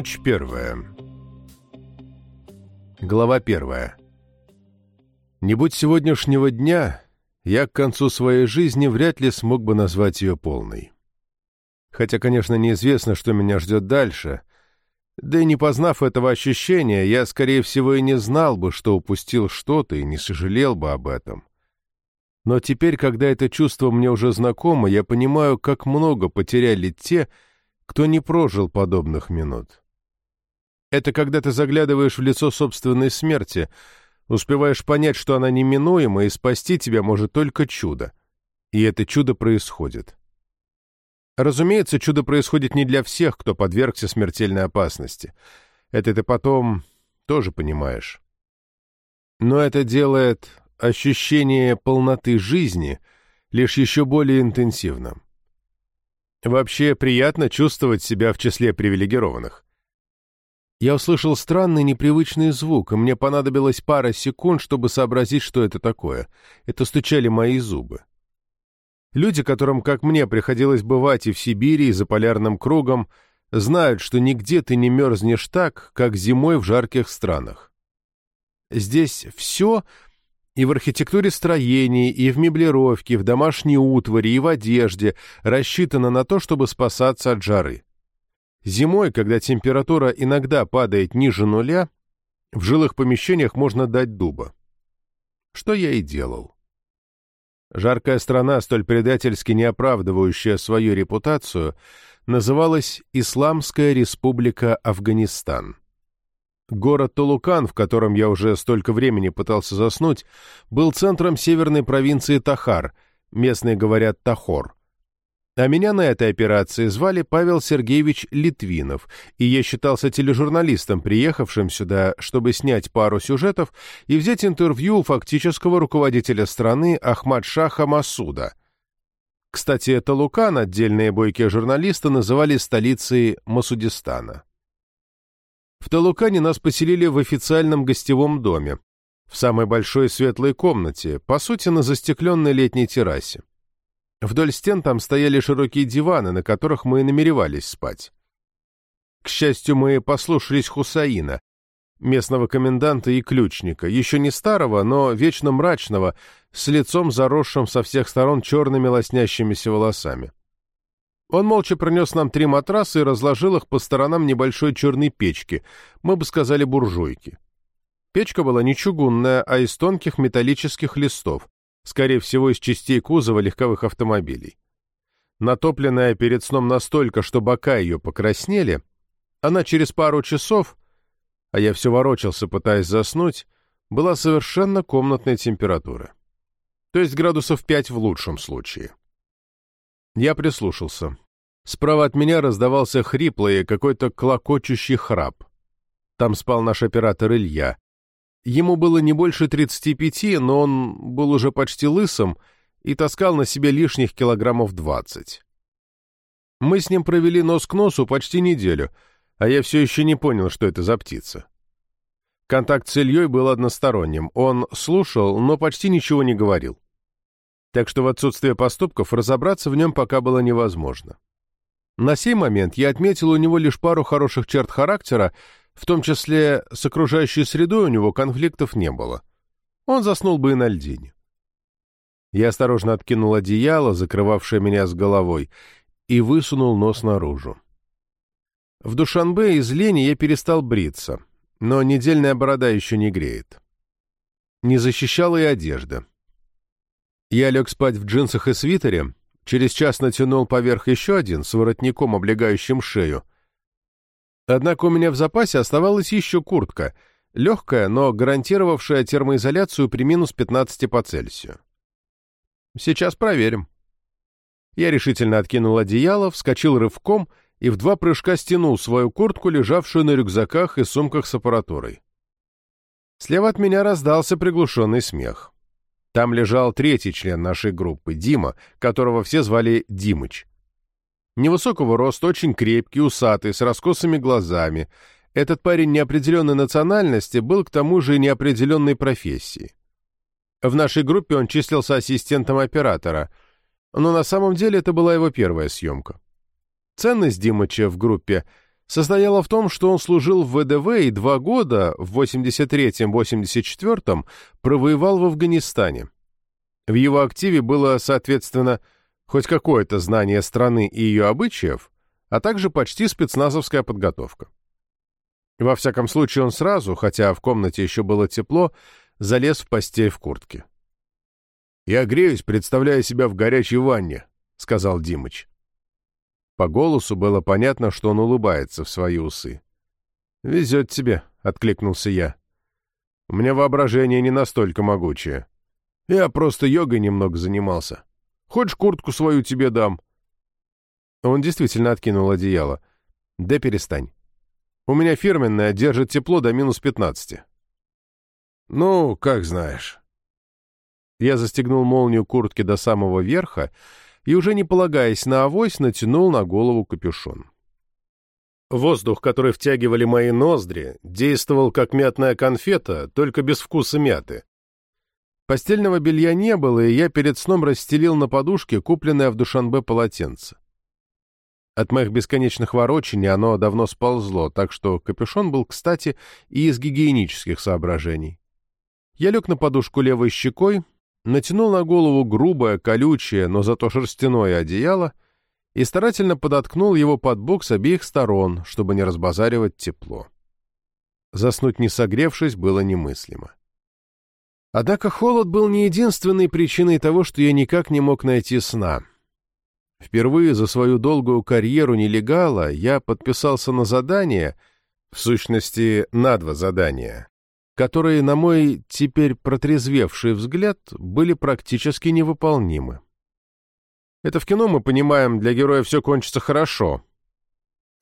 Ночь первая. Глава первая. Не будь сегодняшнего дня, я к концу своей жизни вряд ли смог бы назвать ее полной. Хотя, конечно, неизвестно, что меня ждет дальше. Да и не познав этого ощущения, я, скорее всего, и не знал бы, что упустил что-то, и не сожалел бы об этом. Но теперь, когда это чувство мне уже знакомо, я понимаю, как много потеряли те, кто не прожил подобных минут. Это когда ты заглядываешь в лицо собственной смерти, успеваешь понять, что она неминуема, и спасти тебя может только чудо. И это чудо происходит. Разумеется, чудо происходит не для всех, кто подвергся смертельной опасности. Это ты потом тоже понимаешь. Но это делает ощущение полноты жизни лишь еще более интенсивным. Вообще приятно чувствовать себя в числе привилегированных. Я услышал странный непривычный звук, и мне понадобилось пара секунд, чтобы сообразить, что это такое. Это стучали мои зубы. Люди, которым, как мне, приходилось бывать и в Сибири, и за полярным кругом, знают, что нигде ты не мерзнешь так, как зимой в жарких странах. Здесь все и в архитектуре строений, и в меблировке, в домашней утвари, и в одежде рассчитано на то, чтобы спасаться от жары. Зимой, когда температура иногда падает ниже нуля, в жилых помещениях можно дать дуба. Что я и делал. Жаркая страна, столь предательски не оправдывающая свою репутацию, называлась Исламская республика Афганистан. Город Толукан, в котором я уже столько времени пытался заснуть, был центром северной провинции Тахар, местные говорят Тахор. А меня на этой операции звали Павел Сергеевич Литвинов, и я считался тележурналистом, приехавшим сюда, чтобы снять пару сюжетов и взять интервью у фактического руководителя страны Ахмад-Шаха Масуда. Кстати, Талукан отдельные бойкие журналисты называли столицей Масудистана. В Талукане нас поселили в официальном гостевом доме, в самой большой светлой комнате, по сути, на застекленной летней террасе. Вдоль стен там стояли широкие диваны, на которых мы и намеревались спать. К счастью, мы послушались Хусаина, местного коменданта и ключника, еще не старого, но вечно мрачного, с лицом заросшим со всех сторон черными лоснящимися волосами. Он молча принес нам три матраса и разложил их по сторонам небольшой черной печки, мы бы сказали буржуйки. Печка была не чугунная, а из тонких металлических листов, скорее всего, из частей кузова легковых автомобилей. Натопленная перед сном настолько, что бока ее покраснели, она через пару часов, а я все ворочался, пытаясь заснуть, была совершенно комнатной температуры. То есть градусов пять в лучшем случае. Я прислушался. Справа от меня раздавался хриплый какой-то клокочущий храп. Там спал наш оператор Илья. Ему было не больше 35, но он был уже почти лысым и таскал на себе лишних килограммов 20. Мы с ним провели нос к носу почти неделю, а я все еще не понял, что это за птица. Контакт с Ильей был односторонним. Он слушал, но почти ничего не говорил так что в отсутствие поступков разобраться в нем пока было невозможно. На сей момент я отметил у него лишь пару хороших черт характера, в том числе с окружающей средой у него конфликтов не было. Он заснул бы и на льдине. Я осторожно откинул одеяло, закрывавшее меня с головой, и высунул нос наружу. В Душанбе из лени я перестал бриться, но недельная борода еще не греет. Не защищала и одежда. Я лег спать в джинсах и свитере, через час натянул поверх еще один с воротником, облегающим шею. Однако у меня в запасе оставалась еще куртка, легкая, но гарантировавшая термоизоляцию при минус 15 по Цельсию. Сейчас проверим. Я решительно откинул одеяло, вскочил рывком и в два прыжка стянул свою куртку, лежавшую на рюкзаках и сумках с аппаратурой. Слева от меня раздался приглушенный смех. Там лежал третий член нашей группы, Дима, которого все звали Димыч. Невысокого роста, очень крепкий, усатый, с раскосыми глазами. Этот парень неопределенной национальности был к тому же и неопределенной профессии. В нашей группе он числился ассистентом оператора, но на самом деле это была его первая съемка. Ценность Димыча в группе состояла в том, что он служил в ВДВ и два года, в 83-84, провоевал в Афганистане. В его активе было, соответственно, хоть какое-то знание страны и ее обычаев, а также почти спецназовская подготовка. Во всяком случае, он сразу, хотя в комнате еще было тепло, залез в постель в куртке. «Я греюсь, представляя себя в горячей ванне», — сказал Димыч. По голосу было понятно, что он улыбается в свои усы. «Везет тебе», — откликнулся я. «У меня воображение не настолько могучее. Я просто йогой немного занимался. Хочешь, куртку свою тебе дам?» Он действительно откинул одеяло. «Да перестань. У меня фирменная, держит тепло до минус пятнадцати». «Ну, как знаешь». Я застегнул молнию куртки до самого верха и, уже не полагаясь на авось, натянул на голову капюшон. Воздух, который втягивали мои ноздри, действовал как мятная конфета, только без вкуса мяты. Постельного белья не было, и я перед сном расстелил на подушке купленное в Душанбе полотенце. От моих бесконечных ворочений оно давно сползло, так что капюшон был, кстати, и из гигиенических соображений. Я лег на подушку левой щекой, натянул на голову грубое, колючее, но зато шерстяное одеяло и старательно подоткнул его под бок с обеих сторон, чтобы не разбазаривать тепло. Заснуть не согревшись было немыслимо. Однако холод был не единственной причиной того, что я никак не мог найти сна. Впервые за свою долгую карьеру нелегала я подписался на задание, в сущности, на два задания, которые, на мой теперь протрезвевший взгляд, были практически невыполнимы. Это в кино мы понимаем, для героя все кончится хорошо.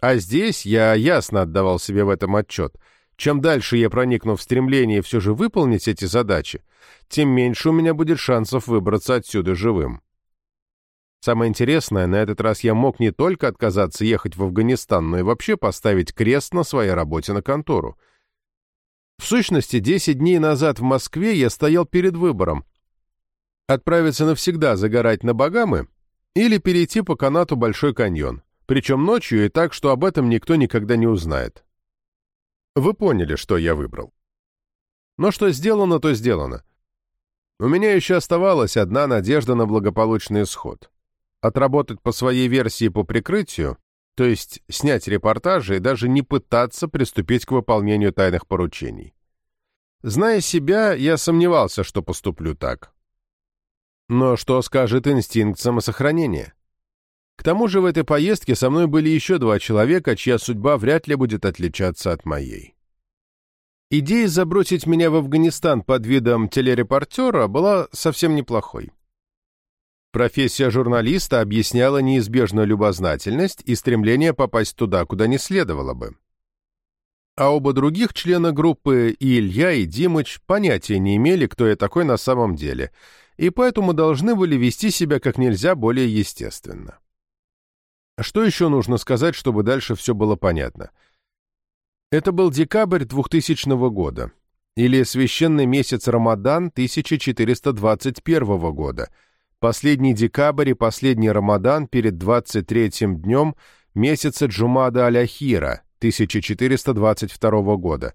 А здесь я ясно отдавал себе в этом отчет. Чем дальше я проникну в стремление все же выполнить эти задачи, тем меньше у меня будет шансов выбраться отсюда живым. Самое интересное, на этот раз я мог не только отказаться ехать в Афганистан, но и вообще поставить крест на своей работе на контору. В сущности, 10 дней назад в Москве я стоял перед выбором. Отправиться навсегда загорать на Багамы или перейти по канату Большой каньон, причем ночью и так, что об этом никто никогда не узнает. Вы поняли, что я выбрал. Но что сделано, то сделано. У меня еще оставалась одна надежда на благополучный исход отработать по своей версии по прикрытию, то есть снять репортажи и даже не пытаться приступить к выполнению тайных поручений. Зная себя, я сомневался, что поступлю так. Но что скажет инстинкт самосохранения? К тому же в этой поездке со мной были еще два человека, чья судьба вряд ли будет отличаться от моей. Идея забросить меня в Афганистан под видом телерепортера была совсем неплохой. Профессия журналиста объясняла неизбежную любознательность и стремление попасть туда, куда не следовало бы. А оба других члена группы, и Илья, и Димыч, понятия не имели, кто я такой на самом деле, и поэтому должны были вести себя как нельзя более естественно. Что еще нужно сказать, чтобы дальше все было понятно? Это был декабрь 2000 года, или священный месяц Рамадан 1421 года – Последний декабрь и последний Рамадан перед 23-м днем месяца Джумада Аляхира 1422 года,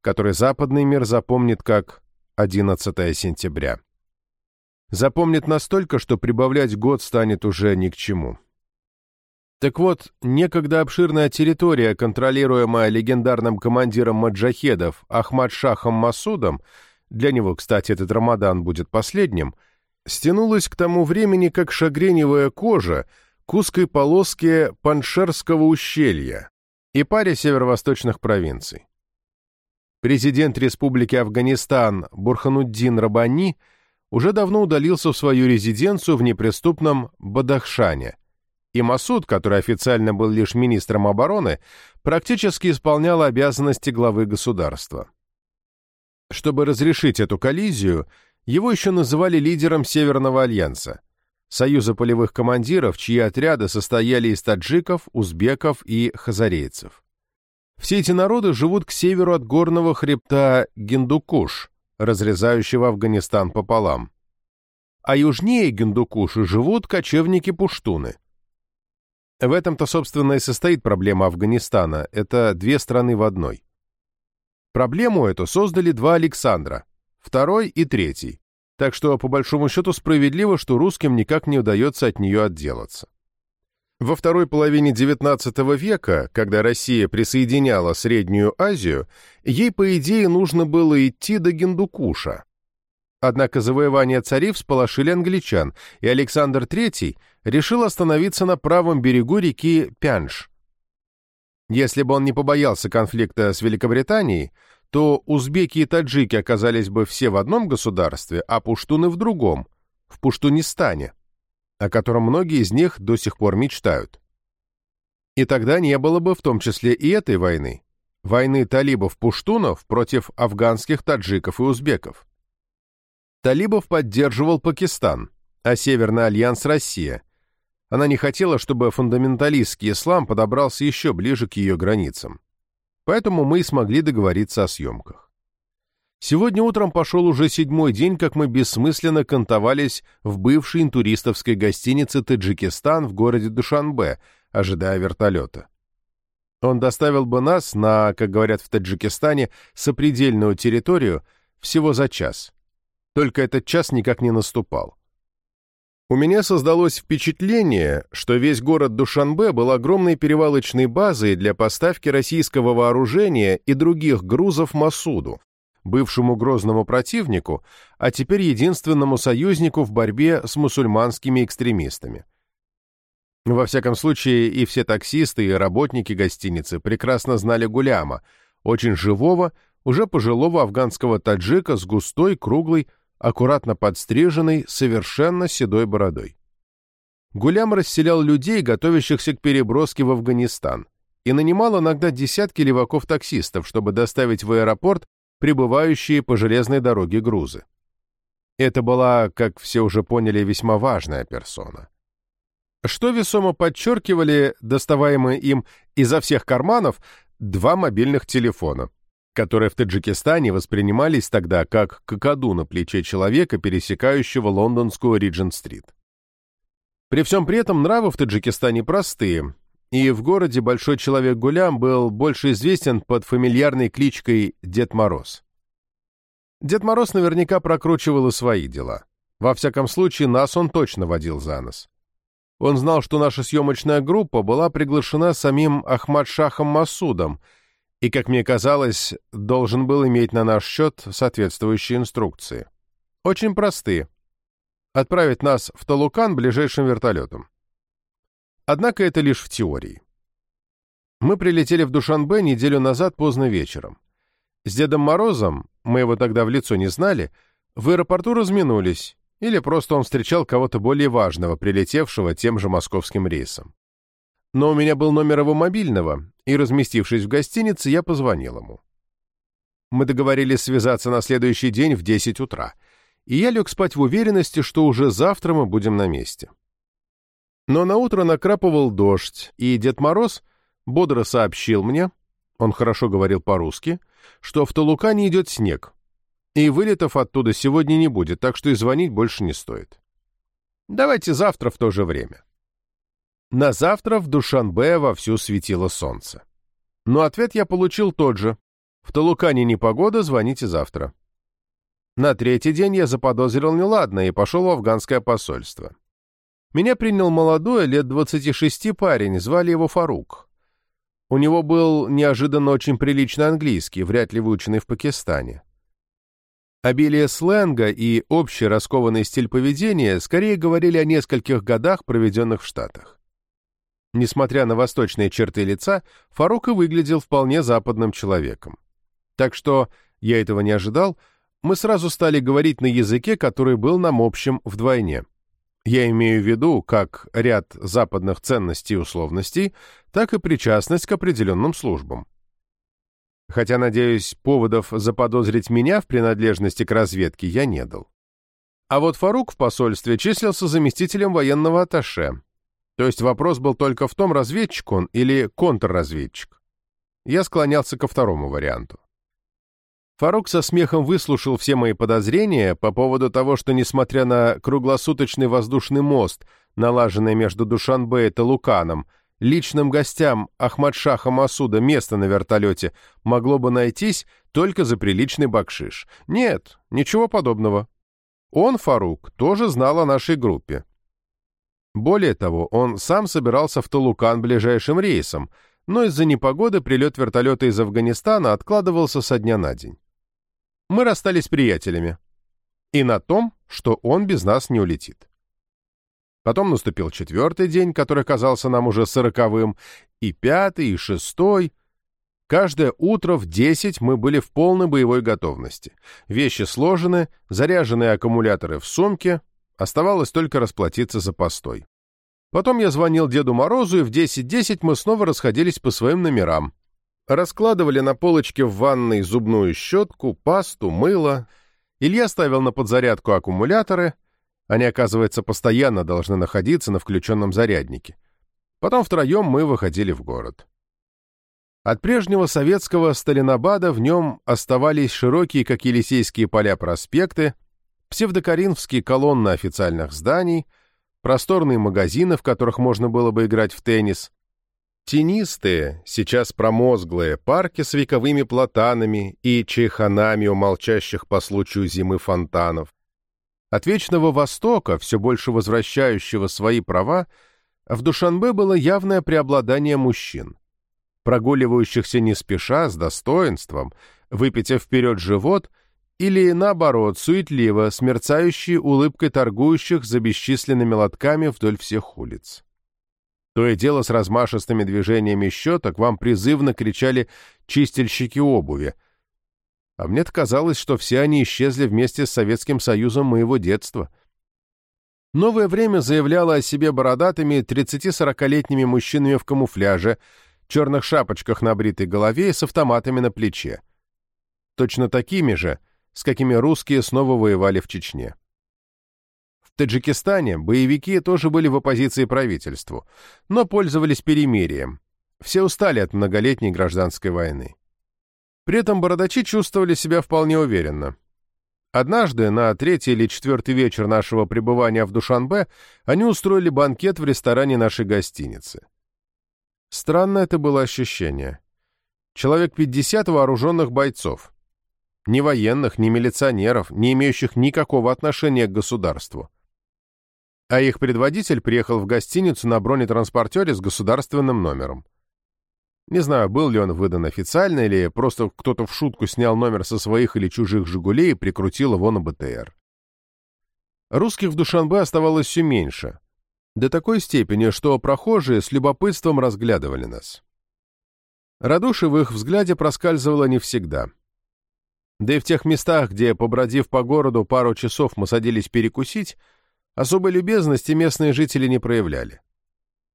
который западный мир запомнит как 11 сентября. Запомнит настолько, что прибавлять год станет уже ни к чему. Так вот, некогда обширная территория, контролируемая легендарным командиром маджахедов Ахмад-Шахом Масудом, для него, кстати, этот Рамадан будет последним – стянулась к тому времени, как шагреневая кожа к узкой полоске Паншерского ущелья и паре северо-восточных провинций. Президент Республики Афганистан Бурхануддин Рабани уже давно удалился в свою резиденцию в неприступном Бадахшане, и Масуд, который официально был лишь министром обороны, практически исполнял обязанности главы государства. Чтобы разрешить эту коллизию, его еще называли лидером Северного альянса, союза полевых командиров, чьи отряды состояли из таджиков, узбеков и хазарейцев. Все эти народы живут к северу от горного хребта Гиндукуш, разрезающего Афганистан пополам. А южнее Гиндукуша живут кочевники-пуштуны. В этом-то, собственно, и состоит проблема Афганистана. Это две страны в одной. Проблему эту создали два Александра, второй и третий, так что, по большому счету, справедливо, что русским никак не удается от нее отделаться. Во второй половине XIX века, когда Россия присоединяла Среднюю Азию, ей, по идее, нужно было идти до Гиндукуша. Однако завоевания царей всполошили англичан, и Александр III решил остановиться на правом берегу реки Пянш. Если бы он не побоялся конфликта с Великобританией, то узбеки и таджики оказались бы все в одном государстве, а пуштуны в другом, в Пуштунистане о котором многие из них до сих пор мечтают. И тогда не было бы в том числе и этой войны, войны талибов-пуштунов против афганских таджиков и узбеков. Талибов поддерживал Пакистан, а Северный альянс – Россия. Она не хотела, чтобы фундаменталистский ислам подобрался еще ближе к ее границам. Поэтому мы и смогли договориться о съемках. Сегодня утром пошел уже седьмой день, как мы бессмысленно кантовались в бывшей интуристовской гостинице «Таджикистан» в городе Душанбе, ожидая вертолета. Он доставил бы нас на, как говорят в Таджикистане, сопредельную территорию всего за час. Только этот час никак не наступал. У меня создалось впечатление, что весь город Душанбе был огромной перевалочной базой для поставки российского вооружения и других грузов Масуду, бывшему грозному противнику, а теперь единственному союзнику в борьбе с мусульманскими экстремистами. Во всяком случае, и все таксисты, и работники гостиницы прекрасно знали Гуляма, очень живого, уже пожилого афганского таджика с густой, круглой, аккуратно подстриженной, совершенно седой бородой. Гулям расселял людей, готовящихся к переброске в Афганистан, и нанимал иногда десятки леваков-таксистов, чтобы доставить в аэропорт прибывающие по железной дороге грузы. Это была, как все уже поняли, весьма важная персона. Что весомо подчеркивали доставаемые им изо всех карманов два мобильных телефона, которые в Таджикистане воспринимались тогда как кокоду на плече человека, пересекающего лондонскую Риджент-стрит. При всем при этом нравы в Таджикистане простые, и в городе Большой Человек Гулям был больше известен под фамильярной кличкой Дед Мороз. Дед Мороз наверняка прокручивал и свои дела. Во всяком случае, нас он точно водил за нос. Он знал, что наша съемочная группа была приглашена самим Ахмад-Шахом Масудом и, как мне казалось, должен был иметь на наш счет соответствующие инструкции. Очень простые. Отправить нас в Талукан ближайшим вертолетом. Однако это лишь в теории. Мы прилетели в Душанбе неделю назад поздно вечером. С Дедом Морозом, мы его тогда в лицо не знали, в аэропорту разминулись, или просто он встречал кого-то более важного, прилетевшего тем же московским рейсом. Но у меня был номер его мобильного, и, разместившись в гостинице, я позвонил ему. Мы договорились связаться на следующий день в 10 утра, и я лег спать в уверенности, что уже завтра мы будем на месте. Но наутро накрапывал дождь, и Дед Мороз бодро сообщил мне, он хорошо говорил по-русски, что в Толукане идет снег, и вылетов оттуда сегодня не будет, так что и звонить больше не стоит. Давайте завтра в то же время. На завтра в Душанбе вовсю светило солнце. Но ответ я получил тот же. В Толукане непогода, звоните завтра. На третий день я заподозрил неладное и пошел в афганское посольство. Меня принял молодой, лет 26 парень, звали его Фарук. У него был неожиданно очень приличный английский, вряд ли выученный в Пакистане. Обилие сленга и общий раскованный стиль поведения скорее говорили о нескольких годах, проведенных в Штатах. Несмотря на восточные черты лица, Фарук и выглядел вполне западным человеком. Так что, я этого не ожидал, мы сразу стали говорить на языке, который был нам общим вдвойне. Я имею в виду как ряд западных ценностей и условностей, так и причастность к определенным службам. Хотя, надеюсь, поводов заподозрить меня в принадлежности к разведке я не дал. А вот Фарук в посольстве числился заместителем военного атташе. То есть вопрос был только в том, разведчик он или контрразведчик. Я склонялся ко второму варианту. Фарук со смехом выслушал все мои подозрения по поводу того, что, несмотря на круглосуточный воздушный мост, налаженный между Душанбе и Талуканом, личным гостям Ахмадшаха Масуда место на вертолете могло бы найтись только за приличный бакшиш. Нет, ничего подобного. Он, Фарук, тоже знал о нашей группе. Более того, он сам собирался в Талукан ближайшим рейсом, но из-за непогоды прилет вертолета из Афганистана откладывался со дня на день. Мы расстались приятелями. И на том, что он без нас не улетит. Потом наступил четвертый день, который казался нам уже сороковым, и пятый, и шестой. Каждое утро в десять мы были в полной боевой готовности. Вещи сложены, заряженные аккумуляторы в сумке, оставалось только расплатиться за постой. Потом я звонил Деду Морозу, и в 10.10 мы снова расходились по своим номерам. Раскладывали на полочке в ванной зубную щетку, пасту, мыло. Илья ставил на подзарядку аккумуляторы. Они, оказывается, постоянно должны находиться на включенном заряднике. Потом втроем мы выходили в город. От прежнего советского Сталинабада в нем оставались широкие, как Елисейские поля, проспекты, псевдокоринфские колонны официальных зданий, просторные магазины, в которых можно было бы играть в теннис, тенистые, сейчас промозглые парки с вековыми платанами и чайханами молчащих по случаю зимы фонтанов. От Вечного Востока, все больше возвращающего свои права, в Душанбе было явное преобладание мужчин прогуливающихся не спеша, с достоинством, выпитя вперед живот, или, наоборот, суетливо, с мерцающей улыбкой торгующих за бесчисленными лотками вдоль всех улиц. То и дело с размашистыми движениями щеток вам призывно кричали «чистильщики обуви», а мне-то казалось, что все они исчезли вместе с Советским Союзом моего детства. Новое время заявляло о себе бородатыми 30-40-летними мужчинами в камуфляже, черных шапочках на бритой голове и с автоматами на плече. Точно такими же, с какими русские снова воевали в Чечне. В Таджикистане боевики тоже были в оппозиции правительству, но пользовались перемирием. Все устали от многолетней гражданской войны. При этом бородачи чувствовали себя вполне уверенно. Однажды, на третий или четвертый вечер нашего пребывания в Душанбе, они устроили банкет в ресторане нашей гостиницы. Странное это было ощущение. Человек 50 вооруженных бойцов. Ни военных, ни милиционеров, не имеющих никакого отношения к государству. А их предводитель приехал в гостиницу на бронетранспортере с государственным номером. Не знаю, был ли он выдан официально, или просто кто-то в шутку снял номер со своих или чужих «Жигулей» и прикрутил его на БТР. Русских в Душанбе оставалось все меньше до такой степени, что прохожие с любопытством разглядывали нас. Радушие в их взгляде проскальзывало не всегда. Да и в тех местах, где, побродив по городу пару часов, мы садились перекусить, особой любезности местные жители не проявляли.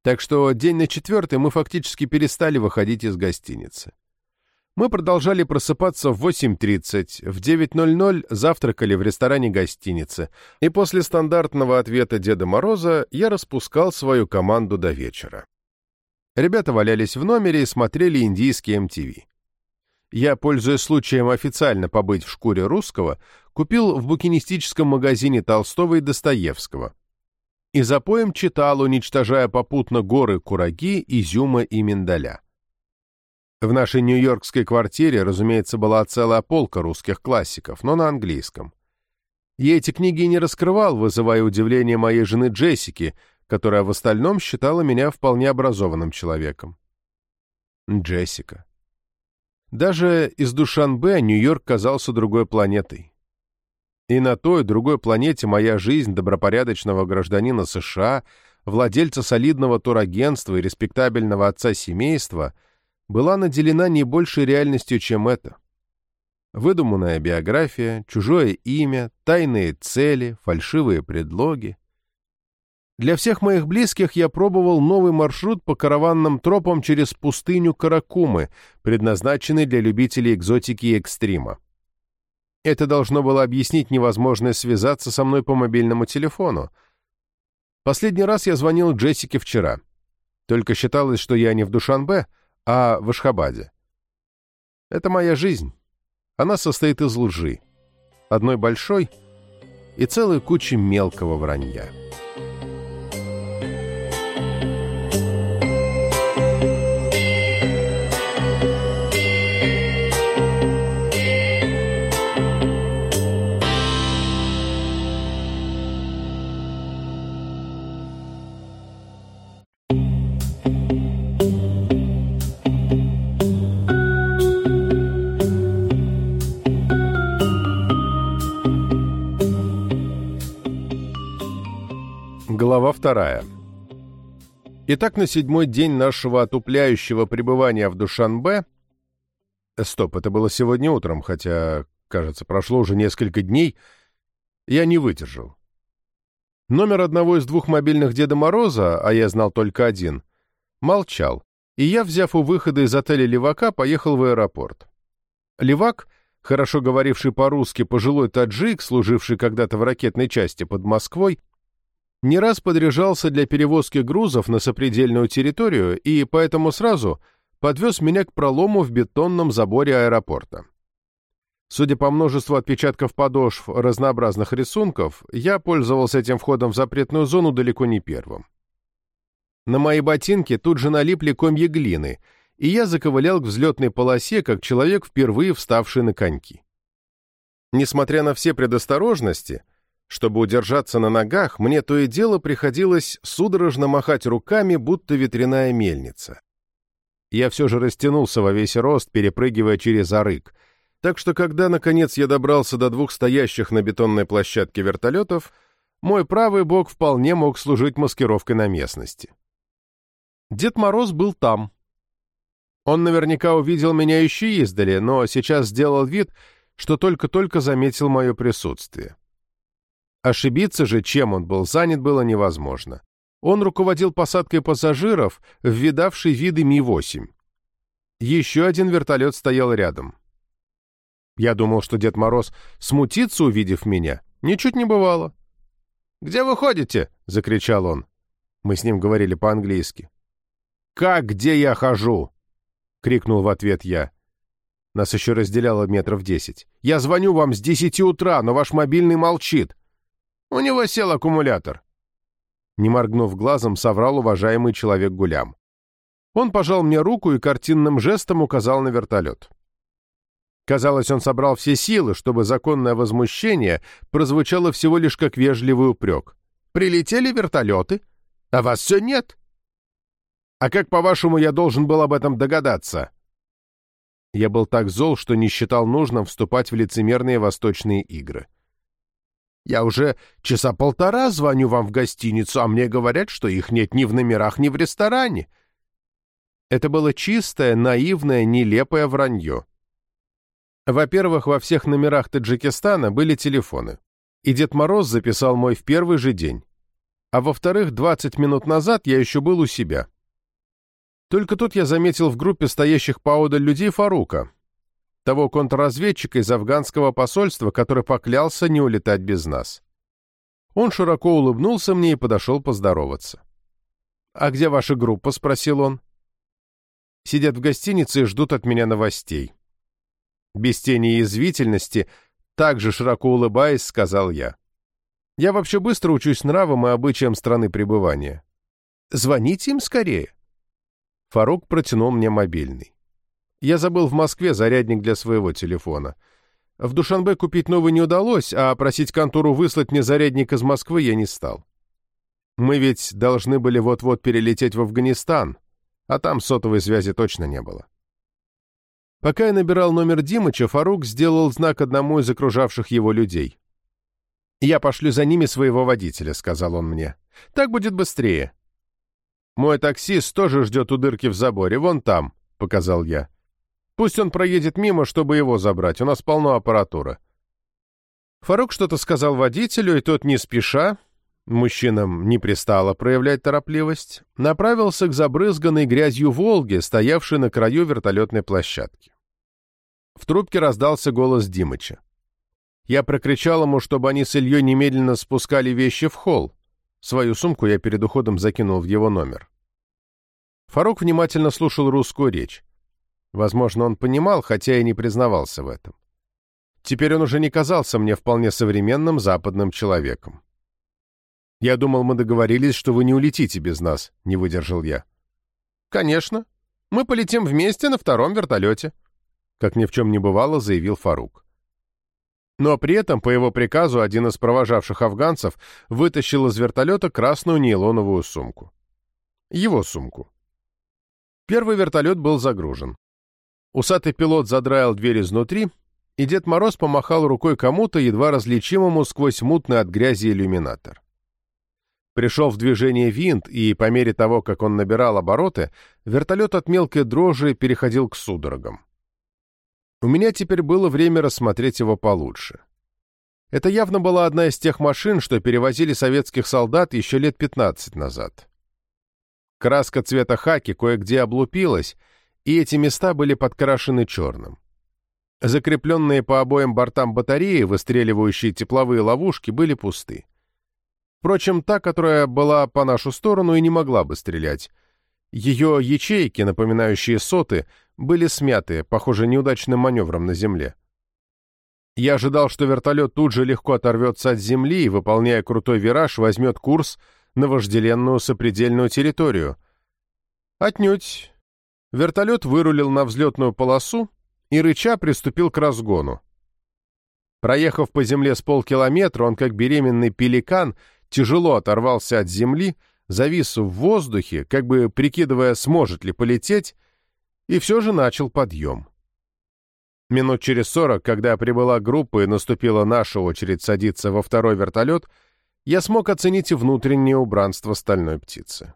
Так что день на четвертый мы фактически перестали выходить из гостиницы. Мы продолжали просыпаться в 8.30, в 9.00 завтракали в ресторане гостиницы, и после стандартного ответа Деда Мороза я распускал свою команду до вечера. Ребята валялись в номере и смотрели индийский MTV. Я, пользуясь случаем официально побыть в шкуре русского, купил в букинистическом магазине Толстого и Достоевского. И запоем читал, уничтожая попутно горы кураги, изюма и миндаля. В нашей нью-йоркской квартире, разумеется, была целая полка русских классиков, но на английском. Я эти книги не раскрывал, вызывая удивление моей жены Джессики, которая в остальном считала меня вполне образованным человеком. Джессика. Даже из Душанбе Нью-Йорк казался другой планетой. И на той другой планете моя жизнь добропорядочного гражданина США, владельца солидного турагентства и респектабельного отца семейства — была наделена не большей реальностью, чем это. Выдуманная биография, чужое имя, тайные цели, фальшивые предлоги. Для всех моих близких я пробовал новый маршрут по караванным тропам через пустыню Каракумы, предназначенный для любителей экзотики и экстрима. Это должно было объяснить невозможность связаться со мной по мобильному телефону. Последний раз я звонил Джессике вчера. Только считалось, что я не в Душанбе, а в Ашхабаде. Это моя жизнь. Она состоит из лжи. Одной большой и целой кучи мелкого вранья. Глава вторая. Итак, на седьмой день нашего отупляющего пребывания в Душанбе... Стоп, это было сегодня утром, хотя, кажется, прошло уже несколько дней. Я не выдержал. Номер одного из двух мобильных Деда Мороза, а я знал только один, молчал, и я, взяв у выхода из отеля Левака, поехал в аэропорт. Левак, хорошо говоривший по-русски пожилой таджик, служивший когда-то в ракетной части под Москвой, не раз подряжался для перевозки грузов на сопредельную территорию и поэтому сразу подвез меня к пролому в бетонном заборе аэропорта. Судя по множеству отпечатков подошв разнообразных рисунков, я пользовался этим входом в запретную зону далеко не первым. На мои ботинки тут же налипли комья глины, и я заковылял к взлетной полосе, как человек, впервые вставший на коньки. Несмотря на все предосторожности, чтобы удержаться на ногах, мне то и дело приходилось судорожно махать руками, будто ветряная мельница. Я все же растянулся во весь рост, перепрыгивая через арык, так что когда, наконец, я добрался до двух стоящих на бетонной площадке вертолетов, мой правый бок вполне мог служить маскировкой на местности. Дед Мороз был там. Он наверняка увидел меня еще издали, но сейчас сделал вид, что только-только заметил мое присутствие. Ошибиться же, чем он был занят, было невозможно. Он руководил посадкой пассажиров в видавший виды Ми-8. Еще один вертолет стоял рядом. Я думал, что Дед Мороз смутится, увидев меня. Ничуть не бывало. «Где вы ходите?» — закричал он. Мы с ним говорили по-английски. «Как где я хожу?» — крикнул в ответ я. Нас еще разделяло метров десять. «Я звоню вам с десяти утра, но ваш мобильный молчит. У него сел аккумулятор. Не моргнув глазом, соврал уважаемый человек Гулям. Он пожал мне руку и картинным жестом указал на вертолет. Казалось, он собрал все силы, чтобы законное возмущение прозвучало всего лишь как вежливый упрек. «Прилетели вертолеты, а вас все нет!» «А как, по-вашему, я должен был об этом догадаться?» Я был так зол, что не считал нужным вступать в лицемерные восточные игры. Я уже часа полтора звоню вам в гостиницу, а мне говорят, что их нет ни в номерах, ни в ресторане. Это было чистое, наивное, нелепое вранье. Во-первых, во всех номерах Таджикистана были телефоны, и Дед Мороз записал мой в первый же день. А во-вторых, 20 минут назад я еще был у себя. Только тут я заметил в группе стоящих поодаль людей Фарука, того контрразведчика из афганского посольства, который поклялся не улетать без нас. Он широко улыбнулся мне и подошел поздороваться. «А где ваша группа?» — спросил он. «Сидят в гостинице и ждут от меня новостей». Без тени язвительности, также широко улыбаясь, сказал я. «Я вообще быстро учусь нравам и обычаям страны пребывания. Звоните им скорее». Фарук протянул мне мобильный. Я забыл в Москве зарядник для своего телефона. В Душанбе купить новый не удалось, а просить контору выслать мне зарядник из Москвы я не стал. Мы ведь должны были вот-вот перелететь в Афганистан, а там сотовой связи точно не было. Пока я набирал номер Димыча, Фарук сделал знак одному из окружавших его людей. «Я пошлю за ними своего водителя», — сказал он мне. «Так будет быстрее». «Мой таксист тоже ждет у дырки в заборе, вон там», — показал я. Пусть он проедет мимо, чтобы его забрать, у нас полно аппаратуры». Фарук что-то сказал водителю, и тот не спеша, мужчинам не пристало проявлять торопливость, направился к забрызганной грязью «Волге», стоявшей на краю вертолетной площадки. В трубке раздался голос Димыча. Я прокричал ему, чтобы они с Ильей немедленно спускали вещи в холл. Свою сумку я перед уходом закинул в его номер. Фарук внимательно слушал русскую речь. Возможно, он понимал, хотя и не признавался в этом. Теперь он уже не казался мне вполне современным западным человеком. «Я думал, мы договорились, что вы не улетите без нас», — не выдержал я. «Конечно. Мы полетим вместе на втором вертолете», — как ни в чем не бывало, заявил Фарук. Но при этом, по его приказу, один из провожавших афганцев вытащил из вертолета красную нейлоновую сумку. Его сумку. Первый вертолет был загружен. Усатый пилот задраил дверь изнутри, и Дед Мороз помахал рукой кому-то, едва различимому сквозь мутный от грязи иллюминатор. Пришел в движение винт, и по мере того, как он набирал обороты, вертолет от мелкой дрожи переходил к судорогам. У меня теперь было время рассмотреть его получше. Это явно была одна из тех машин, что перевозили советских солдат еще лет 15 назад. Краска цвета хаки кое-где облупилась, и эти места были подкрашены черным. Закрепленные по обоим бортам батареи, выстреливающие тепловые ловушки, были пусты. Впрочем, та, которая была по нашу сторону, и не могла бы стрелять. Ее ячейки, напоминающие соты, были смяты, похоже, неудачным маневром на земле. Я ожидал, что вертолет тут же легко оторвется от земли и, выполняя крутой вираж, возьмет курс на вожделенную сопредельную территорию. Отнюдь. Вертолет вырулил на взлетную полосу и, рыча, приступил к разгону. Проехав по земле с полкилометра, он, как беременный пеликан, тяжело оторвался от земли, завис в воздухе, как бы прикидывая, сможет ли полететь, и все же начал подъем. Минут через сорок, когда прибыла группа и наступила наша очередь садиться во второй вертолет, я смог оценить внутреннее убранство стальной птицы.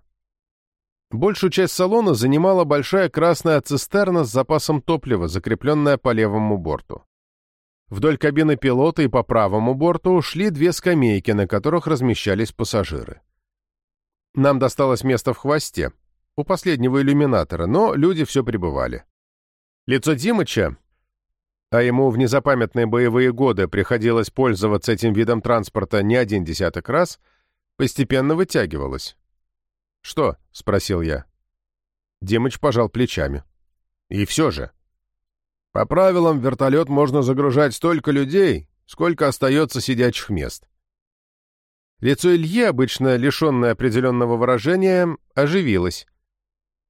Большую часть салона занимала большая красная цистерна с запасом топлива, закрепленная по левому борту. Вдоль кабины пилота и по правому борту шли две скамейки, на которых размещались пассажиры. Нам досталось место в хвосте, у последнего иллюминатора, но люди все пребывали. Лицо Димыча, а ему в незапамятные боевые годы приходилось пользоваться этим видом транспорта не один десяток раз, постепенно вытягивалось. «Что?» — спросил я. Димыч пожал плечами. «И все же. По правилам, в вертолет можно загружать столько людей, сколько остается сидячих мест. Лицо Ильи, обычно лишенное определенного выражения, оживилось.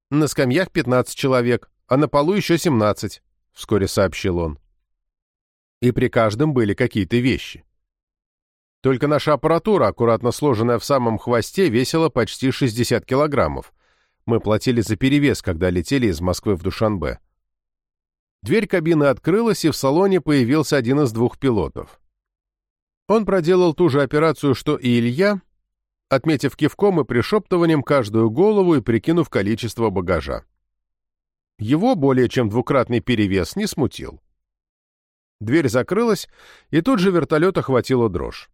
На скамьях 15 человек, а на полу еще 17, — вскоре сообщил он. И при каждом были какие-то вещи. Только наша аппаратура, аккуратно сложенная в самом хвосте, весила почти 60 килограммов. Мы платили за перевес, когда летели из Москвы в Душанбе. Дверь кабины открылась, и в салоне появился один из двух пилотов. Он проделал ту же операцию, что и Илья, отметив кивком и пришептыванием каждую голову и прикинув количество багажа. Его более чем двукратный перевес не смутил. Дверь закрылась, и тут же вертолет охватила дрожь.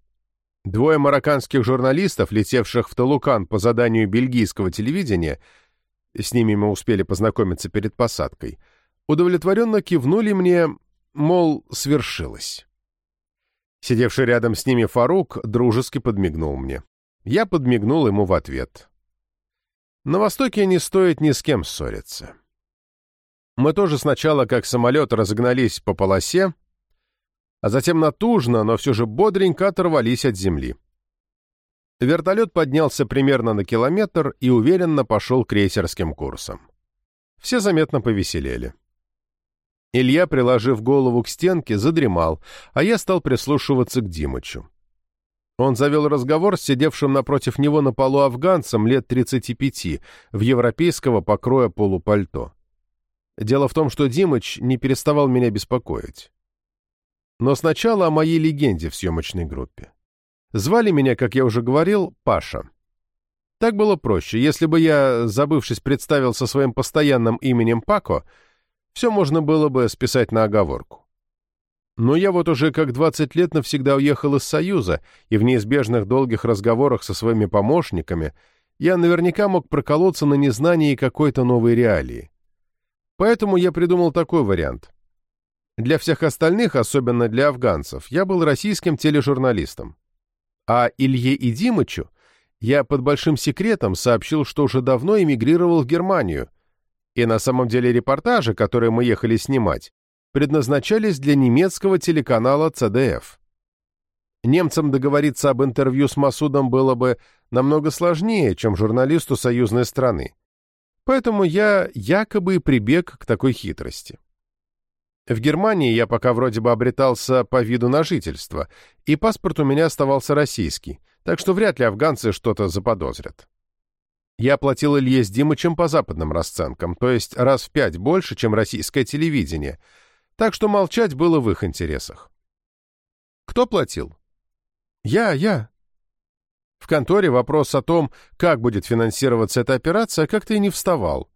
Двое марокканских журналистов, летевших в Талукан по заданию бельгийского телевидения, с ними мы успели познакомиться перед посадкой, удовлетворенно кивнули мне, мол, свершилось. Сидевший рядом с ними Фарук дружески подмигнул мне. Я подмигнул ему в ответ. На Востоке не стоит ни с кем ссориться. Мы тоже сначала, как самолет, разогнались по полосе, а затем натужно, но все же бодренько оторвались от земли. Вертолет поднялся примерно на километр и уверенно пошел крейсерским курсом. Все заметно повеселели. Илья, приложив голову к стенке, задремал, а я стал прислушиваться к Димычу. Он завел разговор с сидевшим напротив него на полу афганцем лет 35 в европейского покроя полупальто. Дело в том, что Димыч не переставал меня беспокоить. Но сначала о моей легенде в съемочной группе. Звали меня, как я уже говорил, Паша. Так было проще. Если бы я, забывшись, представился своим постоянным именем Пако, все можно было бы списать на оговорку. Но я вот уже как 20 лет навсегда уехал из Союза, и в неизбежных долгих разговорах со своими помощниками я наверняка мог проколоться на незнании какой-то новой реалии. Поэтому я придумал такой вариант. Для всех остальных, особенно для афганцев, я был российским тележурналистом. А Илье и Димычу я под большим секретом сообщил, что уже давно эмигрировал в Германию, и на самом деле репортажи, которые мы ехали снимать, предназначались для немецкого телеканала CDF. Немцам договориться об интервью с Масудом было бы намного сложнее, чем журналисту союзной страны. Поэтому я якобы прибег к такой хитрости. В Германии я пока вроде бы обретался по виду на жительство, и паспорт у меня оставался российский, так что вряд ли афганцы что-то заподозрят. Я платил Илье с Димычем по западным расценкам, то есть раз в пять больше, чем российское телевидение — так что молчать было в их интересах. Кто платил? Я, я. В конторе вопрос о том, как будет финансироваться эта операция, как-то и не вставал.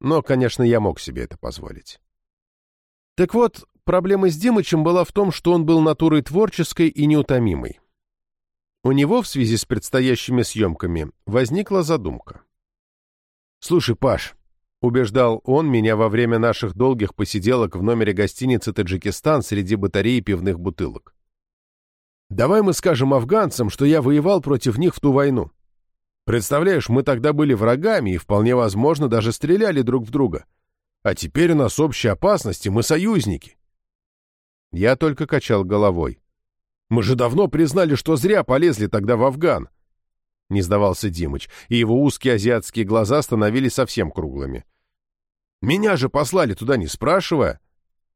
Но, конечно, я мог себе это позволить. Так вот, проблема с Димычем была в том, что он был натурой творческой и неутомимой. У него в связи с предстоящими съемками возникла задумка. «Слушай, Паш», — убеждал он меня во время наших долгих посиделок в номере гостиницы «Таджикистан» среди батареи пивных бутылок. «Давай мы скажем афганцам, что я воевал против них в ту войну. Представляешь, мы тогда были врагами и, вполне возможно, даже стреляли друг в друга. А теперь у нас общая опасность, и мы союзники». Я только качал головой. «Мы же давно признали, что зря полезли тогда в Афган», — не сдавался Димыч, и его узкие азиатские глаза становились совсем круглыми. Меня же послали туда, не спрашивая.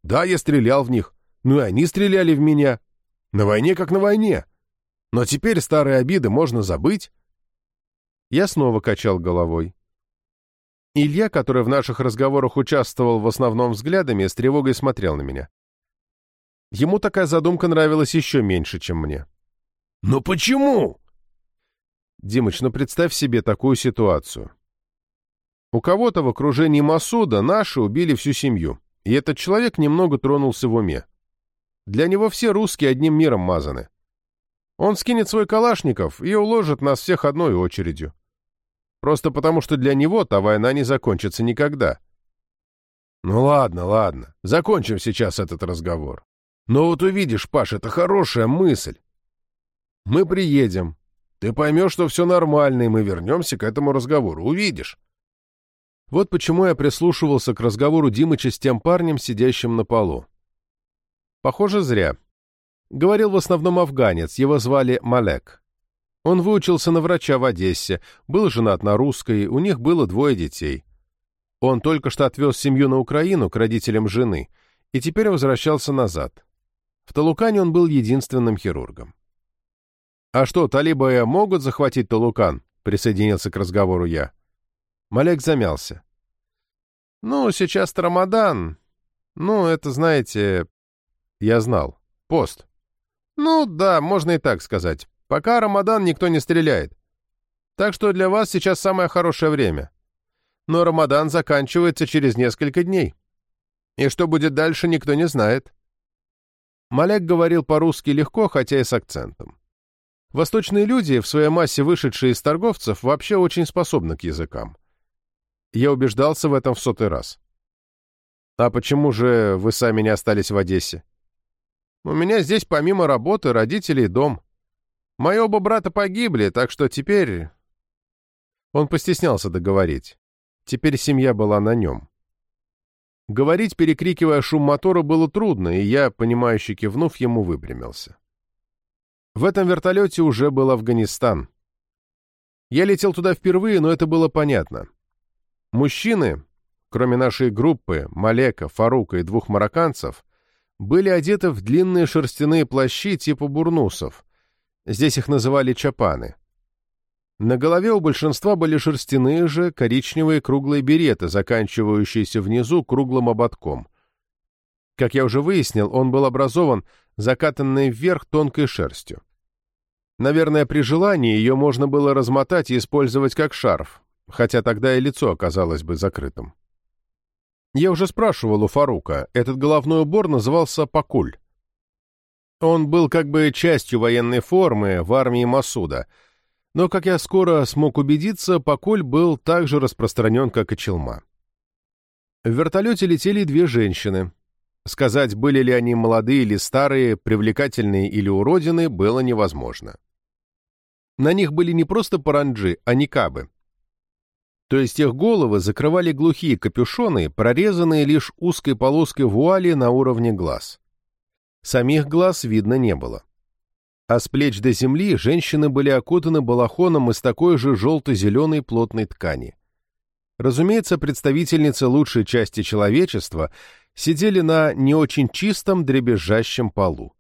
Да, я стрелял в них. Ну и они стреляли в меня. На войне как на войне. Но теперь старые обиды можно забыть. Я снова качал головой. Илья, который в наших разговорах участвовал в основном взглядами, с тревогой смотрел на меня. Ему такая задумка нравилась еще меньше, чем мне. «Но почему?» «Димыч, ну представь себе такую ситуацию. У кого-то в окружении Масуда наши убили всю семью, и этот человек немного тронулся в уме. Для него все русские одним миром мазаны. Он скинет свой калашников и уложит нас всех одной очередью. Просто потому, что для него та война не закончится никогда. Ну ладно, ладно, закончим сейчас этот разговор. Но вот увидишь, Паш, это хорошая мысль. Мы приедем, ты поймешь, что все нормально, и мы вернемся к этому разговору, увидишь. Вот почему я прислушивался к разговору Димыча с тем парнем, сидящим на полу. Похоже, зря. Говорил в основном афганец, его звали Малек. Он выучился на врача в Одессе, был женат на русской, у них было двое детей. Он только что отвез семью на Украину к родителям жены и теперь возвращался назад. В Талукане он был единственным хирургом. «А что, талибы могут захватить Талукан?» — присоединился к разговору я. Малек замялся. «Ну, сейчас Рамадан. Ну, это, знаете...» Я знал. Пост. «Ну, да, можно и так сказать. Пока Рамадан никто не стреляет. Так что для вас сейчас самое хорошее время. Но Рамадан заканчивается через несколько дней. И что будет дальше, никто не знает». Малек говорил по-русски легко, хотя и с акцентом. Восточные люди, в своей массе вышедшие из торговцев, вообще очень способны к языкам. Я убеждался в этом в сотый раз. «А почему же вы сами не остались в Одессе?» «У меня здесь помимо работы родители и дом. Мои оба брата погибли, так что теперь...» Он постеснялся договорить. Теперь семья была на нем. Говорить, перекрикивая шум мотора, было трудно, и я, понимающе кивнув, ему выпрямился. В этом вертолете уже был Афганистан. Я летел туда впервые, но это было понятно. Мужчины, кроме нашей группы, Малека, Фарука и двух марокканцев, были одеты в длинные шерстяные плащи типа бурнусов. Здесь их называли чапаны. На голове у большинства были шерстяные же коричневые круглые береты, заканчивающиеся внизу круглым ободком. Как я уже выяснил, он был образован закатанной вверх тонкой шерстью. Наверное, при желании ее можно было размотать и использовать как шарф, хотя тогда и лицо оказалось бы закрытым. Я уже спрашивал у Фарука, этот головной убор назывался «Пакуль». Он был как бы частью военной формы в армии Масуда, но, как я скоро смог убедиться, Пакуль был так же распространен, как и челма. В вертолете летели две женщины. Сказать, были ли они молодые или старые, привлекательные или уродины, было невозможно. На них были не просто паранджи, а никабы, то есть их головы закрывали глухие капюшоны, прорезанные лишь узкой полоской вуали на уровне глаз. Самих глаз видно не было. А с плеч до земли женщины были окутаны балахоном из такой же желто-зеленой плотной ткани. Разумеется, представительницы лучшей части человечества сидели на не очень чистом дребезжащем полу.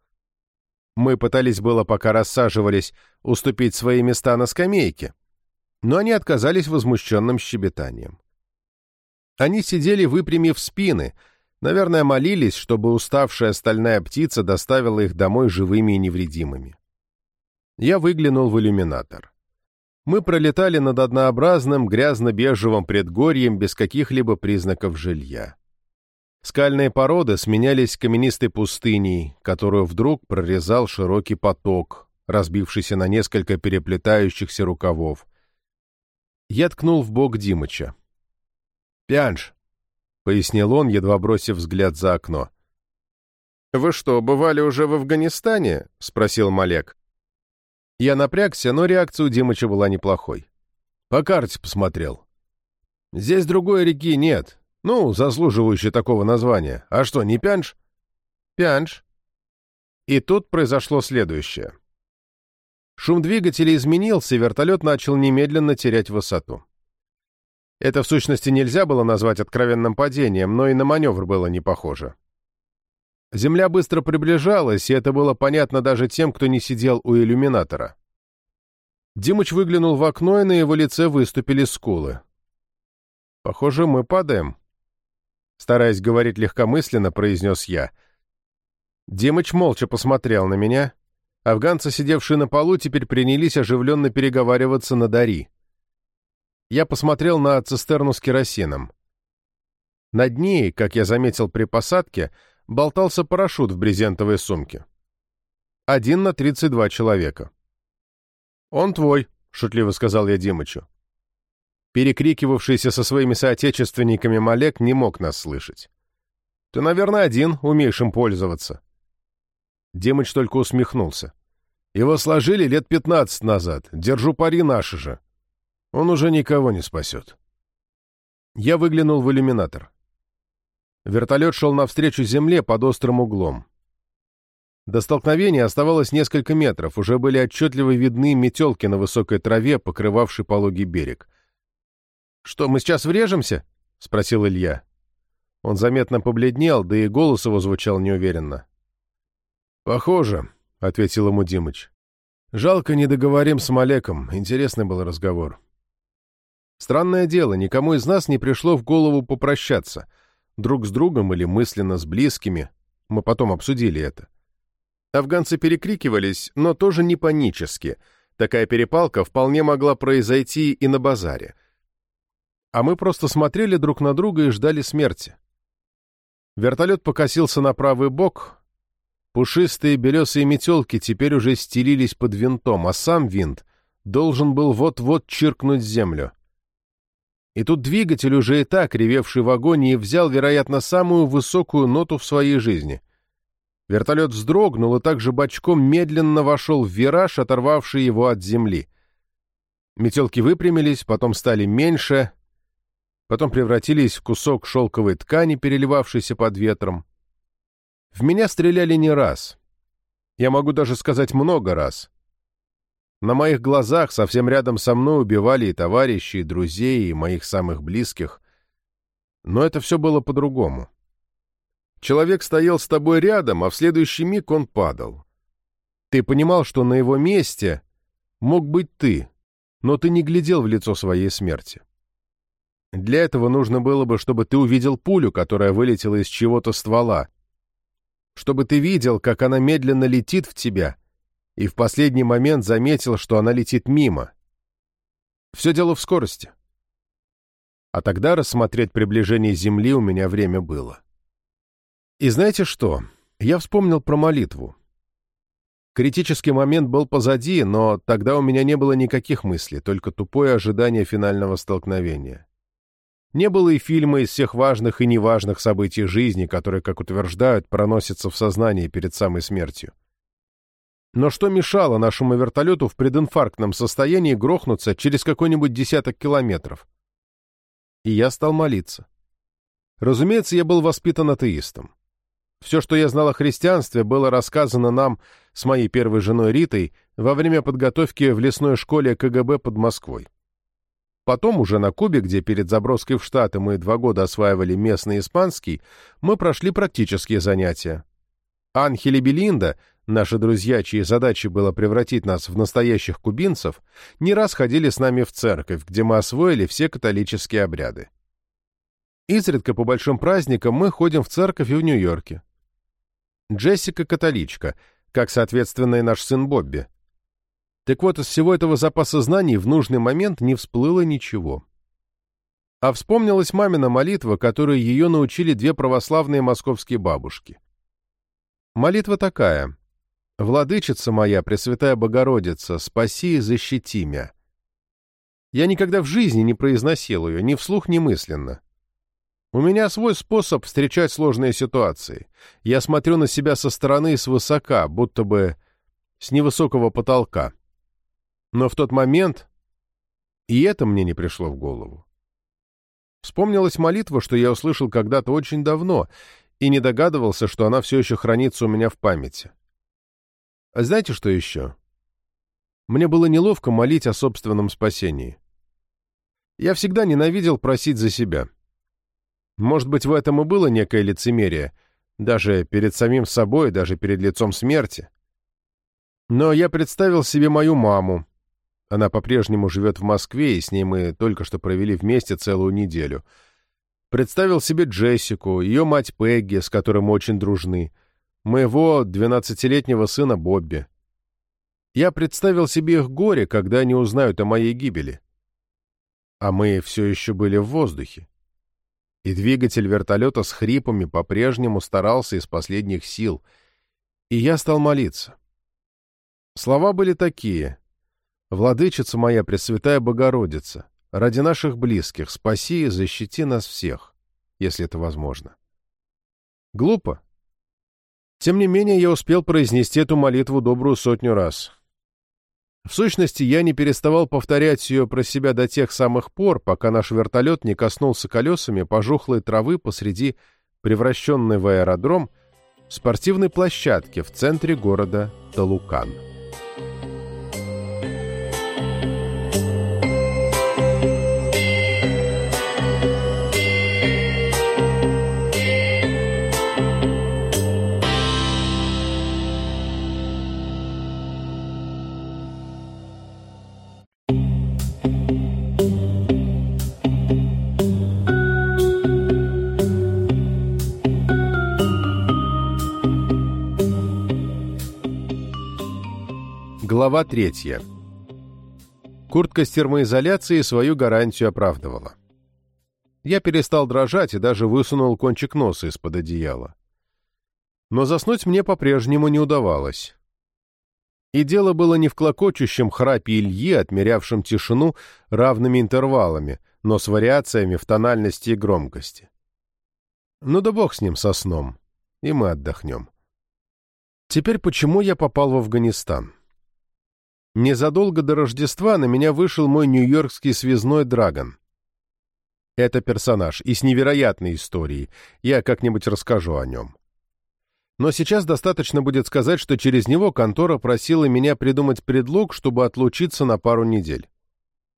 Мы пытались было, пока рассаживались, уступить свои места на скамейке, но они отказались возмущенным щебетанием. Они сидели, выпрямив спины, наверное, молились, чтобы уставшая стальная птица доставила их домой живыми и невредимыми. Я выглянул в иллюминатор. Мы пролетали над однообразным грязно-бежевым предгорьем без каких-либо признаков жилья. Скальные породы сменялись каменистой пустыней, которую вдруг прорезал широкий поток, разбившийся на несколько переплетающихся рукавов. Я ткнул в бок Димыча. «Пянж», — пояснил он, едва бросив взгляд за окно. «Вы что, бывали уже в Афганистане?» — спросил Малек. Я напрягся, но реакция у Димыча была неплохой. По карте посмотрел. Здесь другой реки нет, ну, заслуживающей такого названия. А что, не Пянж? Пянж. И тут произошло следующее. Шум двигателя изменился, и вертолет начал немедленно терять высоту. Это, в сущности, нельзя было назвать откровенным падением, но и на маневр было не похоже. Земля быстро приближалась, и это было понятно даже тем, кто не сидел у иллюминатора. Димыч выглянул в окно, и на его лице выступили скулы. «Похоже, мы падаем», — стараясь говорить легкомысленно, произнес я. Димыч молча посмотрел на меня. Афганцы, сидевшие на полу, теперь принялись оживленно переговариваться на Дари. Я посмотрел на цистерну с керосином. Над ней, как я заметил при посадке, — болтался парашют в брезентовой сумке. Один на тридцать два человека. «Он твой», — шутливо сказал я Димычу. Перекрикивавшийся со своими соотечественниками Малек не мог нас слышать. «Ты, наверное, один умеешь им пользоваться». Димыч только усмехнулся. «Его сложили лет пятнадцать назад. Держу пари наши же. Он уже никого не спасет». Я выглянул в иллюминатор. Вертолет шел навстречу земле под острым углом. До столкновения оставалось несколько метров, уже были отчетливо видны метелки на высокой траве, покрывавшей пологий берег. «Что, мы сейчас врежемся?» — спросил Илья. Он заметно побледнел, да и голос его звучал неуверенно. «Похоже», — ответил ему Димыч. «Жалко, не договорим с Малеком. Интересный был разговор». Странное дело, никому из нас не пришло в голову попрощаться — друг с другом или мысленно с близкими. Мы потом обсудили это. Афганцы перекрикивались, но тоже не панически. Такая перепалка вполне могла произойти и на базаре. А мы просто смотрели друг на друга и ждали смерти. Вертолет покосился на правый бок. Пушистые белесые метелки теперь уже стелились под винтом, а сам винт должен был вот-вот чиркнуть землю. И тут двигатель, уже и так ревевший в агонии, взял, вероятно, самую высокую ноту в своей жизни. Вертолет вздрогнул и также бочком медленно вошел в вираж, оторвавший его от земли. Метелки выпрямились, потом стали меньше, потом превратились в кусок шелковой ткани, переливавшейся под ветром. В меня стреляли не раз. Я могу даже сказать много раз. На моих глазах совсем рядом со мной убивали и товарищей, и друзей, и моих самых близких. Но это все было по-другому. Человек стоял с тобой рядом, а в следующий миг он падал. Ты понимал, что на его месте мог быть ты, но ты не глядел в лицо своей смерти. Для этого нужно было бы, чтобы ты увидел пулю, которая вылетела из чего-то ствола, чтобы ты видел, как она медленно летит в тебя — и в последний момент заметил, что она летит мимо. Все дело в скорости. А тогда рассмотреть приближение Земли у меня время было. И знаете что? Я вспомнил про молитву. Критический момент был позади, но тогда у меня не было никаких мыслей, только тупое ожидание финального столкновения. Не было и фильма из всех важных и неважных событий жизни, которые, как утверждают, проносятся в сознании перед самой смертью. Но что мешало нашему вертолету в прединфарктном состоянии грохнуться через какой-нибудь десяток километров? И я стал молиться. Разумеется, я был воспитан атеистом. Все, что я знал о христианстве, было рассказано нам с моей первой женой Ритой во время подготовки в лесной школе КГБ под Москвой. Потом уже на Кубе, где перед заброской в Штаты мы два года осваивали местный испанский, мы прошли практические занятия. Анхель и Белинда — Наши друзья, чьей задачей было превратить нас в настоящих кубинцев, не раз ходили с нами в церковь, где мы освоили все католические обряды. Изредка по большим праздникам мы ходим в церковь и в Нью-Йорке. Джессика — католичка, как, соответственно, и наш сын Бобби. Так вот, из всего этого запаса знаний в нужный момент не всплыло ничего. А вспомнилась мамина молитва, которую ее научили две православные московские бабушки. Молитва такая. «Владычица моя, Пресвятая Богородица, спаси и защити мя». Я никогда в жизни не произносил ее, ни вслух, ни мысленно. У меня свой способ встречать сложные ситуации. Я смотрю на себя со стороны и свысока, будто бы с невысокого потолка. Но в тот момент и это мне не пришло в голову. Вспомнилась молитва, что я услышал когда-то очень давно, и не догадывался, что она все еще хранится у меня в памяти. А знаете, что еще? Мне было неловко молить о собственном спасении. Я всегда ненавидел просить за себя. Может быть, в этом и было некое лицемерие, даже перед самим собой, даже перед лицом смерти. Но я представил себе мою маму. Она по-прежнему живет в Москве, и с ней мы только что провели вместе целую неделю. Представил себе Джессику, ее мать Пегги, с которой мы очень дружны, моего двенадцатилетнего сына Бобби. Я представил себе их горе, когда они узнают о моей гибели. А мы все еще были в воздухе и двигатель вертолета с хрипами по-прежнему старался из последних сил, и я стал молиться. Слова были такие. «Владычица моя, Пресвятая Богородица, ради наших близких спаси и защити нас всех, если это возможно». Глупо. Тем не менее, я успел произнести эту молитву добрую сотню раз. В сущности, я не переставал повторять ее про себя до тех самых пор, пока наш вертолет не коснулся колесами пожухлой травы посреди превращенной в аэродром спортивной площадки в центре города Талукан. Глава третья. Куртка с термоизоляцией свою гарантию оправдывала. Я перестал дрожать и даже высунул кончик носа из-под одеяла. Но заснуть мне по-прежнему не удавалось. И дело было не в клокочущем храпе Ильи, отмерявшем тишину равными интервалами, но с вариациями в тональности и громкости. Ну да бог с ним со сном, и мы отдохнем. Теперь почему я попал в Афганистан? Незадолго до Рождества на меня вышел мой нью-йоркский связной Драгон. Это персонаж и с невероятной историей. Я как-нибудь расскажу о нем. Но сейчас достаточно будет сказать, что через него контора просила меня придумать предлог, чтобы отлучиться на пару недель.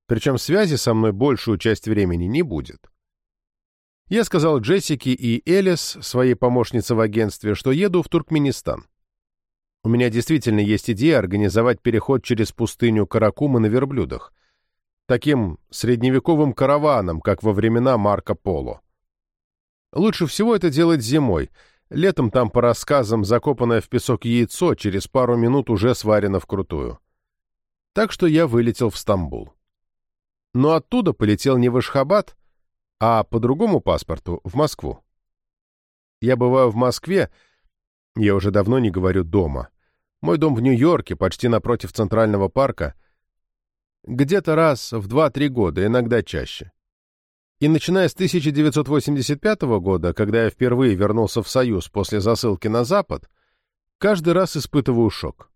Причем связи со мной большую часть времени не будет. Я сказал Джессике и Элис, своей помощнице в агентстве, что еду в Туркменистан. У меня действительно есть идея организовать переход через пустыню Каракума на верблюдах. Таким средневековым караваном, как во времена Марко Поло. Лучше всего это делать зимой. Летом там, по рассказам, закопанное в песок яйцо через пару минут уже сварено вкрутую. Так что я вылетел в Стамбул. Но оттуда полетел не в Ашхабад, а по другому паспорту в Москву. Я бываю в Москве, я уже давно не говорю «дома», мой дом в Нью-Йорке, почти напротив Центрального парка. Где-то раз в 2-3 года, иногда чаще. И начиная с 1985 года, когда я впервые вернулся в Союз после засылки на Запад, каждый раз испытываю шок.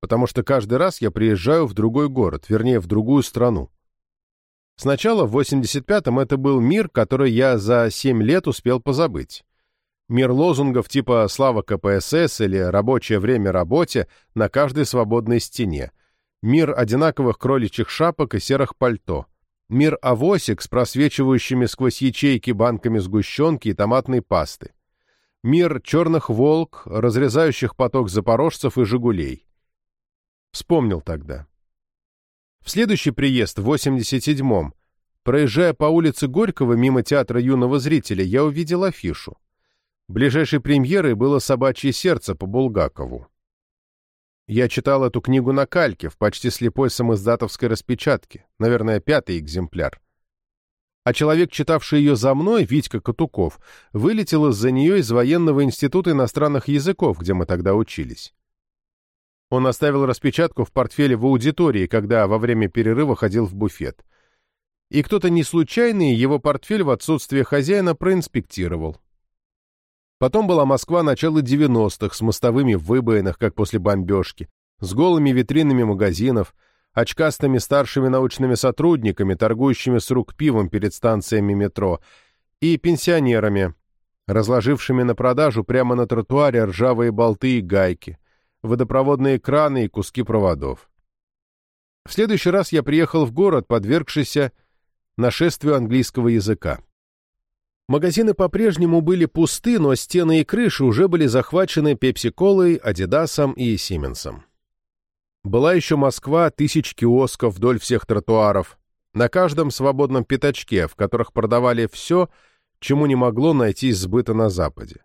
Потому что каждый раз я приезжаю в другой город, вернее, в другую страну. Сначала в 85-м это был мир, который я за 7 лет успел позабыть. Мир лозунгов типа «Слава КПСС» или «Рабочее время работе» на каждой свободной стене. Мир одинаковых кроличьих шапок и серых пальто. Мир авосик с просвечивающими сквозь ячейки банками сгущенки и томатной пасты. Мир черных волк, разрезающих поток запорожцев и «Жигулей». Вспомнил тогда. В следующий приезд в 87-м, проезжая по улице Горького мимо театра юного зрителя, я увидел афишу. Ближайшей премьерой было «Собачье сердце» по Булгакову. Я читал эту книгу на кальке, в почти слепой самоиздатовской распечатке, наверное, пятый экземпляр. А человек, читавший ее за мной, Витька Катуков, вылетел из-за нее из военного института иностранных языков, где мы тогда учились. Он оставил распечатку в портфеле в аудитории, когда во время перерыва ходил в буфет. И кто-то не случайный его портфель в отсутствие хозяина проинспектировал. Потом была Москва начала 90-х с мостовыми выбоинах, как после бомбежки, с голыми витринами магазинов, очкастыми старшими научными сотрудниками, торгующими с рук пивом перед станциями метро, и пенсионерами, разложившими на продажу прямо на тротуаре ржавые болты и гайки, водопроводные краны и куски проводов. В следующий раз я приехал в город, подвергшийся нашествию английского языка. Магазины по-прежнему были пусты, но стены и крыши уже были захвачены Пепси-колой, Адидасом и Сименсом. Была еще Москва, тысяч киосков вдоль всех тротуаров, на каждом свободном пятачке, в которых продавали все, чему не могло найти сбыта на Западе.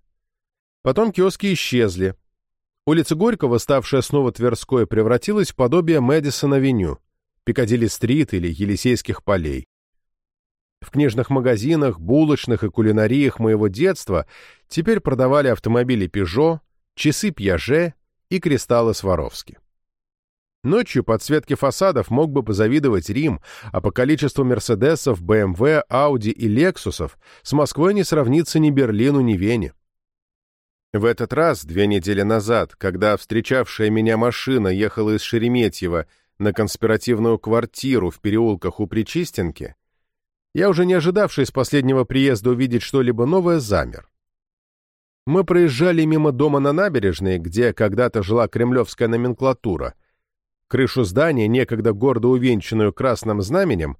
Потом киоски исчезли. Улица Горького, ставшая снова Тверской, превратилась в подобие Мэдисон-авеню, Пикадилли-стрит или Елисейских полей. В книжных магазинах, булочных и кулинариях моего детства теперь продавали автомобили Peugeot, часы Пьяже и кристаллы Сваровски. Ночью подсветки фасадов мог бы позавидовать Рим, а по количеству Мерседесов, БМВ, Ауди и Лексусов с Москвой не сравнится ни Берлину, ни Вене. В этот раз, две недели назад, когда встречавшая меня машина ехала из Шереметьево на конспиративную квартиру в переулках у Причистенки, я, уже не ожидавший с последнего приезда увидеть что-либо новое, замер. Мы проезжали мимо дома на набережной, где когда-то жила кремлевская номенклатура. Крышу здания, некогда гордо увенчанную красным знаменем,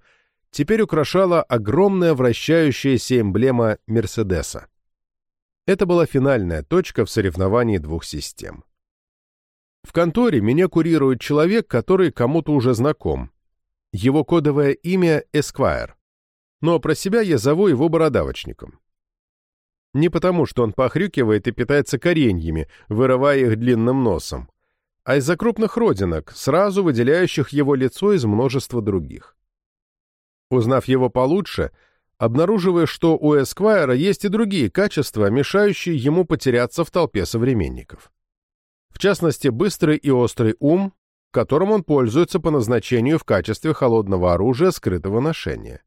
теперь украшала огромная вращающаяся эмблема Мерседеса. Это была финальная точка в соревновании двух систем. В конторе меня курирует человек, который кому-то уже знаком. Его кодовое имя Эсквайр но про себя я зову его бородавочником. Не потому, что он похрюкивает и питается кореньями, вырывая их длинным носом, а из-за крупных родинок, сразу выделяющих его лицо из множества других. Узнав его получше, обнаруживая, что у Эсквайра есть и другие качества, мешающие ему потеряться в толпе современников. В частности, быстрый и острый ум, которым он пользуется по назначению в качестве холодного оружия скрытого ношения.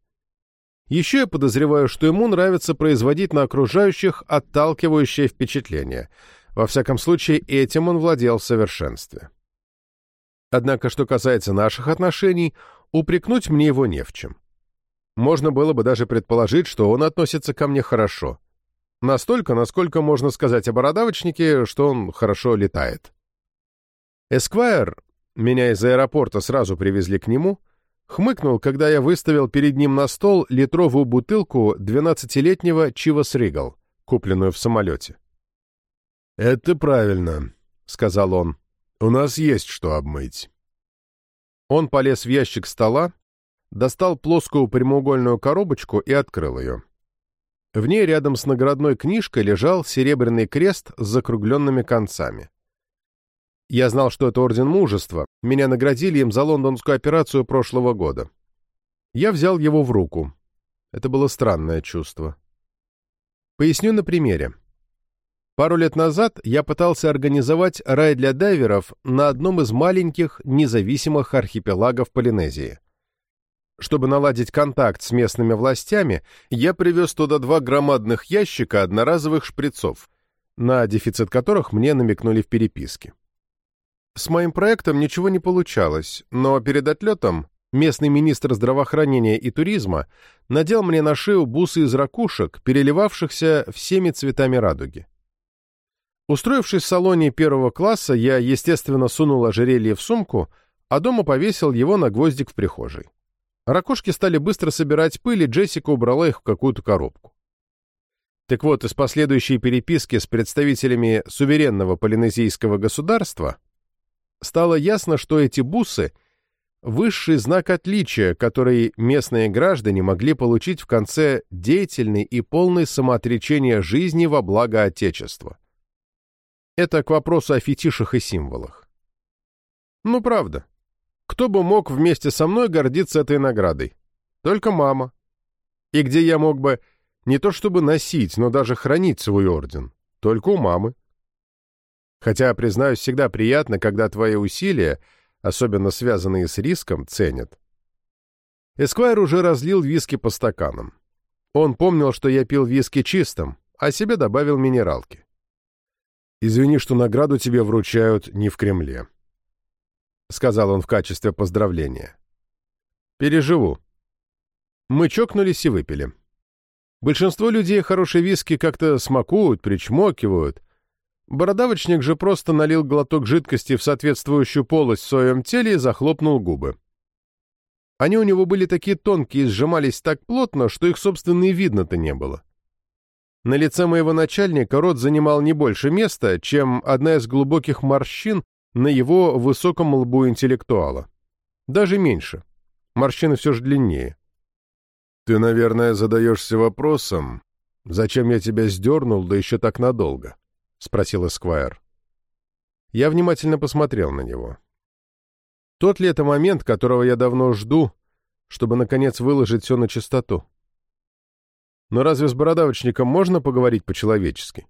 Еще я подозреваю, что ему нравится производить на окружающих отталкивающее впечатление. Во всяком случае, этим он владел в совершенстве. Однако, что касается наших отношений, упрекнуть мне его не в чем. Можно было бы даже предположить, что он относится ко мне хорошо. Настолько, насколько можно сказать о бородавочнике, что он хорошо летает. Эсквайр, меня из аэропорта сразу привезли к нему, Хмыкнул, когда я выставил перед ним на стол литровую бутылку 12-летнего Чивас Ригал, купленную в самолете. «Это правильно», — сказал он. «У нас есть что обмыть». Он полез в ящик стола, достал плоскую прямоугольную коробочку и открыл ее. В ней рядом с наградной книжкой лежал серебряный крест с закругленными концами. Я знал, что это Орден Мужества. Меня наградили им за лондонскую операцию прошлого года. Я взял его в руку. Это было странное чувство. Поясню на примере. Пару лет назад я пытался организовать рай для дайверов на одном из маленьких независимых архипелагов Полинезии. Чтобы наладить контакт с местными властями, я привез туда два громадных ящика одноразовых шприцов, на дефицит которых мне намекнули в переписке. С моим проектом ничего не получалось, но перед отлетом местный министр здравоохранения и туризма надел мне на шею бусы из ракушек, переливавшихся всеми цветами радуги. Устроившись в салоне первого класса, я, естественно, сунул ожерелье в сумку, а дома повесил его на гвоздик в прихожей. Ракушки стали быстро собирать пыль, и Джессика убрала их в какую-то коробку. Так вот, из последующей переписки с представителями суверенного полинезийского государства стало ясно, что эти бусы — высший знак отличия, который местные граждане могли получить в конце деятельной и полной самоотречения жизни во благо Отечества. Это к вопросу о фетишах и символах. Ну, правда. Кто бы мог вместе со мной гордиться этой наградой? Только мама. И где я мог бы не то чтобы носить, но даже хранить свой орден? Только у мамы. Хотя, признаюсь, всегда приятно, когда твои усилия, особенно связанные с риском, ценят. Эсквайр уже разлил виски по стаканам. Он помнил, что я пил виски чистым, а себе добавил минералки. «Извини, что награду тебе вручают не в Кремле», — сказал он в качестве поздравления. «Переживу». Мы чокнулись и выпили. Большинство людей хорошие виски как-то смакуют, причмокивают, Бородавочник же просто налил глоток жидкости в соответствующую полость в своем теле и захлопнул губы. Они у него были такие тонкие и сжимались так плотно, что их, собственно, и видно-то не было. На лице моего начальника рот занимал не больше места, чем одна из глубоких морщин на его высоком лбу интеллектуала. Даже меньше. Морщины все же длиннее. «Ты, наверное, задаешься вопросом, зачем я тебя сдернул, да еще так надолго?» — спросил Эсквайр. Я внимательно посмотрел на него. Тот ли это момент, которого я давно жду, чтобы, наконец, выложить все на чистоту? Но разве с бородавочником можно поговорить по-человечески?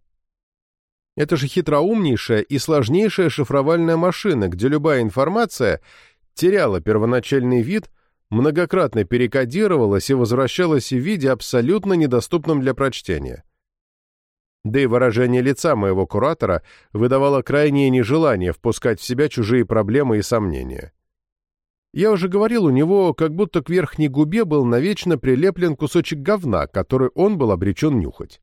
Это же хитроумнейшая и сложнейшая шифровальная машина, где любая информация теряла первоначальный вид, многократно перекодировалась и возвращалась в виде абсолютно недоступном для прочтения да и выражение лица моего куратора выдавало крайнее нежелание впускать в себя чужие проблемы и сомнения. Я уже говорил, у него как будто к верхней губе был навечно прилеплен кусочек говна, который он был обречен нюхать.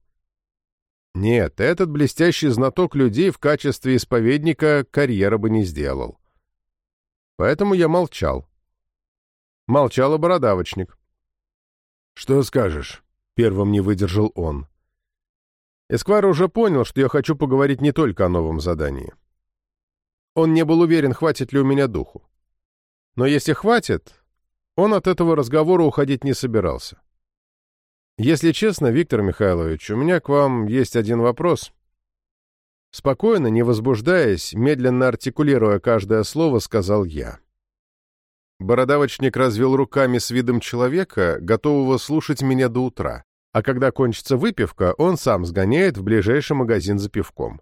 Нет, этот блестящий знаток людей в качестве исповедника карьера бы не сделал. Поэтому я молчал. Молчал и бородавочник. «Что скажешь?» — первым не выдержал он. Эсквайр уже понял, что я хочу поговорить не только о новом задании. Он не был уверен, хватит ли у меня духу. Но если хватит, он от этого разговора уходить не собирался. Если честно, Виктор Михайлович, у меня к вам есть один вопрос. Спокойно, не возбуждаясь, медленно артикулируя каждое слово, сказал я. Бородавочник развел руками с видом человека, готового слушать меня до утра а когда кончится выпивка, он сам сгоняет в ближайший магазин за пивком.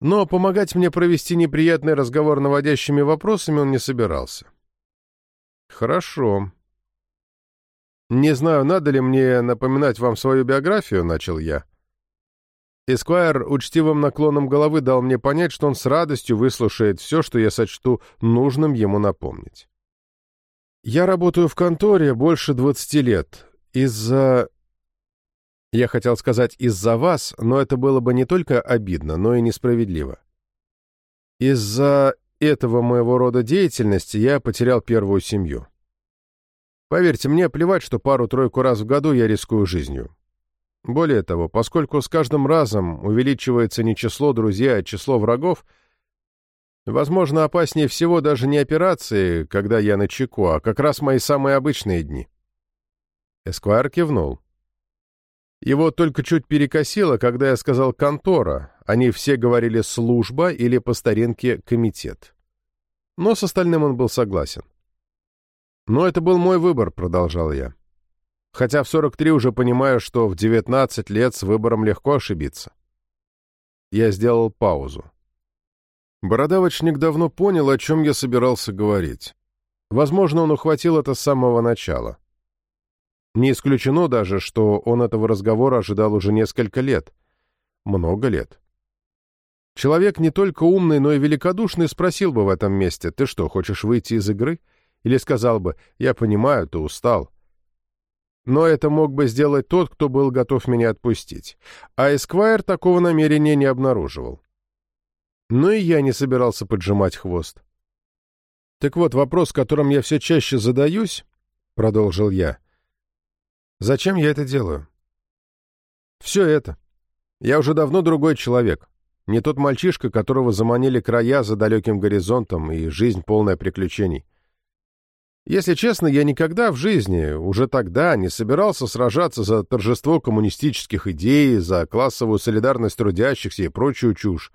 Но помогать мне провести неприятный разговор наводящими вопросами он не собирался. «Хорошо. Не знаю, надо ли мне напоминать вам свою биографию», — начал я. Эсквайр учтивым наклоном головы дал мне понять, что он с радостью выслушает все, что я сочту нужным ему напомнить. «Я работаю в конторе больше двадцати лет. Из-за я хотел сказать «из-за вас», но это было бы не только обидно, но и несправедливо. Из-за этого моего рода деятельности я потерял первую семью. Поверьте мне, плевать, что пару-тройку раз в году я рискую жизнью. Более того, поскольку с каждым разом увеличивается не число друзей, а число врагов, возможно, опаснее всего даже не операции, когда я на чеку, а как раз мои самые обычные дни. Эсквайр кивнул. Его только чуть перекосило, когда я сказал «контора». Они все говорили «служба» или по старинке «комитет». Но с остальным он был согласен. «Но это был мой выбор», — продолжал я. Хотя в 43 уже понимаю, что в 19 лет с выбором легко ошибиться. Я сделал паузу. Бородавочник давно понял, о чем я собирался говорить. Возможно, он ухватил это с самого начала. Не исключено даже, что он этого разговора ожидал уже несколько лет. Много лет. Человек не только умный, но и великодушный спросил бы в этом месте, «Ты что, хочешь выйти из игры?» Или сказал бы, «Я понимаю, ты устал». Но это мог бы сделать тот, кто был готов меня отпустить. А Эсквайр такого намерения не обнаруживал. Но и я не собирался поджимать хвост. «Так вот, вопрос, которым я все чаще задаюсь», — продолжил я, Зачем я это делаю? Все это. Я уже давно другой человек. Не тот мальчишка, которого заманили края за далеким горизонтом и жизнь полная приключений. Если честно, я никогда в жизни, уже тогда, не собирался сражаться за торжество коммунистических идей, за классовую солидарность трудящихся и прочую чушь.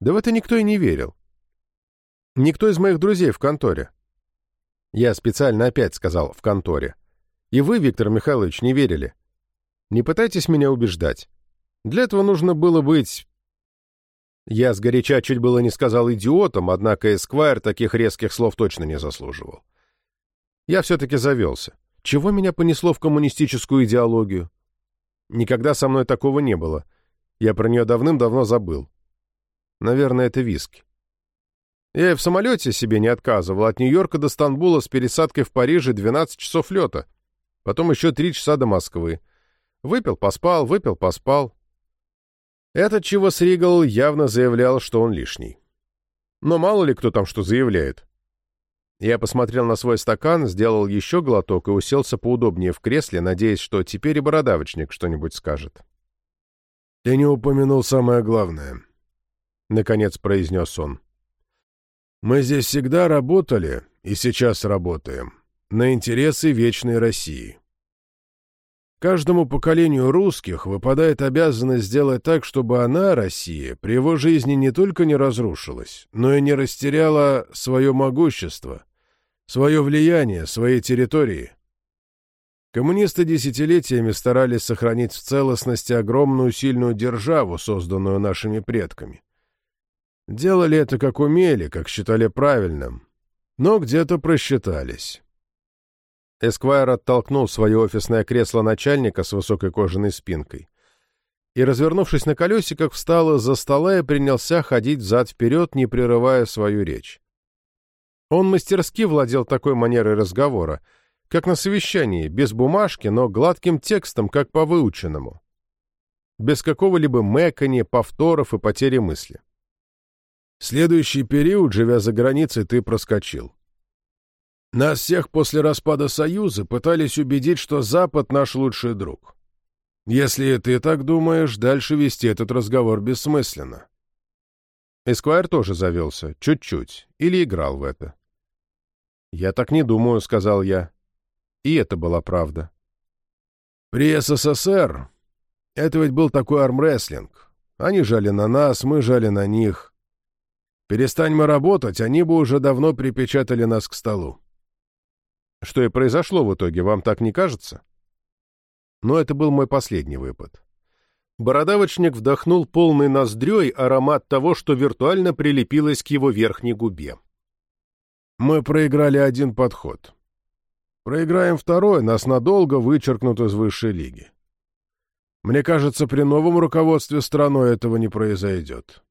Да в это никто и не верил. Никто из моих друзей в конторе. Я специально опять сказал «в конторе». И вы, Виктор Михайлович, не верили. Не пытайтесь меня убеждать. Для этого нужно было быть... Я сгоряча чуть было не сказал идиотом, однако Эсквайр таких резких слов точно не заслуживал. Я все-таки завелся. Чего меня понесло в коммунистическую идеологию? Никогда со мной такого не было. Я про нее давным-давно забыл. Наверное, это виски. Я и в самолете себе не отказывал. От Нью-Йорка до Стамбула с пересадкой в Париже 12 часов лета. Потом еще 3 часа до Москвы. Выпил, поспал, выпил, поспал. Этот Чивас Ригал явно заявлял, что он лишний. Но мало ли кто там что заявляет. Я посмотрел на свой стакан, сделал еще глоток и уселся поудобнее в кресле, надеясь, что теперь и бородавочник что-нибудь скажет. «Ты не упомянул самое главное», — наконец произнес он. Мы здесь всегда работали и сейчас работаем на интересы вечной России. Каждому поколению русских выпадает обязанность сделать так, чтобы она, Россия, при его жизни не только не разрушилась, но и не растеряла свое могущество, свое влияние, свои территории. Коммунисты десятилетиями старались сохранить в целостности огромную сильную державу, созданную нашими предками. Делали это как умели, как считали правильным, но где-то просчитались. Эсквайр оттолкнул свое офисное кресло начальника с высокой кожаной спинкой и, развернувшись на колесиках, встал из-за стола и принялся ходить взад-вперед, не прерывая свою речь. Он мастерски владел такой манерой разговора, как на совещании, без бумажки, но гладким текстом, как по выученному. Без какого-либо мэкания, повторов и потери мысли. Следующий период, живя за границей, ты проскочил. Нас всех после распада Союза пытались убедить, что Запад наш лучший друг. Если ты так думаешь, дальше вести этот разговор бессмысленно. Эсквайр тоже завелся, чуть-чуть, или играл в это. «Я так не думаю», — сказал я. И это была правда. При СССР это ведь был такой армрестлинг. Они жали на нас, мы жали на них. Перестань мы работать, они бы уже давно припечатали нас к столу. Что и произошло в итоге, вам так не кажется? Но это был мой последний выпад. Бородавочник вдохнул полный ноздрёй аромат того, что виртуально прилепилось к его верхней губе. Мы проиграли один подход. Проиграем второй, нас надолго вычеркнут из высшей лиги. Мне кажется, при новом руководстве страной этого не произойдет.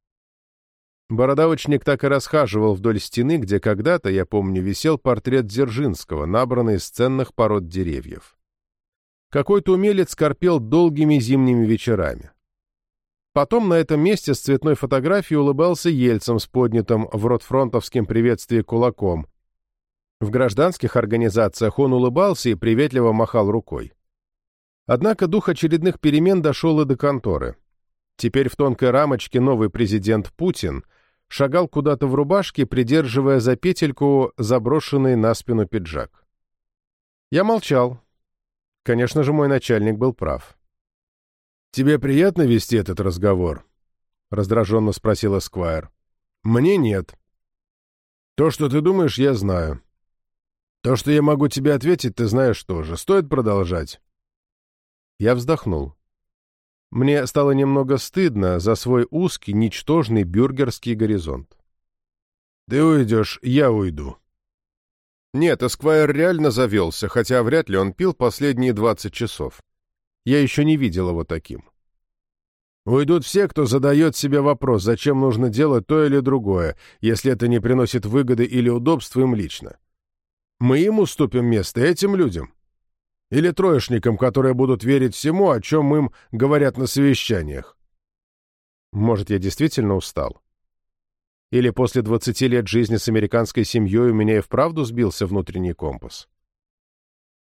Бородавочник так и расхаживал вдоль стены, где когда-то, я помню, висел портрет Дзержинского, набранный из ценных пород деревьев. Какой-то умелец корпел долгими зимними вечерами. Потом на этом месте с цветной фотографией улыбался Ельцем с поднятым в ротфронтовским приветствии кулаком. В гражданских организациях он улыбался и приветливо махал рукой. Однако дух очередных перемен дошел и до конторы. Теперь в тонкой рамочке новый президент Путин — шагал куда-то в рубашке, придерживая за петельку заброшенный на спину пиджак. Я молчал. Конечно же, мой начальник был прав. «Тебе приятно вести этот разговор?» — раздраженно спросил Эсквайр. «Мне нет. То, что ты думаешь, я знаю. То, что я могу тебе ответить, ты знаешь тоже. Стоит продолжать?» Я вздохнул. Мне стало немного стыдно за свой узкий, ничтожный бюргерский горизонт. «Ты уйдешь, я уйду». Нет, Эсквайр реально завелся, хотя вряд ли он пил последние двадцать часов. Я еще не видел его таким. Уйдут все, кто задает себе вопрос, зачем нужно делать то или другое, если это не приносит выгоды или удобства им лично. Мы им уступим место, этим людям. Или троечникам, которые будут верить всему, о чем им говорят на совещаниях? Может, я действительно устал? Или после двадцати лет жизни с американской семьей у меня и вправду сбился внутренний компас?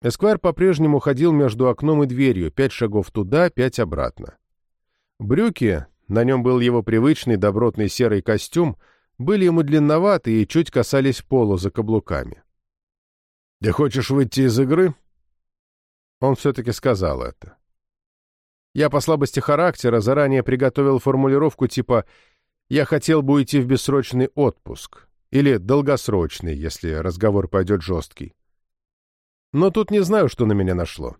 Эсквайр по-прежнему ходил между окном и дверью, пять шагов туда, пять обратно. Брюки, на нем был его привычный добротный серый костюм, были ему длинноваты и чуть касались пола за каблуками. «Ты хочешь выйти из игры?» Он все-таки сказал это. Я по слабости характера заранее приготовил формулировку типа «Я хотел бы уйти в бессрочный отпуск» Или долгосрочный, если разговор пойдет жесткий. Но тут не знаю, что на меня нашло.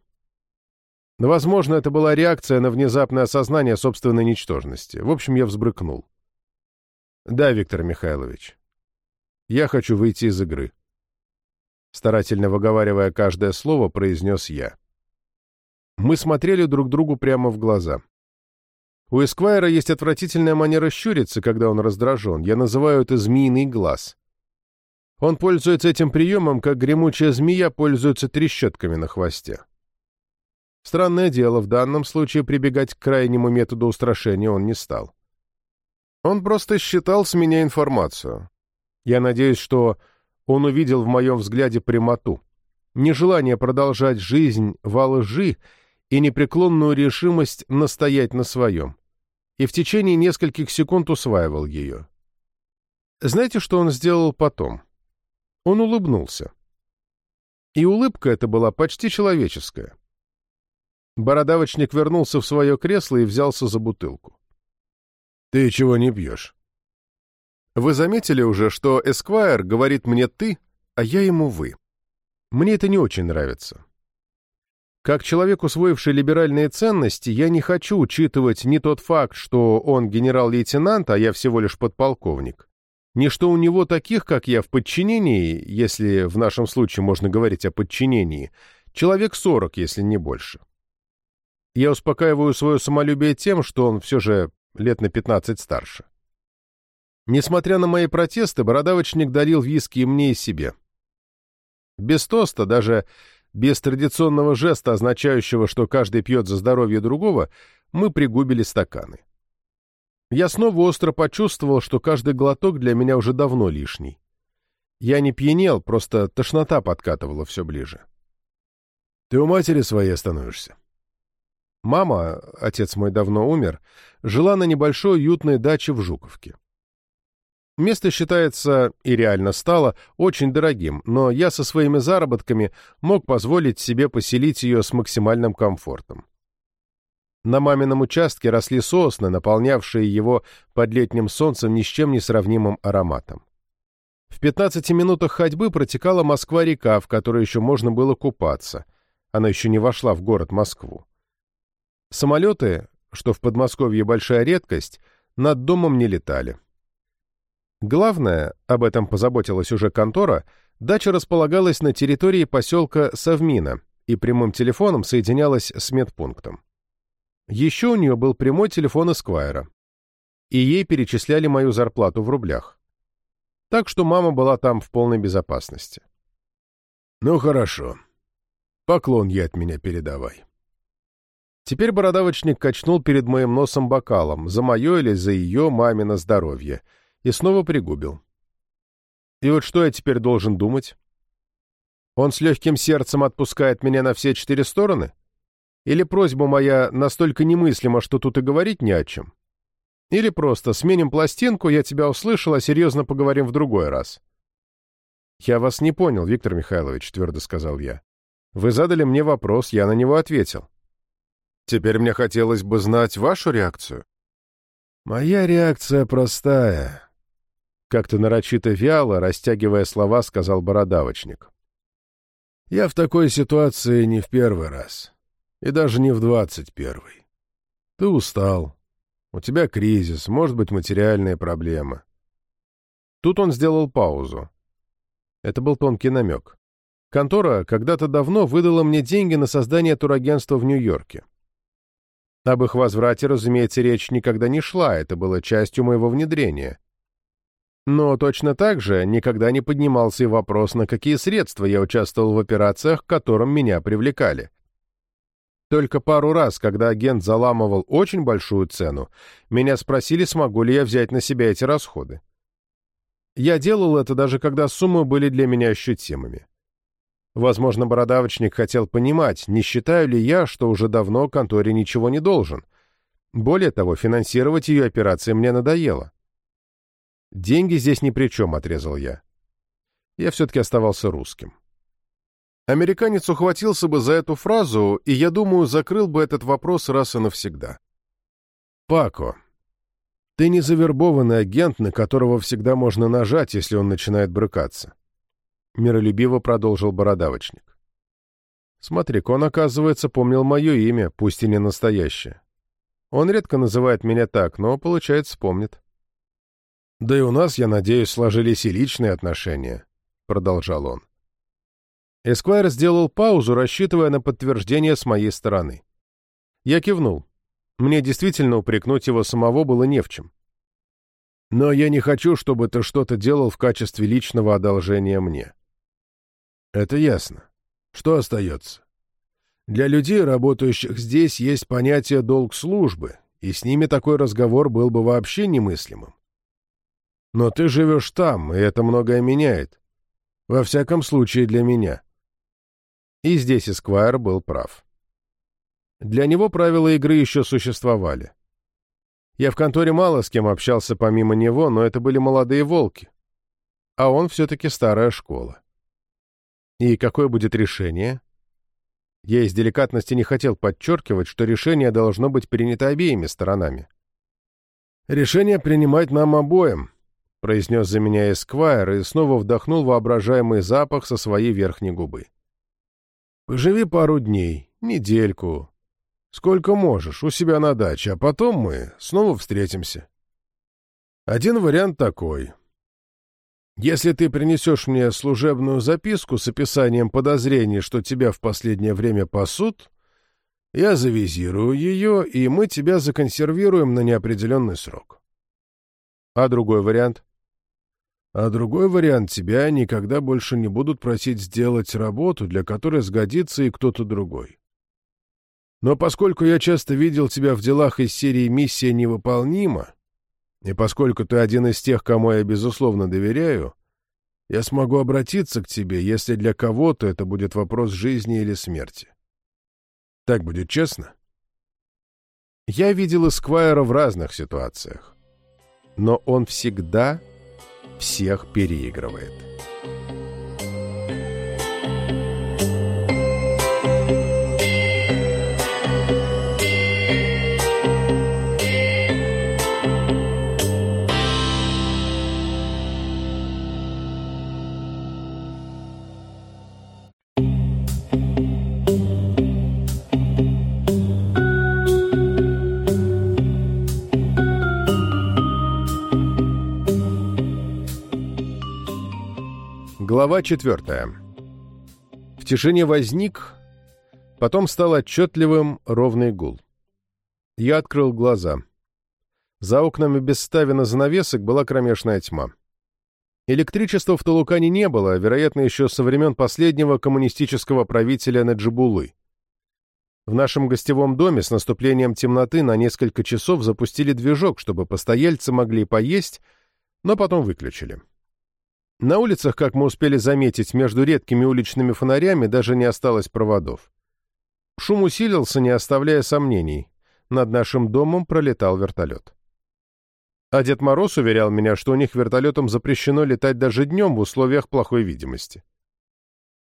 Возможно, это была реакция на внезапное осознание собственной ничтожности. В общем, я взбрыкнул. «Да, Виктор Михайлович. Я хочу выйти из игры». Старательно выговаривая каждое слово, произнес я. Мы смотрели друг другу прямо в глаза. У Эсквайра есть отвратительная манера щуриться, когда он раздражен. Я называю это «змеиный глаз». Он пользуется этим приемом, как гремучая змея пользуется трещотками на хвосте. Странное дело, в данном случае прибегать к крайнему методу устрашения он не стал. Он просто считал с меня информацию. Я надеюсь, что он увидел в моем взгляде прямоту, нежелание продолжать жизнь во лжи и непреклонную решимость настоять на своем. И в течение нескольких секунд усваивал ее. Знаете, что он сделал потом? Он улыбнулся. И улыбка эта была почти человеческая. Бородавочник вернулся в свое кресло и взялся за бутылку. «Ты чего не пьешь?» «Вы заметили уже, что Эсквайр говорит мне «ты», а я ему «вы». Мне это не очень нравится. Как человек, усвоивший либеральные ценности, я не хочу учитывать ни тот факт, что он генерал-лейтенант, а я всего лишь подполковник, ни что у него таких, как я, в подчинении, если в нашем случае можно говорить о подчинении, человек сорок, если не больше. Я успокаиваю свое самолюбие тем, что он все же лет на пятнадцать старше. Несмотря на мои протесты, бородавочник дарил виски и мне и себе. Без тоста, даже без традиционного жеста, означающего, что каждый пьет за здоровье другого, мы пригубили стаканы. Я снова остро почувствовал, что каждый глоток для меня уже давно лишний. Я не пьянел, просто тошнота подкатывала все ближе. «Ты у матери своей остановишься?» Мама, отец мой давно умер, жила на небольшой уютной даче в Жуковке. Место считается, и реально стало, очень дорогим, но я со своими заработками мог позволить себе поселить ее с максимальным комфортом. На мамином участке росли сосны, наполнявшие его под летним солнцем ни с чем не сравнимым ароматом. В 15 минутах ходьбы протекала Москва-река, в которой еще можно было купаться. Она еще не вошла в город Москву. Самолеты, что в Подмосковье большая редкость, над домом не летали. Главное, об этом позаботилась уже контора, дача располагалась на территории поселка Совмина и прямым телефоном соединялась с медпунктом. Еще у нее был прямой телефон Эсквайра, и ей перечисляли мою зарплату в рублях. Так что мама была там в полной безопасности. «Ну хорошо. Поклон ей от меня передавай». Теперь бородавочник качнул перед моим носом бокалом, за мое или за ее мамино здоровье — и снова пригубил. И вот что я теперь должен думать? Он с легким сердцем отпускает меня на все четыре стороны? Или просьба моя настолько немыслима, что тут и говорить не о чем? Или просто сменим пластинку, я тебя услышал, а серьезно поговорим в другой раз? «Я вас не понял, Виктор Михайлович», — твердо сказал я. «Вы задали мне вопрос, я на него ответил. Теперь мне хотелось бы знать вашу реакцию». «Моя реакция простая», как-то нарочито вяло, растягивая слова, сказал бородавочник. «Я в такой ситуации не в первый раз. И даже не в двадцать первый. Ты устал. У тебя кризис, может быть, материальные проблемы». Тут он сделал паузу. Это был тонкий намек. Контора когда-то давно выдала мне деньги на создание турагентства в Нью-Йорке. Об их возврате, разумеется, речь никогда не шла, это было частью моего внедрения. Но точно так же никогда не поднимался и вопрос, на какие средства я участвовал в операциях, к которым меня привлекали. Только пару раз, когда агент заламывал очень большую цену, меня спросили, смогу ли я взять на себя эти расходы. Я делал это даже когда суммы были для меня ощутимыми. Возможно, бородавочник хотел понимать, не считаю ли я, что уже давно конторе ничего не должен. Более того, финансировать ее операции мне надоело. «Деньги здесь ни при чем», — отрезал я. Я все-таки оставался русским. Американец ухватился бы за эту фразу, и, я думаю, закрыл бы этот вопрос раз и навсегда. «Пако, Ты не завербованный агент, на которого всегда можно нажать, если он начинает брыкаться. Миролюбиво продолжил бородавочник. Смотри-ка, он, оказывается, помнил мое имя, пусть и не настоящее. Он редко называет меня так, но, получается, помнит. «Да и у нас, я надеюсь, сложились и личные отношения», — продолжал он. Эсквайр сделал паузу, рассчитывая на подтверждение с моей стороны. Я кивнул. Мне действительно упрекнуть его самого было не в чем. Но я не хочу, чтобы ты что-то делал в качестве личного одолжения мне. Это ясно. Что остается? Для людей, работающих здесь, есть понятие «долг службы», и с ними такой разговор был бы вообще немыслимым. Но ты живешь там, и это многое меняет. Во всяком случае, для меня. И здесь Эсквайр был прав. Для него правила игры еще существовали. Я в конторе мало с кем общался помимо него, но это были молодые волки. А он все-таки старая школа. И какое будет решение? Я из деликатности не хотел подчеркивать, что решение должно быть принято обеими сторонами. «Решение принимать нам обоим», — произнес за меня Эсквайр и снова вдохнул воображаемый запах со своей верхней губы. «Поживи пару дней, недельку, сколько можешь, у себя на даче, а потом мы снова встретимся. Один вариант такой. Если ты принесешь мне служебную записку с описанием подозрений, что тебя в последнее время пасут, я завизирую ее, и мы тебя законсервируем на неопределенный срок. А другой вариант? А другой вариант тебя никогда больше не будут просить сделать работу, для которой сгодится и кто-то другой. Но поскольку я часто видел тебя в делах из серии «Миссия невыполнима», и поскольку ты один из тех, кому я безусловно доверяю, я смогу обратиться к тебе, если для кого-то это будет вопрос жизни или смерти. Так будет честно? Я видел Эсквайра в разных ситуациях, но он всегда всех переигрывает. Глава четвертая. В тишине возник, потом стал отчетливым ровный гул. Я открыл глаза. За окнами без ставина занавесок была кромешная тьма. Электричества в Талукане не было, вероятно, еще со времен последнего коммунистического правителя Наджибулы. В нашем гостевом доме с наступлением темноты на несколько часов запустили движок, чтобы постояльцы могли поесть, но потом выключили. На улицах, как мы успели заметить, между редкими уличными фонарями даже не осталось проводов. Шум усилился, не оставляя сомнений. Над нашим домом пролетал вертолет. А Дед Мороз уверял меня, что у них вертолетом запрещено летать даже днем в условиях плохой видимости.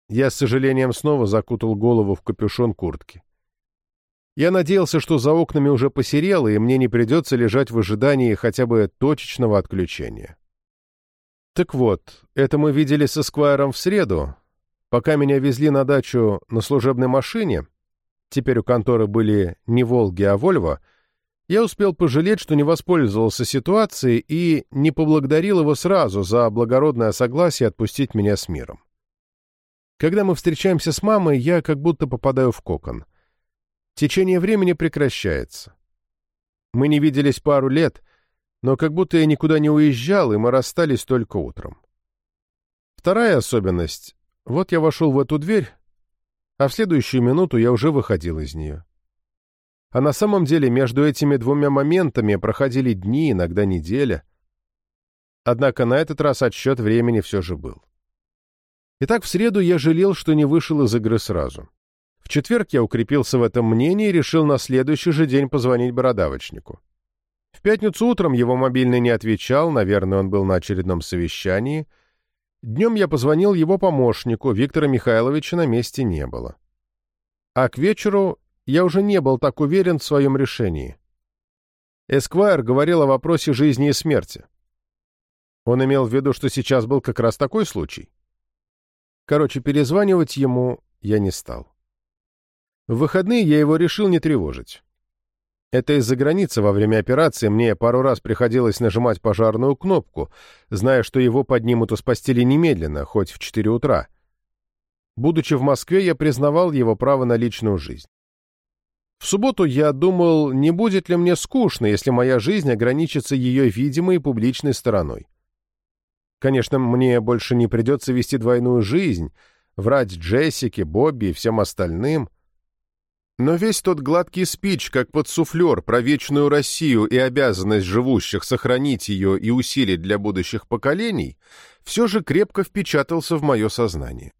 Я с сожалением снова закутал голову в капюшон куртки. Я надеялся, что за окнами уже посерело, и мне не придется лежать в ожидании хотя бы точечного отключения. Так вот, это мы видели со Сквайром в среду, пока меня везли на дачу на служебной машине, теперь у конторы были не «Волги», а «Вольво», я успел пожалеть, что не воспользовался ситуацией и не поблагодарил его сразу за благородное согласие отпустить меня с миром. Когда мы встречаемся с мамой, я как будто попадаю в кокон. Течение времени прекращается. Мы не виделись пару лет — но как будто я никуда не уезжал, и мы расстались только утром. Вторая особенность — вот я вошел в эту дверь, а в следующую минуту я уже выходил из нее. А на самом деле между этими двумя моментами проходили дни, иногда неделя. Однако на этот раз отсчет времени все же был. Итак, в среду я жалел, что не вышел из игры сразу. В четверг я укрепился в этом мнении и решил на следующий же день позвонить бородавочнику. В пятницу утром его мобильный не отвечал, наверное, он был на очередном совещании. Днем я позвонил его помощнику, Виктора Михайловича на месте не было. А к вечеру я уже не был так уверен в своем решении. Эсквайр говорил о вопросе жизни и смерти. Он имел в виду, что сейчас был как раз такой случай. Короче, перезванивать ему я не стал. В выходные я его решил не тревожить. Это из-за границы во время операции мне пару раз приходилось нажимать пожарную кнопку, зная, что его поднимут из постели немедленно, хоть в 4 утра. Будучи в Москве, я признавал его право на личную жизнь. В субботу я думал, не будет ли мне скучно, если моя жизнь ограничится ее видимой и публичной стороной. Конечно, мне больше не придется вести двойную жизнь, врать Джессике, Бобби и всем остальным. Но весь тот гладкий спич, как под суфлер про вечную Россию и обязанность живущих сохранить ее и усилить для будущих поколений, все же крепко впечатался в мое сознание.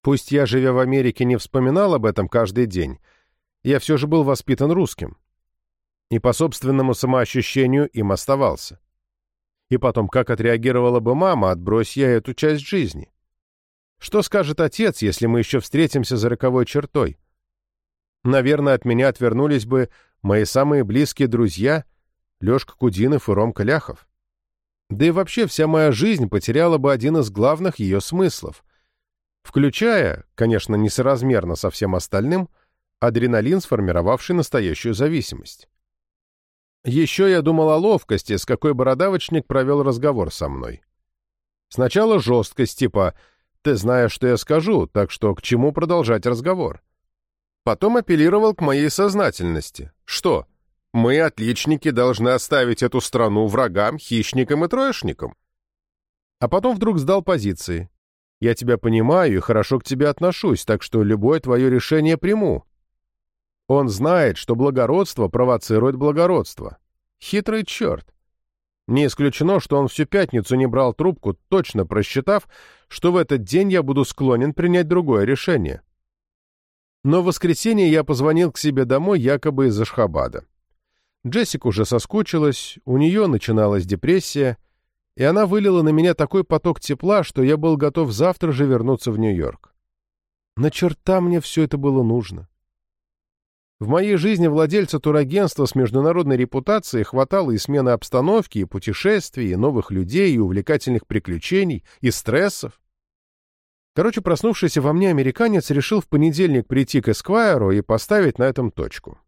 Пусть я, живя в Америке, не вспоминал об этом каждый день, я все же был воспитан русским. И по собственному самоощущению им оставался. И потом, как отреагировала бы мама, отбрось я эту часть жизни? Что скажет отец, если мы еще встретимся за роковой чертой? Наверное, от меня отвернулись бы мои самые близкие друзья Лешка Кудинов и Ромка Ляхов. Да и вообще вся моя жизнь потеряла бы один из главных ее смыслов, включая, конечно, несоразмерно со всем остальным, адреналин, сформировавший настоящую зависимость. Еще я думал о ловкости, с какой бородавочник провел разговор со мной. Сначала жесткость, типа «ты знаешь, что я скажу, так что к чему продолжать разговор?» Потом апеллировал к моей сознательности. Что? Мы, отличники, должны оставить эту страну врагам, хищникам и троечникам. А потом вдруг сдал позиции. Я тебя понимаю и хорошо к тебе отношусь, так что любое твое решение приму. Он знает, что благородство провоцирует благородство. Хитрый черт. Не исключено, что он всю пятницу не брал трубку, точно просчитав, что в этот день я буду склонен принять другое решение. Но в воскресенье я позвонил к себе домой якобы из Ашхабада. Джессика уже соскучилась, у нее начиналась депрессия, и она вылила на меня такой поток тепла, что я был готов завтра же вернуться в Нью-Йорк. На черта мне все это было нужно. В моей жизни владельца турагентства с международной репутацией хватало и смены обстановки, и путешествий, и новых людей, и увлекательных приключений, и стрессов. Короче, проснувшийся во мне американец решил в понедельник прийти к Эсквайру и поставить на этом точку.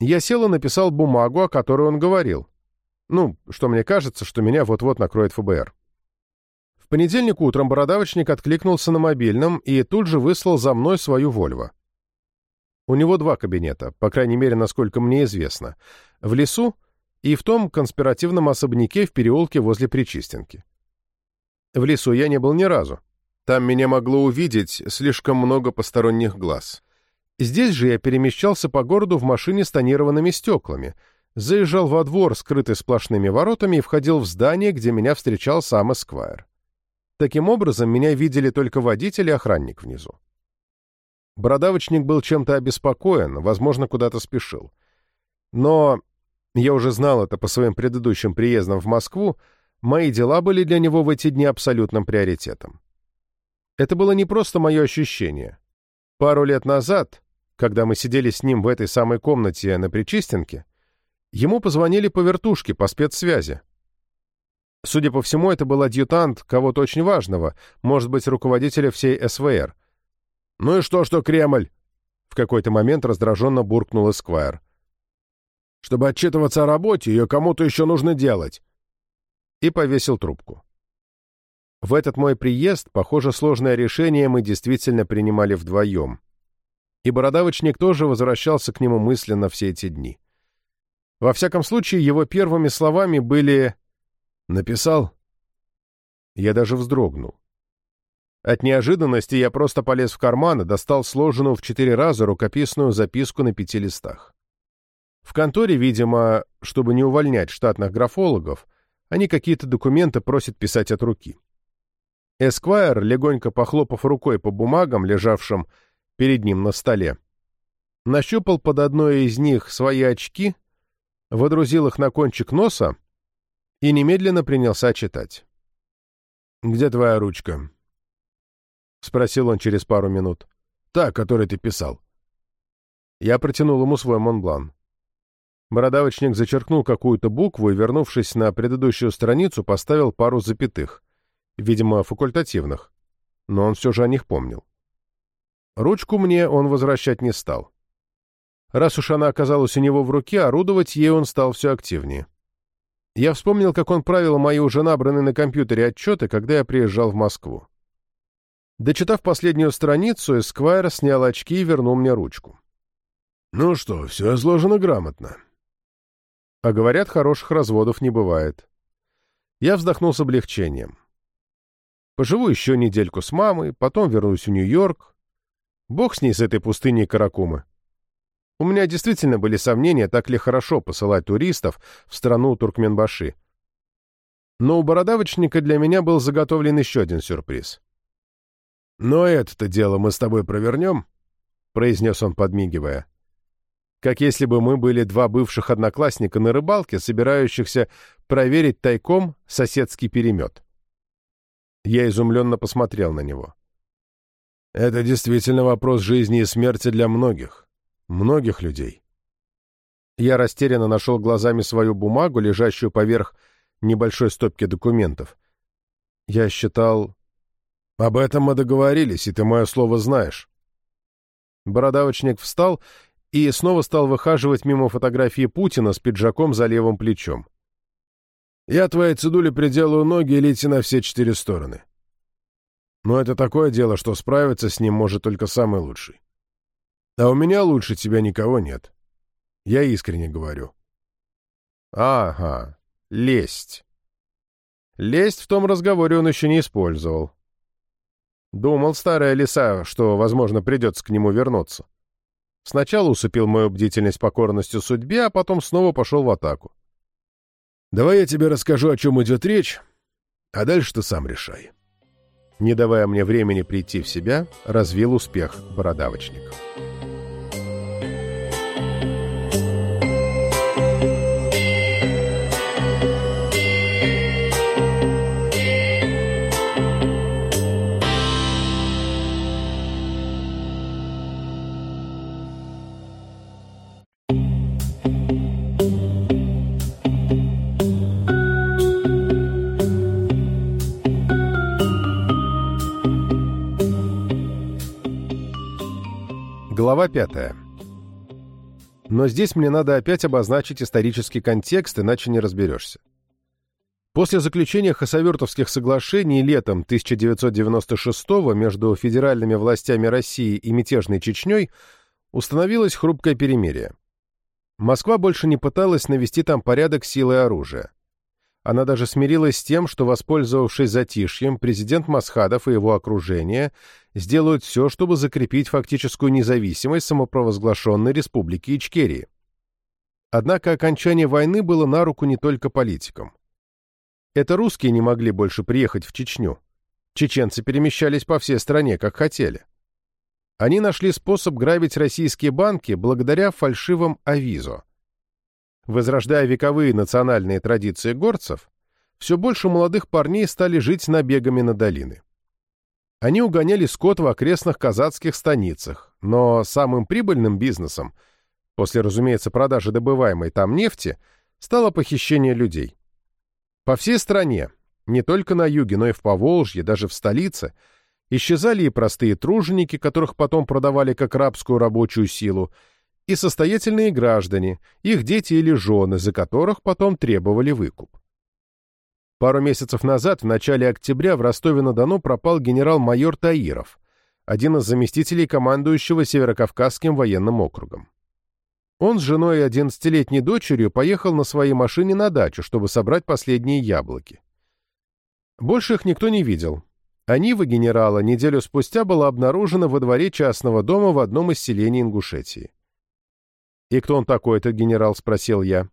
Я сел и написал бумагу, о которой он говорил. Ну, что мне кажется, что меня вот-вот накроет ФБР. В понедельник утром бородавочник откликнулся на мобильном и тут же выслал за мной свою «Вольво». У него два кабинета, по крайней мере, насколько мне известно. В лесу и в том конспиративном особняке в переулке возле Причистенки. В лесу я не был ни разу. Там меня могло увидеть слишком много посторонних глаз. Здесь же я перемещался по городу в машине с тонированными стеклами, заезжал во двор, скрытый сплошными воротами, и входил в здание, где меня встречал сам Эсквайр. Таким образом, меня видели только водитель и охранник внизу. Бородавочник был чем-то обеспокоен, возможно, куда-то спешил. Но я уже знал это по своим предыдущим приездам в Москву, мои дела были для него в эти дни абсолютным приоритетом. Это было не просто мое ощущение. Пару лет назад, когда мы сидели с ним в этой самой комнате на Причистенке, ему позвонили по вертушке, по спецсвязи. Судя по всему, это был адъютант кого-то очень важного, может быть, руководителя всей СВР. «Ну и что, что Кремль?» В какой-то момент раздраженно буркнул Эсквайр. «Чтобы отчитываться о работе, ее кому-то еще нужно делать». И повесил трубку. В этот мой приезд, похоже, сложное решение мы действительно принимали вдвоем. И Бородавочник тоже возвращался к нему мысленно все эти дни. Во всяком случае, его первыми словами были «Написал?» Я даже вздрогнул. От неожиданности я просто полез в карман и достал сложенную в четыре раза рукописную записку на пяти листах. В конторе, видимо, чтобы не увольнять штатных графологов, они какие-то документы просят писать от руки. Эсквайр, легонько похлопав рукой по бумагам, лежавшим перед ним на столе, нащупал под одной из них свои очки, водрузил их на кончик носа и немедленно принялся читать. «Где твоя ручка?» — спросил он через пару минут. «Та, которой ты писал». Я протянул ему свой Монблан. Бородавочник зачеркнул какую-то букву и, вернувшись на предыдущую страницу, поставил пару запятых, видимо, факультативных, но он все же о них помнил. Ручку мне он возвращать не стал. Раз уж она оказалась у него в руке, орудовать ей он стал все активнее. Я вспомнил, как он правил мои уже набранные на компьютере отчеты, когда я приезжал в Москву. Дочитав последнюю страницу, Эсквайр снял очки и вернул мне ручку. «Ну что, все изложено грамотно». А говорят, хороших разводов не бывает. Я вздохнул с облегчением. Поживу еще недельку с мамой, потом вернусь в Нью-Йорк. Бог с ней, с этой пустыней Каракумы. У меня действительно были сомнения, так ли хорошо посылать туристов в страну Туркменбаши. Но у бородавочника для меня был заготовлен еще один сюрприз. «Но это-то дело мы с тобой провернем», — произнес он, подмигивая. Как если бы мы были два бывших одноклассника на рыбалке, собирающихся проверить тайком соседский перемет. Я изумленно посмотрел на него. «Это действительно вопрос жизни и смерти для многих. Многих людей». Я растерянно нашел глазами свою бумагу, лежащую поверх небольшой стопки документов. Я считал... «Об этом мы договорились, и ты мое слово знаешь». Бородавочник встал и снова стал выхаживать мимо фотографии Путина с пиджаком за левым плечом. Я твоей цедуле приделаю ноги и лети на все четыре стороны. Но это такое дело, что справиться с ним может только самый лучший. А у меня лучше тебя никого нет. Я искренне говорю. Ага, лесть. Лесть в том разговоре он еще не использовал. Думал старая лиса, что, возможно, придется к нему вернуться. Сначала усыпил мою бдительность покорностью судьбе, а потом снова пошел в атаку. Давай я тебе расскажу, о чем идет речь, а дальше ты сам решай. Не давая мне времени прийти в себя, развил успех бородавочник. Глава пятая. Но здесь мне надо опять обозначить исторический контекст, иначе не разберешься. После заключения Хасавюртовских соглашений летом 1996 между федеральными властями России и мятежной Чечней установилось хрупкое перемирие. Москва больше не пыталась навести там порядок силой оружия. Она даже смирилась с тем, что, воспользовавшись затишьем, президент Масхадов и его окружение сделают все, чтобы закрепить фактическую независимость самопровозглашенной республики Ичкерии. Однако окончание войны было на руку не только политикам. Это русские не могли больше приехать в Чечню. Чеченцы перемещались по всей стране, как хотели. Они нашли способ грабить российские банки благодаря фальшивым авизо – Возрождая вековые национальные традиции горцев, все больше молодых парней стали жить набегами на долины. Они угоняли скот в окрестных казацких станицах, но самым прибыльным бизнесом, после, разумеется, продажи добываемой там нефти, стало похищение людей. По всей стране, не только на юге, но и в Поволжье, даже в столице, исчезали и простые труженики, которых потом продавали как рабскую рабочую силу, и состоятельные граждане, их дети или жены, за которых потом требовали выкуп. Пару месяцев назад, в начале октября, в Ростове-на-Дону пропал генерал-майор Таиров, один из заместителей командующего Северокавказским военным округом. Он с женой и одиннадцатилетней дочерью поехал на своей машине на дачу, чтобы собрать последние яблоки. Больше их никто не видел. А Нива генерала неделю спустя была обнаружена во дворе частного дома в одном из селений Ингушетии. «И кто он такой, этот генерал?» — спросил я.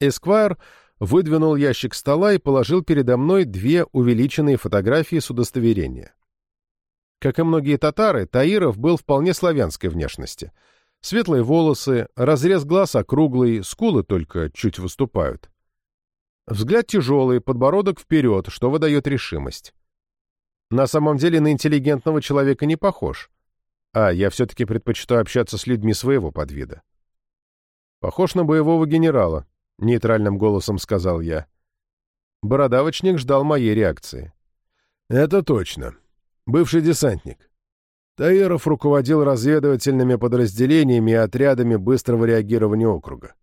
Эсквайр выдвинул ящик стола и положил передо мной две увеличенные фотографии с удостоверения. Как и многие татары, Таиров был вполне славянской внешности. Светлые волосы, разрез глаз округлый, скулы только чуть выступают. Взгляд тяжелый, подбородок вперед, что выдает решимость. На самом деле на интеллигентного человека не похож. А я все-таки предпочитаю общаться с людьми своего подвида. «Похож на боевого генерала», — нейтральным голосом сказал я. Бородавочник ждал моей реакции. «Это точно. Бывший десантник. Таиров руководил разведывательными подразделениями и отрядами быстрого реагирования округа.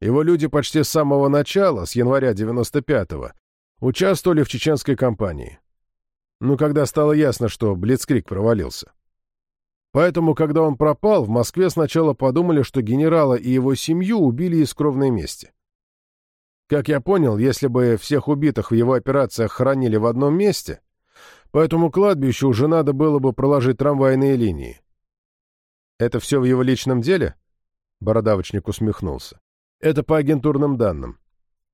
Его люди почти с самого начала, с января 95-го, участвовали в чеченской кампании. Ну, когда стало ясно, что Блицкрик провалился. Поэтому, когда он пропал, в Москве сначала подумали, что генерала и его семью убили из кровной мести. Как я понял, если бы всех убитых в его операциях хоронили в одном месте, по этому кладбищу уже надо было бы проложить трамвайные линии. «Это все в его личном деле?» Бородавочник усмехнулся. «Это по агентурным данным.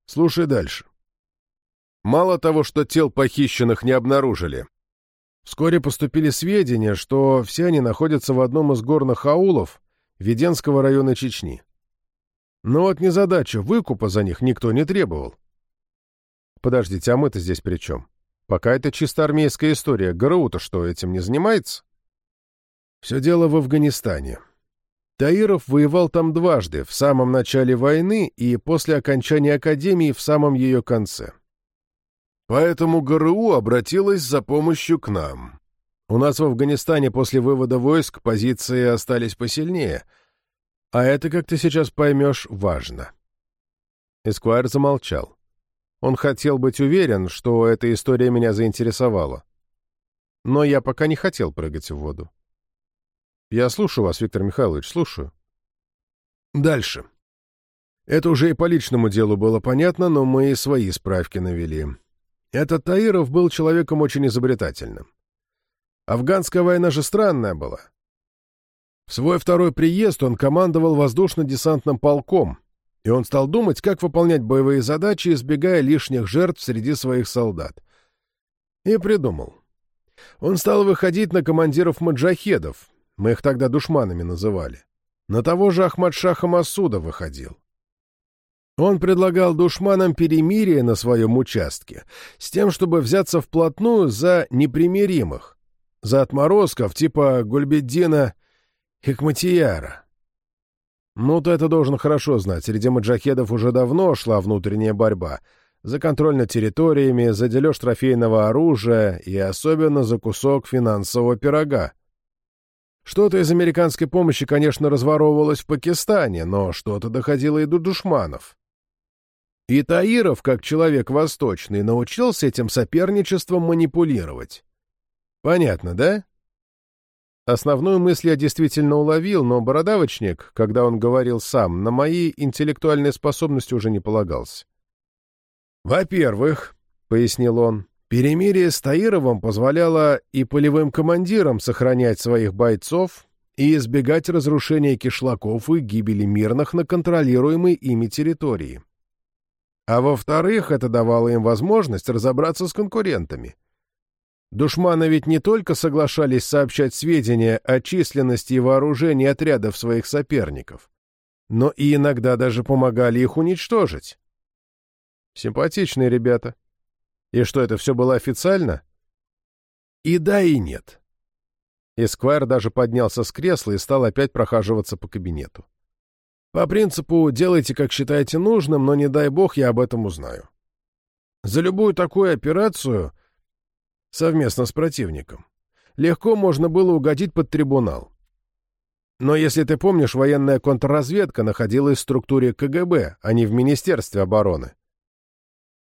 Слушай дальше. Мало того, что тел похищенных не обнаружили. Вскоре поступили сведения, что все они находятся в одном из горных аулов Веденского района Чечни. Но вот незадача, выкупа за них никто не требовал. Подождите, а мы-то здесь при чем? Пока это чисто армейская история. ГРУ-то что, этим не занимается? Все дело в Афганистане. Таиров воевал там дважды, в самом начале войны и после окончания Академии в самом ее конце. Поэтому ГРУ обратилась за помощью к нам. У нас в Афганистане после вывода войск позиции остались посильнее. А это, как ты сейчас поймешь, важно. Эсквайр замолчал. Он хотел быть уверен, что эта история меня заинтересовала. Но я пока не хотел прыгать в воду. Я слушаю вас, Виктор Михайлович, слушаю. Дальше. Это уже и по личному делу было понятно, но мы и свои справки навели. Этот Таиров был человеком очень изобретательным. Афганская война же странная была. В свой второй приезд он командовал воздушно-десантным полком, и он стал думать, как выполнять боевые задачи, избегая лишних жертв среди своих солдат. И придумал. Он стал выходить на командиров маджахедов, мы их тогда душманами называли. На того же Ахмадшаха Масуда выходил. Он предлагал душманам перемирие на своем участке, с тем, чтобы взяться вплотную за непримиримых, за отморозков типа Гульбеддина Хикматияра. Ну, ты это должен хорошо знать. Среди маджахедов уже давно шла внутренняя борьба. За контроль над территориями, за дележ трофейного оружия и особенно за кусок финансового пирога. Что-то из американской помощи, конечно, разворовывалось в Пакистане, но что-то доходило и до душманов. И Таиров, как человек восточный, научился этим соперничеством манипулировать. Понятно, да? Основную мысль я действительно уловил, но бородавочник, когда он говорил сам, на мои интеллектуальные способности уже не полагался. «Во-первых, — пояснил он, — перемирие с Таировым позволяло и полевым командирам сохранять своих бойцов и избегать разрушения кишлаков и гибели мирных на контролируемой ими территории. А во-вторых, это давало им возможность разобраться с конкурентами. Душманы ведь не только соглашались сообщать сведения о численности и вооружении отрядов своих соперников, но и иногда даже помогали их уничтожить. Симпатичные ребята. И что, это все было официально? И да, и нет. Эсквайр даже поднялся с кресла и стал опять прохаживаться по кабинету. По принципу «делайте, как считаете нужным, но не дай бог я об этом узнаю». За любую такую операцию — совместно с противником. Легко можно было угодить под трибунал. Но если ты помнишь, военная контрразведка находилась в структуре КГБ, а не в Министерстве обороны.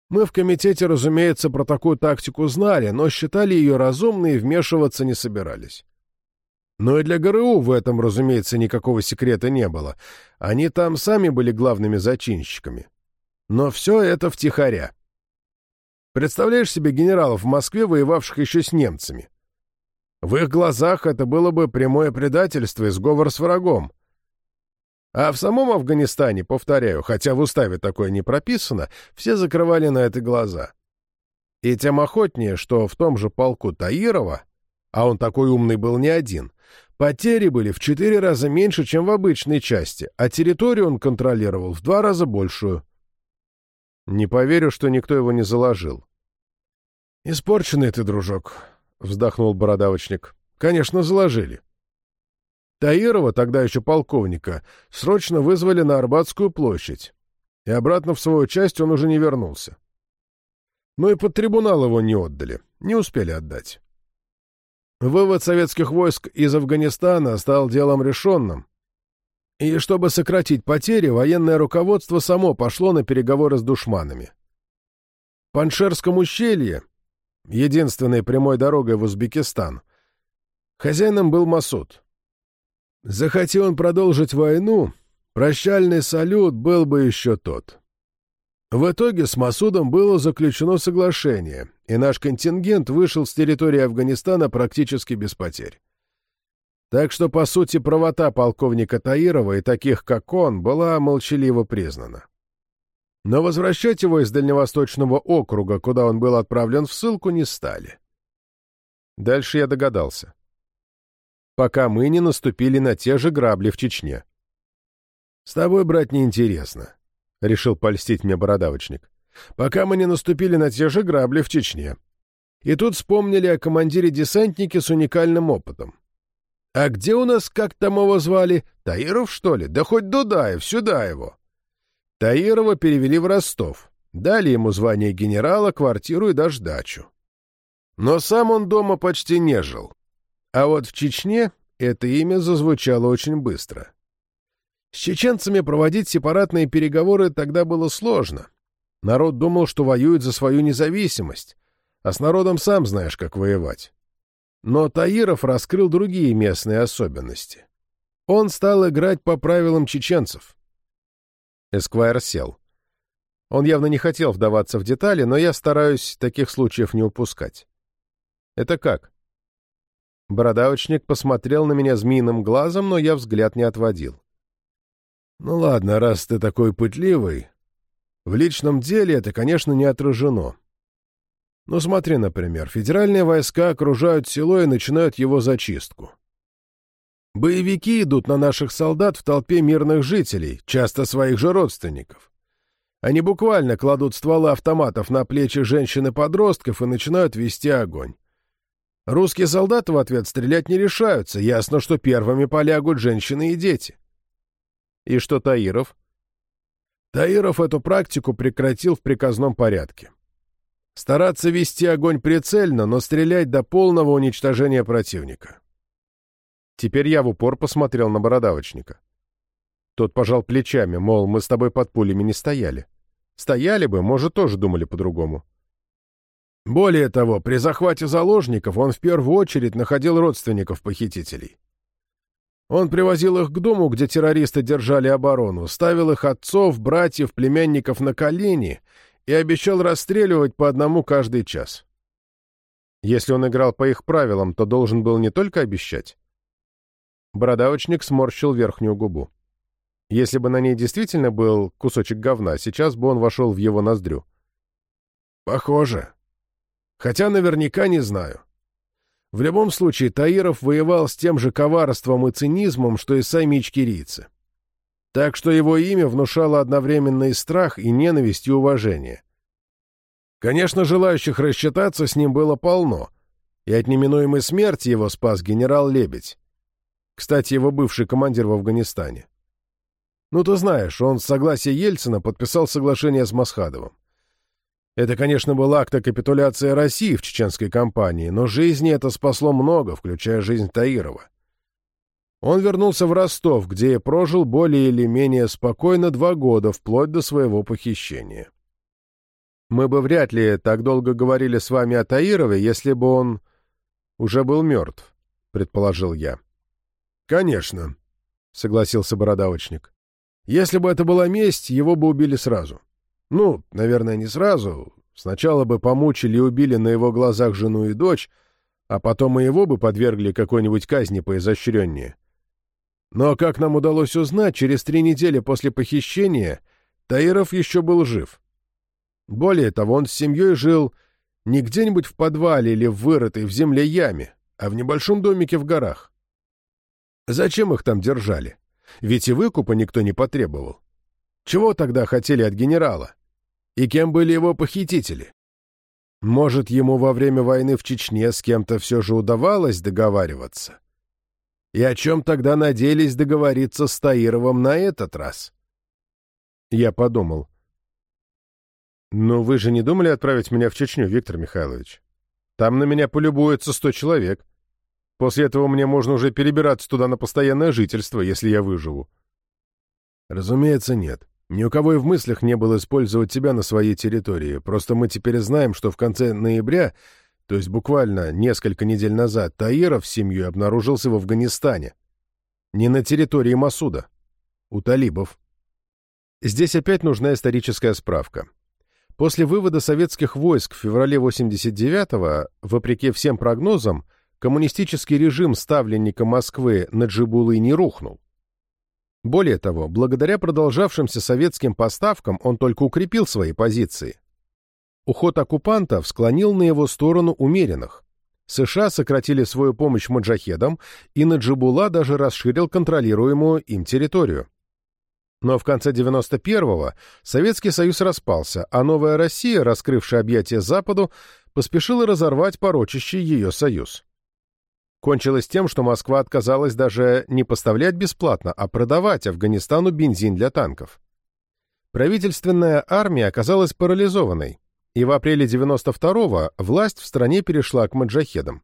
Мы в комитете, разумеется, про такую тактику знали, но считали ее разумной и вмешиваться не собирались. Но и для ГРУ в этом, разумеется, никакого секрета не было. Они там сами были главными зачинщиками. Но все это втихаря. Представляешь себе генералов в Москве, воевавших еще с немцами? В их глазах это было бы прямое предательство и сговор с врагом. А в самом Афганистане, повторяю, хотя в уставе такое не прописано, все закрывали на это глаза. И тем охотнее, что в том же полку Таирова, а он такой умный был не один, потери были в четыре раза меньше, чем в обычной части, а территорию он контролировал в два раза большую. Не поверю, что никто его не заложил. «Испорченный ты, дружок», — вздохнул бородавочник. «Конечно, заложили. Таирова, тогда еще полковника, срочно вызвали на Арбатскую площадь, и обратно в свою часть он уже не вернулся. Ну и под трибунал его не отдали, не успели отдать. Вывод советских войск из Афганистана стал делом решенным, и чтобы сократить потери, военное руководство само пошло на переговоры с душманами. Паншерском ущелье, единственной прямой дорогой в Узбекистан, хозяином был Масуд. Захотел он продолжить войну, прощальный салют был бы еще тот. В итоге с Масудом было заключено соглашение, и наш контингент вышел с территории Афганистана практически без потерь. Так что, по сути, правота полковника Таирова и таких, как он, была молчаливо признана. Но возвращать его из Дальневосточного округа, куда он был отправлен в ссылку, не стали. Дальше я догадался. Пока мы не наступили на те же грабли в Чечне. «С тобой, брат, неинтересно», — решил польстить мне бородавочник. «Пока мы не наступили на те же грабли в Чечне. И тут вспомнили о командире десантники с уникальным опытом. А где у нас, как там его звали? Таиров, что ли? Да хоть Дудаев, сюда его. Таирова перевели в Ростов. Дали ему звание генерала, квартиру и даже дачу. Но сам он дома почти не жил. А вот в Чечне это имя зазвучало очень быстро. С чеченцами проводить сепаратные переговоры тогда было сложно. Народ думал, что воюет за свою независимость, а с народом сам знаешь, как воевать. Но Таиров раскрыл другие местные особенности. Он стал играть по правилам чеченцев. Эсквайр сел. Он явно не хотел вдаваться в детали, но я стараюсь таких случаев не упускать. «Это как?» Бородавочник посмотрел на меня змеиным глазом, но я взгляд не отводил. «Ну ладно, раз ты такой пытливый. В личном деле это, конечно, не отражено. Ну смотри, например, федеральные войска окружают село и начинают его зачистку. Боевики идут на наших солдат в толпе мирных жителей, часто своих же родственников. Они буквально кладут стволы автоматов на плечи женщин и подростков и начинают вести огонь. Русские солдаты в ответ стрелять не решаются, ясно, что первыми полягут женщины и дети. И что Таиров? Таиров эту практику прекратил в приказном порядке. Стараться вести огонь прицельно, но стрелять до полного уничтожения противника. Теперь я в упор посмотрел на бородавочника. Тот пожал плечами, мол, мы с тобой под пулями не стояли. Стояли бы, может, тоже думали по-другому. Более того, при захвате заложников он в первую очередь находил родственников похитителей. Он привозил их к дому, где террористы держали оборону, ставил их отцов, братьев, племянников на колени и обещал расстреливать по одному каждый час. Если он играл по их правилам, то должен был не только обещать. Бородавочник сморщил верхнюю губу. Если бы на ней действительно был кусочек говна, сейчас бы он вошел в его ноздрю. Похоже. Хотя наверняка не знаю. В любом случае, Таиров воевал с тем же коварством и цинизмом, что и сами ичкерийцы. Так что его имя внушало одновременно и страх, и ненависть, и уважение. Конечно, желающих рассчитаться с ним было полно, и от неминуемой смерти его спас генерал Лебедь. Кстати, его бывший командир в Афганистане. Ну, ты знаешь, он с согласия Ельцина подписал соглашение с Масхадовым. Это, конечно, был акт о капитуляции России в чеченской кампании, но жизни это спасло много, включая жизнь Таирова. Он вернулся в Ростов, где и прожил более или менее спокойно два года, вплоть до своего похищения. Мы бы вряд ли так долго говорили с вами о Таирове, если бы он уже был мертв, — предположил я. — Конечно, — согласился бородавочник. — Если бы это была месть, его бы убили сразу. Ну, наверное, не сразу. Сначала бы помучили и убили на его глазах жену и дочь, а потом и его бы подвергли какой-нибудь казни поизощреннее. Но, как нам удалось узнать, через три недели после похищения Таиров еще был жив. Более того, он с семьей жил не где-нибудь в подвале или в вырытой в земле яме, а в небольшом домике в горах. Зачем их там держали? Ведь и выкупа никто не потребовал. Чего тогда хотели от генерала? И кем были его похитители? Может, ему во время войны в Чечне с кем-то все же удавалось договариваться? И о чем тогда надеялись договориться с Таировым на этот раз? Я подумал. «Но вы же не думали отправить меня в Чечню, Виктор Михайлович? Там на меня полюбуется сто человек. После этого мне можно уже перебираться туда на постоянное жительство, если я выживу». «Разумеется, нет. Ни у кого и в мыслях не было использовать тебя на своей территории. Просто мы теперь знаем, что в конце ноября, то есть буквально несколько недель назад, Таиров с семьей обнаружился в Афганистане. Не на территории Масуда. У талибов. Здесь опять нужна историческая справка. После вывода советских войск в феврале 89-го, вопреки всем прогнозам, коммунистический режим ставленника Москвы Наджибулы не рухнул. Более того, благодаря продолжавшимся советским поставкам он только укрепил свои позиции. Уход оккупантов склонил на его сторону умеренных. США сократили свою помощь маджахедам, и Наджибула даже расширил контролируемую им территорию. Но в конце 91-го Советский Союз распался, а новая Россия, раскрывшая объятия Западу, поспешила разорвать порочащий ее союз. Кончилось тем, что Москва отказалась даже не поставлять бесплатно, а продавать Афганистану бензин для танков. Правительственная армия оказалась парализованной, и в апреле 92-го власть в стране перешла к маджахедам.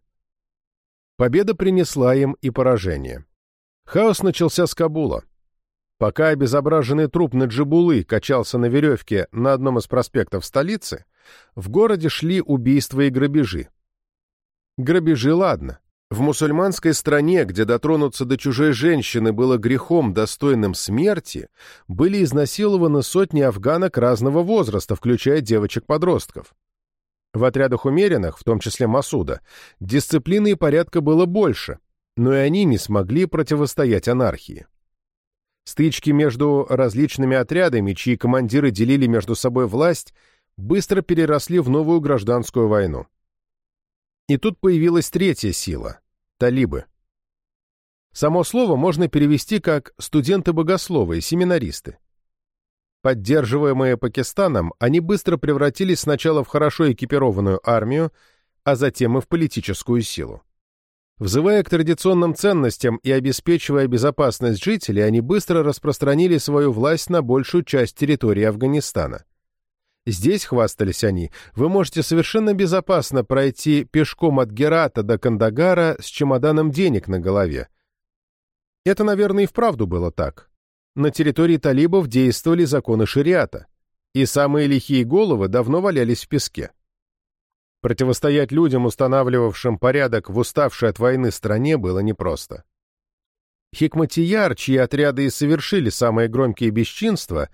Победа принесла им и поражение. Хаос начался с Кабула. Пока обезображенный труп Наджибулы качался на веревке на одном из проспектов столицы, в городе шли убийства и грабежи. Грабежи, ладно. В мусульманской стране, где дотронуться до чужой женщины было грехом, достойным смерти, были изнасилованы сотни афганок разного возраста, включая девочек-подростков. В отрядах умеренных, в том числе Масуда, дисциплины и порядка было больше, но и они не смогли противостоять анархии. Стычки между различными отрядами, чьи командиры делили между собой власть, быстро переросли в новую гражданскую войну. И тут появилась третья сила талибы. Само слово можно перевести как «студенты-богословы» и «семинаристы». Поддерживаемые Пакистаном, они быстро превратились сначала в хорошо экипированную армию, а затем и в политическую силу. Взывая к традиционным ценностям и обеспечивая безопасность жителей, они быстро распространили свою власть на большую часть территории Афганистана. Здесь, хвастались они, вы можете совершенно безопасно пройти пешком от Герата до Кандагара с чемоданом денег на голове. Это, наверное, и вправду было так. На территории талибов действовали законы шариата, и самые лихие головы давно валялись в песке. Противостоять людям, устанавливавшим порядок в уставшей от войны стране, было непросто. Хикматияр, чьи отряды и совершили самые громкие бесчинства,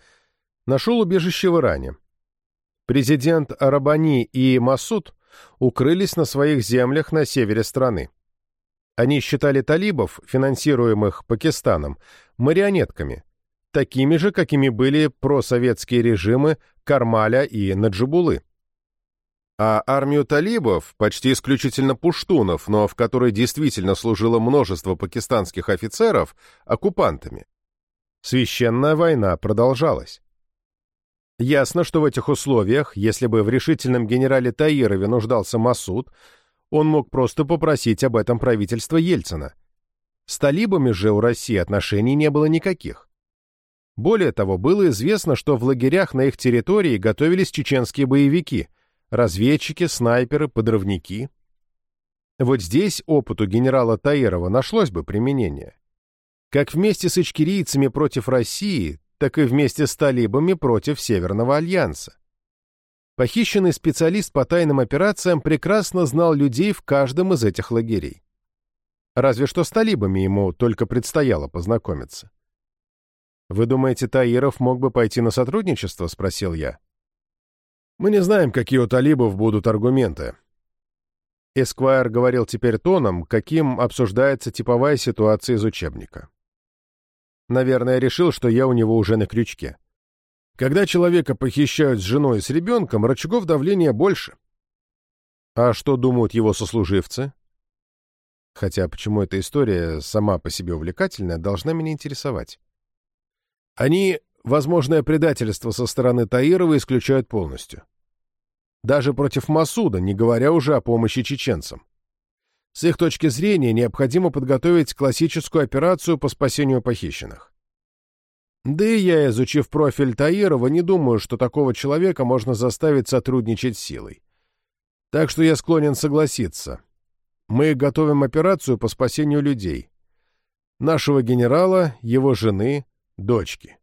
нашел убежище в Иране. Президент Арабани и Масуд укрылись на своих землях на севере страны. Они считали талибов, финансируемых Пакистаном, марионетками, такими же, какими были просоветские режимы Кармаля и Наджибулы. А армию талибов, почти исключительно пуштунов, но в которой действительно служило множество пакистанских офицеров, оккупантами. Священная война продолжалась. Ясно, что в этих условиях, если бы в решительном генерале Таирове нуждался Масуд, он мог просто попросить об этом правительство Ельцина. С талибами же у России отношений не было никаких. Более того, было известно, что в лагерях на их территории готовились чеченские боевики, разведчики, снайперы, подрывники. Вот здесь опыту генерала Таирова нашлось бы применение. Как вместе с ичкерийцами против России, так и вместе с талибами против Северного альянса. Похищенный специалист по тайным операциям прекрасно знал людей в каждом из этих лагерей. Разве что с талибами ему только предстояло познакомиться. «Вы думаете, Таиров мог бы пойти на сотрудничество?» — спросил я. «Мы не знаем, какие у талибов будут аргументы». Эсквайр говорил теперь тоном, каким обсуждается типовая ситуация из учебника. Наверное, решил, что я у него уже на крючке. Когда человека похищают с женой и с ребенком, рычагов давления больше. А что думают его сослуживцы? Хотя почему эта история сама по себе увлекательная, должна меня интересовать. Они возможное предательство со стороны Таирова исключают полностью. Даже против Масуда, не говоря уже о помощи чеченцам. С их точки зрения необходимо подготовить классическую операцию по спасению похищенных. Да и я, изучив профиль Таирова, не думаю, что такого человека можно заставить сотрудничать силой. Так что я склонен согласиться. Мы готовим операцию по спасению людей. Нашего генерала, его жены, дочки.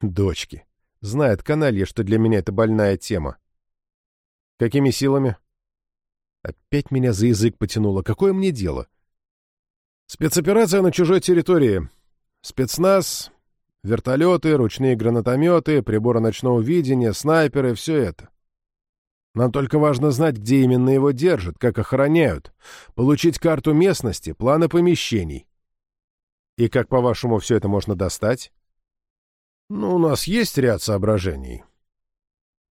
Дочки. Знает каналья, что для меня это больная тема. Какими силами? Опять меня за язык потянуло. Какое мне дело? Спецоперация на чужой территории. Спецназ, вертолеты, ручные гранатометы, приборы ночного видения, снайперы — все это. Нам только важно знать, где именно его держат, как охраняют, получить карту местности, планы помещений. И как, по-вашему, все это можно достать? Ну, у нас есть ряд соображений.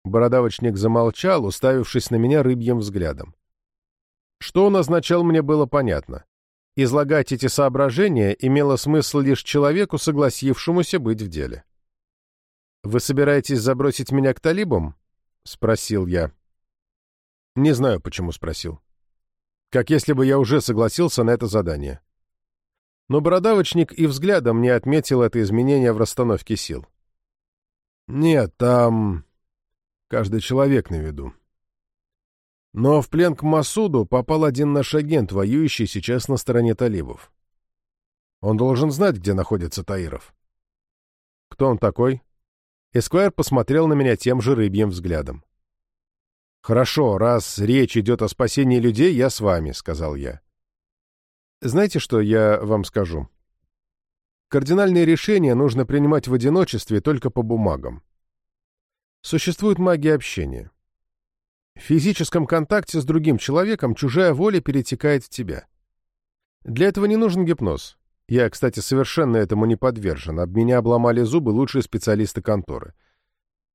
Бородавочник замолчал, уставившись на меня рыбьим взглядом. Что он означал, мне было понятно. Излагать эти соображения имело смысл лишь человеку, согласившемуся быть в деле. «Вы собираетесь забросить меня к талибам?» — спросил я. Не знаю, почему спросил. Как если бы я уже согласился на это задание. Но бородавочник и взглядом не отметил это изменение в расстановке сил. «Нет, там каждый человек на виду», но в плен к Масуду попал один наш агент, воюющий сейчас на стороне талибов. Он должен знать, где находится Таиров. Кто он такой? Эсквайр посмотрел на меня тем же рыбьим взглядом. «Хорошо, раз речь идет о спасении людей, я с вами», — сказал я. «Знаете, что я вам скажу? Кардинальные решения нужно принимать в одиночестве только по бумагам. Существует магия общения. В физическом контакте с другим человеком чужая воля перетекает в тебя. Для этого не нужен гипноз. Я, кстати, совершенно этому не подвержен. Об меня обломали зубы лучшие специалисты конторы.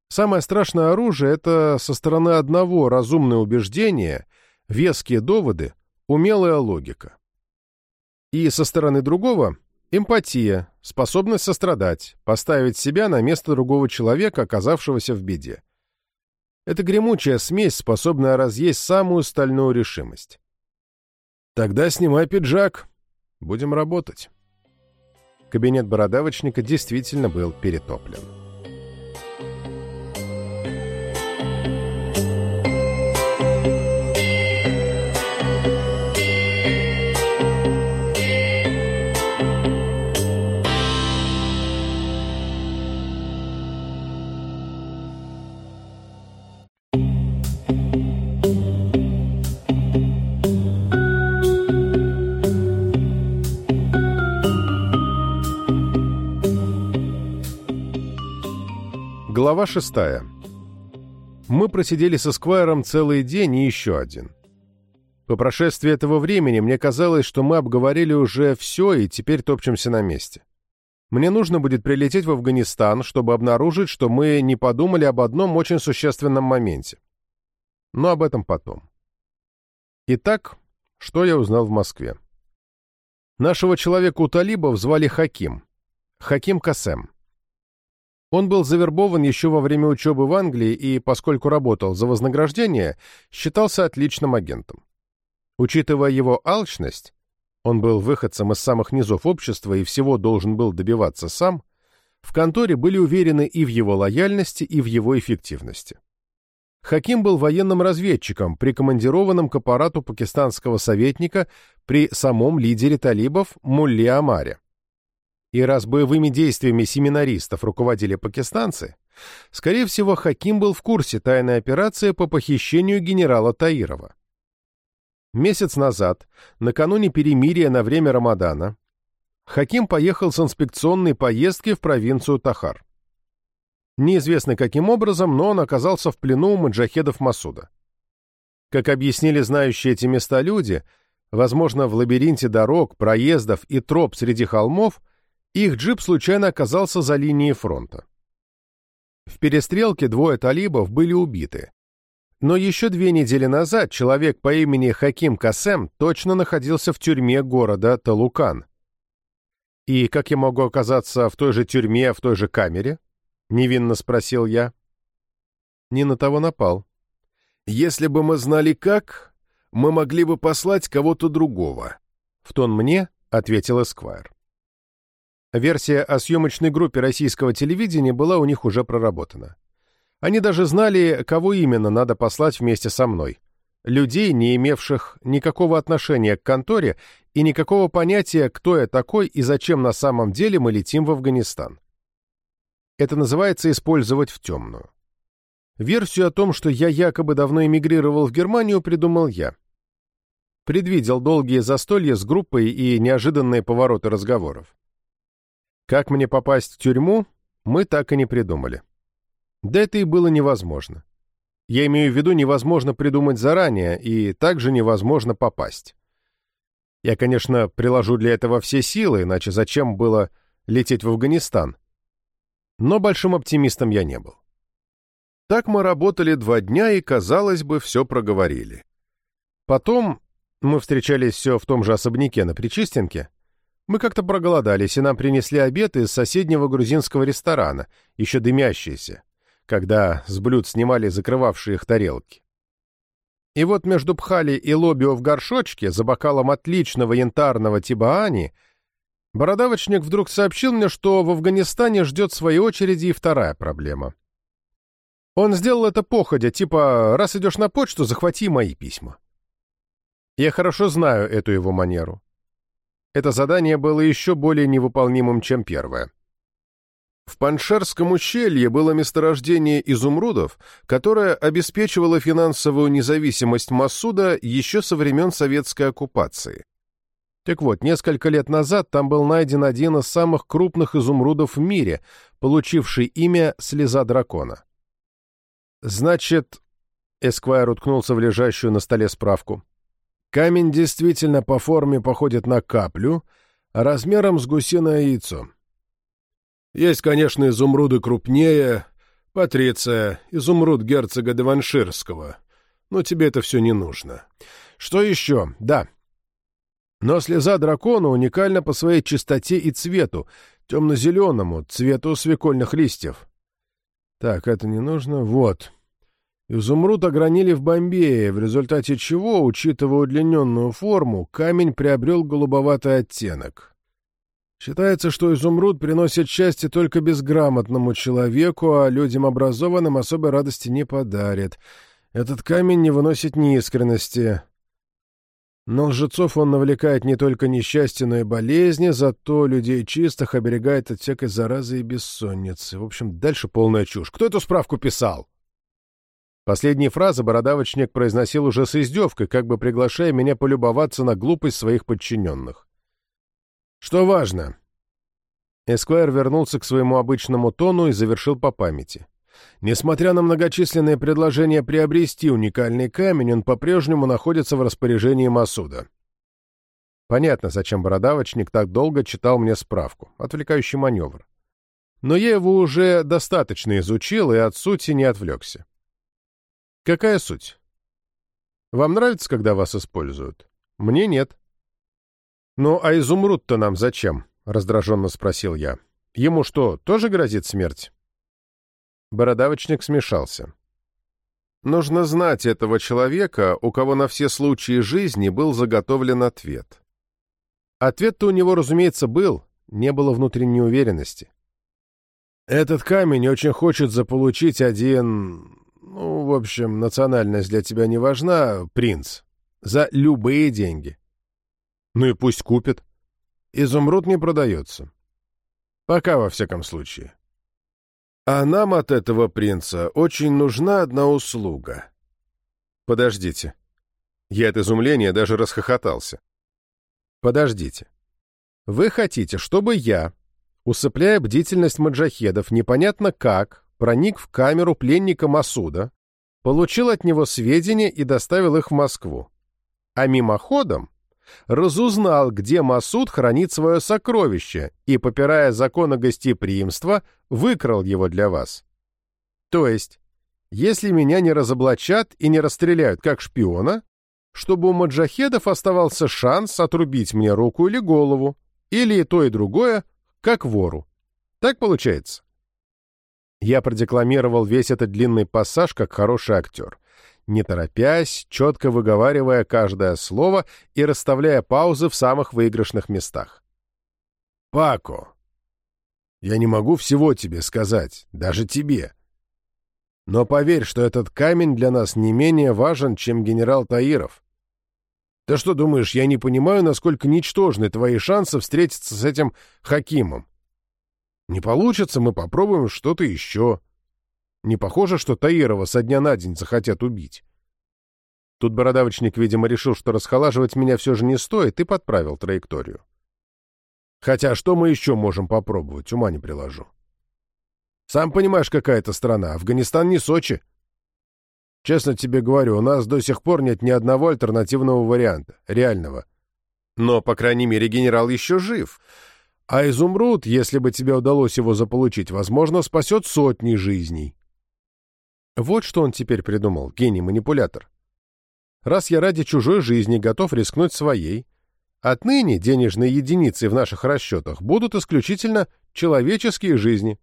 Самое страшное оружие — это со стороны одного разумное убеждение, веские доводы, умелая логика. И со стороны другого — эмпатия, способность сострадать, поставить себя на место другого человека, оказавшегося в беде. Это гремучая смесь, способная разъесть самую стальную решимость. Тогда снимай пиджак. Будем работать. Кабинет бородавочника действительно был перетоплен. Глава шестая. Мы просидели со Сквайром целый день и еще один. По прошествии этого времени мне казалось, что мы обговорили уже все и теперь топчемся на месте. Мне нужно будет прилететь в Афганистан, чтобы обнаружить, что мы не подумали об одном очень существенном моменте. Но об этом потом. Итак, что я узнал в Москве? Нашего человека у талибов звали Хаким. Хаким Касем. Он был завербован еще во время учебы в Англии и, поскольку работал за вознаграждение, считался отличным агентом. Учитывая его алчность, он был выходцем из самых низов общества и всего должен был добиваться сам, в конторе были уверены и в его лояльности, и в его эффективности. Хаким был военным разведчиком, прикомандированным к аппарату пакистанского советника при самом лидере талибов Мулли Амаре. И раз боевыми действиями семинаристов руководили пакистанцы, скорее всего, Хаким был в курсе тайной операции по похищению генерала Таирова. Месяц назад, накануне перемирия на время Рамадана, Хаким поехал с инспекционной поездки в провинцию Тахар. Неизвестно каким образом, но он оказался в плену у маджахедов Масуда. Как объяснили знающие эти места люди, возможно, в лабиринте дорог, проездов и троп среди холмов их джип случайно оказался за линией фронта. В перестрелке двое талибов были убиты. Но еще две недели назад человек по имени Хаким Касем точно находился в тюрьме города Талукан. «И как я могу оказаться в той же тюрьме, в той же камере?» — невинно спросил я. Не на того напал. «Если бы мы знали как, мы могли бы послать кого-то другого. В тон мне ответил Эсквайр. Версия о съемочной группе российского телевидения была у них уже проработана. Они даже знали, кого именно надо послать вместе со мной. Людей, не имевших никакого отношения к конторе и никакого понятия, кто я такой и зачем на самом деле мы летим в Афганистан. Это называется использовать в темную. Версию о том, что я якобы давно эмигрировал в Германию, придумал я. Предвидел долгие застолья с группой и неожиданные повороты разговоров. Как мне попасть в тюрьму, мы так и не придумали. Да это и было невозможно. Я имею в виду, невозможно придумать заранее, и также невозможно попасть. Я, конечно, приложу для этого все силы, иначе зачем было лететь в Афганистан? Но большим оптимистом я не был. Так мы работали два дня и, казалось бы, все проговорили. Потом мы встречались все в том же особняке на Причистенке, мы как-то проголодались, и нам принесли обед из соседнего грузинского ресторана, еще дымящийся, когда с блюд снимали закрывавшие их тарелки. И вот между Пхали и Лобио в горшочке, за бокалом отличного янтарного тибаани, бородавочник вдруг сообщил мне, что в Афганистане ждет своей очереди и вторая проблема. Он сделал это походя, типа «раз идешь на почту, захвати мои письма». Я хорошо знаю эту его манеру это задание было еще более невыполнимым, чем первое. В Паншерском ущелье было месторождение изумрудов, которое обеспечивало финансовую независимость Масуда еще со времен советской оккупации. Так вот, несколько лет назад там был найден один из самых крупных изумрудов в мире, получивший имя «Слеза дракона». «Значит...» — Эсквайр уткнулся в лежащую на столе справку. Камень действительно по форме походит на каплю, а размером с гусиное яйцо. Есть, конечно, изумруды крупнее, Патриция, изумруд герцога Деванширского, но тебе это все не нужно. Что еще? Да. Но слеза дракона уникальна по своей чистоте и цвету, темно-зеленому, цвету свекольных листьев. Так, это не нужно. Вот. Изумруд огранили в Бомбее, в результате чего, учитывая удлиненную форму, камень приобрел голубоватый оттенок. Считается, что изумруд приносит счастье только безграмотному человеку, а людям образованным особой радости не подарит. Этот камень не выносит неискренности. Но лжецов он навлекает не только несчастье, но и болезни, зато людей чистых оберегает от всякой заразы и бессонницы. В общем, дальше полная чушь. Кто эту справку писал? Последние фразы бородавочник произносил уже с издевкой, как бы приглашая меня полюбоваться на глупость своих подчиненных. «Что важно?» Эсквайр вернулся к своему обычному тону и завершил по памяти. Несмотря на многочисленные предложения приобрести уникальный камень, он по-прежнему находится в распоряжении Масуда. Понятно, зачем бородавочник так долго читал мне справку. Отвлекающий маневр. Но я его уже достаточно изучил и от сути не отвлекся. Какая суть? Вам нравится, когда вас используют? Мне нет. Ну, а изумруд-то нам зачем? Раздраженно спросил я. Ему что, тоже грозит смерть? Бородавочник смешался. Нужно знать этого человека, у кого на все случаи жизни был заготовлен ответ. Ответ-то у него, разумеется, был, не было внутренней уверенности. Этот камень очень хочет заполучить один ну, в общем, национальность для тебя не важна, принц. За любые деньги. Ну и пусть купит. Изумруд не продается. Пока, во всяком случае. А нам от этого принца очень нужна одна услуга. Подождите. Я от изумления даже расхохотался. Подождите. Вы хотите, чтобы я, усыпляя бдительность маджахедов непонятно как, проник в камеру пленника Масуда, получил от него сведения и доставил их в Москву. А мимоходом разузнал, где Масуд хранит свое сокровище и, попирая закон о гостеприимства, выкрал его для вас. То есть, если меня не разоблачат и не расстреляют как шпиона, чтобы у маджахедов оставался шанс отрубить мне руку или голову, или и то, и другое, как вору. Так получается? Я продекламировал весь этот длинный пассаж как хороший актер. не торопясь, четко выговаривая каждое слово и расставляя паузы в самых выигрышных местах. «Пако, я не могу всего тебе сказать, даже тебе. Но поверь, что этот камень для нас не менее важен, чем генерал Таиров. Ты что думаешь, я не понимаю, насколько ничтожны твои шансы встретиться с этим Хакимом? Не получится, мы попробуем что-то еще. Не похоже, что Таирова со дня на день захотят убить. Тут бородавочник, видимо, решил, что расхолаживать меня все же не стоит, и подправил траекторию. Хотя что мы еще можем попробовать, ума не приложу. Сам понимаешь, какая это страна. Афганистан не Сочи. Честно тебе говорю, у нас до сих пор нет ни одного альтернативного варианта, реального. Но, по крайней мере, генерал еще жив. А изумруд, если бы тебе удалось его заполучить, возможно, спасет сотни жизней. Вот что он теперь придумал, гений-манипулятор. Раз я ради чужой жизни готов рискнуть своей, отныне денежные единицы в наших расчетах будут исключительно человеческие жизни.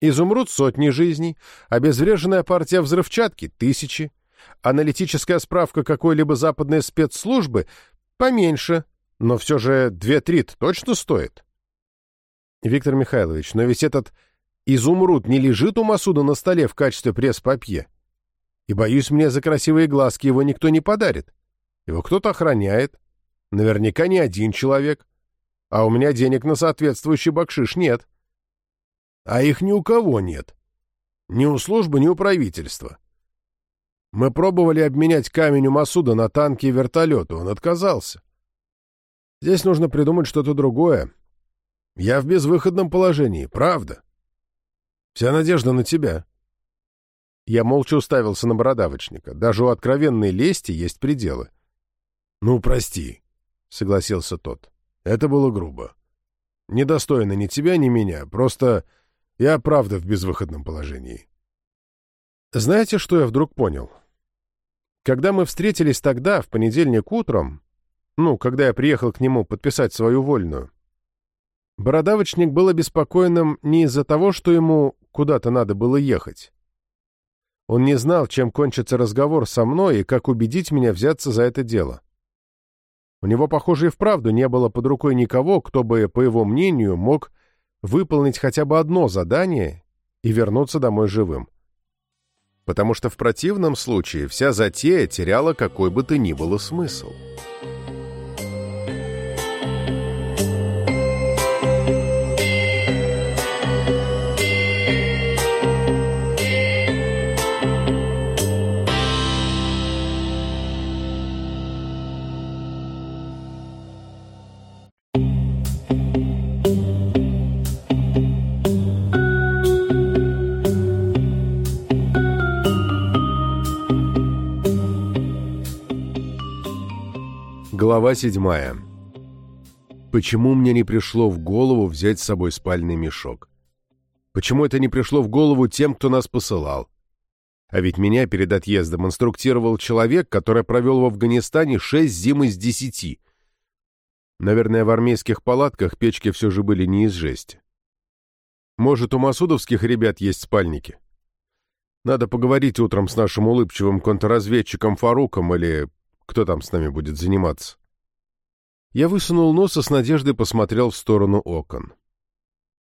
Изумруд — сотни жизней, обезвреженная партия взрывчатки — тысячи, аналитическая справка какой-либо западной спецслужбы — поменьше, но все же две трит точно стоит. Виктор Михайлович, но ведь этот изумруд не лежит у Масуда на столе в качестве пресс-папье. И, боюсь, мне за красивые глазки его никто не подарит. Его кто-то охраняет. Наверняка не один человек. А у меня денег на соответствующий бакшиш нет. А их ни у кого нет. Ни у службы, ни у правительства. Мы пробовали обменять камень у Масуда на танки и вертолеты, он отказался. Здесь нужно придумать что-то другое. Я в безвыходном положении, правда. Вся надежда на тебя. Я молча уставился на бородавочника. Даже у откровенной лести есть пределы. — Ну, прости, — согласился тот. — Это было грубо. Недостойно ни тебя, ни меня. Просто я правда в безвыходном положении. Знаете, что я вдруг понял? Когда мы встретились тогда, в понедельник утром, ну, когда я приехал к нему подписать свою вольную, бородавочник был обеспокоенным не из-за того, что ему куда-то надо было ехать. Он не знал, чем кончится разговор со мной и как убедить меня взяться за это дело. У него, похоже, и вправду не было под рукой никого, кто бы, по его мнению, мог выполнить хотя бы одно задание и вернуться домой живым. Потому что в противном случае вся затея теряла какой бы то ни было смысл. Глава седьмая. Почему мне не пришло в голову взять с собой спальный мешок? Почему это не пришло в голову тем, кто нас посылал? А ведь меня перед отъездом инструктировал человек, который провел в Афганистане шесть зим из десяти. Наверное, в армейских палатках печки все же были не из жести. Может, у масудовских ребят есть спальники? Надо поговорить утром с нашим улыбчивым контрразведчиком Фаруком или кто там с нами будет заниматься. Я высунул нос и с надеждой посмотрел в сторону окон.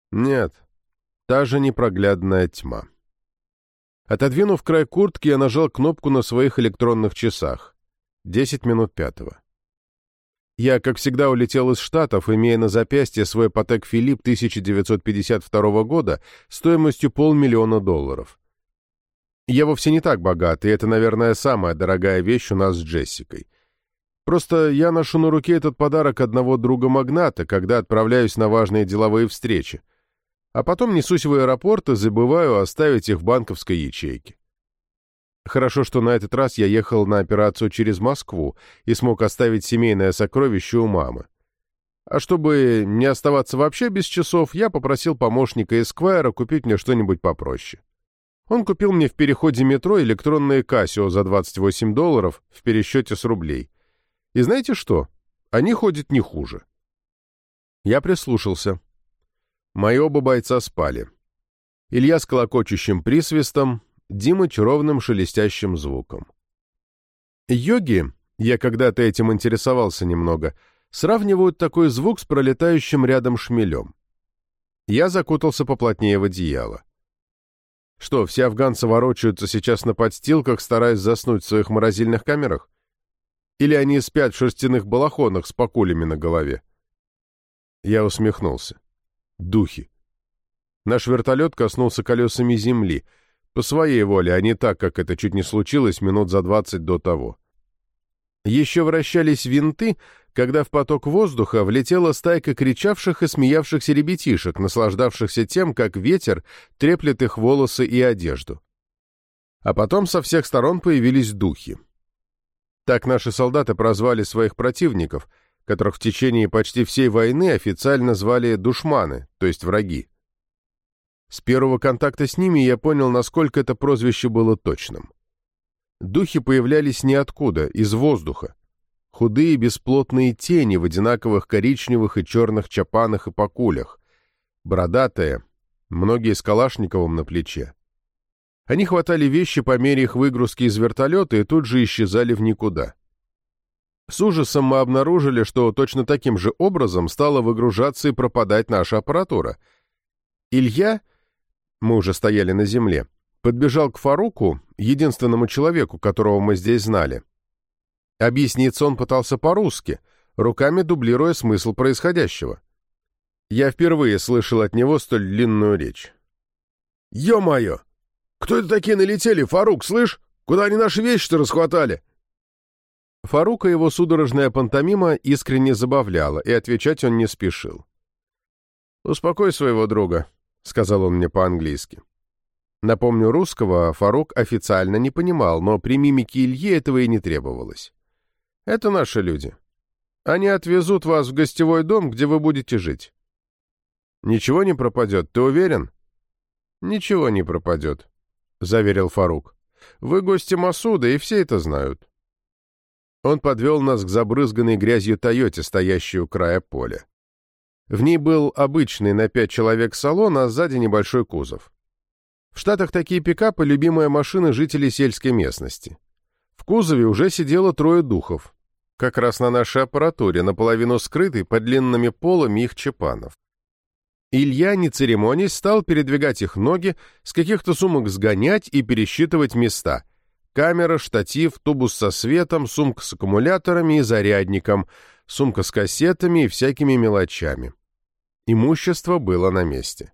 Нет, та же непроглядная тьма. Отодвинув край куртки, я нажал кнопку на своих электронных часах. Десять минут пятого. Я, как всегда, улетел из Штатов, имея на запястье свой Патек Филипп 1952 года стоимостью полмиллиона долларов. Я вовсе не так богат, и это, наверное, самая дорогая вещь у нас с Джессикой — Просто я ношу на руке этот подарок одного друга-магната, когда отправляюсь на важные деловые встречи. А потом несусь в аэропорт и забываю оставить их в банковской ячейке. Хорошо, что на этот раз я ехал на операцию через Москву и смог оставить семейное сокровище у мамы. А чтобы не оставаться вообще без часов, я попросил помощника Эсквайра купить мне что-нибудь попроще. Он купил мне в переходе метро электронные Casio за 28 долларов в пересчете с рублей. И знаете что? Они ходят не хуже. Я прислушался. Мои оба бойца спали. Илья с колокочущим присвистом, Димыч ровным шелестящим звуком. Йоги, я когда-то этим интересовался немного, сравнивают такой звук с пролетающим рядом шмелем. Я закутался поплотнее в одеяло. Что, все афганцы ворочаются сейчас на подстилках, стараясь заснуть в своих морозильных камерах? Или они спят в шерстяных балахонах с покулями на голове? Я усмехнулся. Духи. Наш вертолет коснулся колесами земли. По своей воле, а не так, как это чуть не случилось минут за двадцать до того. Еще вращались винты, когда в поток воздуха влетела стайка кричавших и смеявшихся ребятишек, наслаждавшихся тем, как ветер треплет их волосы и одежду. А потом со всех сторон появились духи. Так наши солдаты прозвали своих противников, которых в течение почти всей войны официально звали душманы, то есть враги. С первого контакта с ними я понял, насколько это прозвище было точным. Духи появлялись ниоткуда, из воздуха. Худые бесплотные тени в одинаковых коричневых и черных чапанах и покулях. Бородатые, многие с Калашниковым на плече. Они хватали вещи по мере их выгрузки из вертолета и тут же исчезали в никуда. С ужасом мы обнаружили, что точно таким же образом стала выгружаться и пропадать наша аппаратура. Илья, мы уже стояли на земле, подбежал к Фаруку, единственному человеку, которого мы здесь знали. Объясниться он пытался по-русски, руками дублируя смысл происходящего. Я впервые слышал от него столь длинную речь. «Ё-моё! Кто это такие налетели, Фарук, слышь? Куда они наши вещи-то расхватали?» Фарука его судорожная пантомима искренне забавляла, и отвечать он не спешил. «Успокой своего друга», — сказал он мне по-английски. Напомню, русского Фарук официально не понимал, но при мимике Ильи этого и не требовалось. «Это наши люди. Они отвезут вас в гостевой дом, где вы будете жить». «Ничего не пропадет, ты уверен?» «Ничего не пропадет», — заверил Фарук. «Вы гости Масуда, и все это знают». Он подвел нас к забрызганной грязью Тойоте, стоящей у края поля. В ней был обычный на пять человек салон, а сзади небольшой кузов. В Штатах такие пикапы – любимая машина жителей сельской местности. В кузове уже сидело трое духов, как раз на нашей аппаратуре, наполовину скрытой под длинными полами их чепанов. Илья, не церемонясь, стал передвигать их ноги, с каких-то сумок сгонять и пересчитывать места. Камера, штатив, тубус со светом, сумка с аккумуляторами и зарядником, сумка с кассетами и всякими мелочами. Имущество было на месте.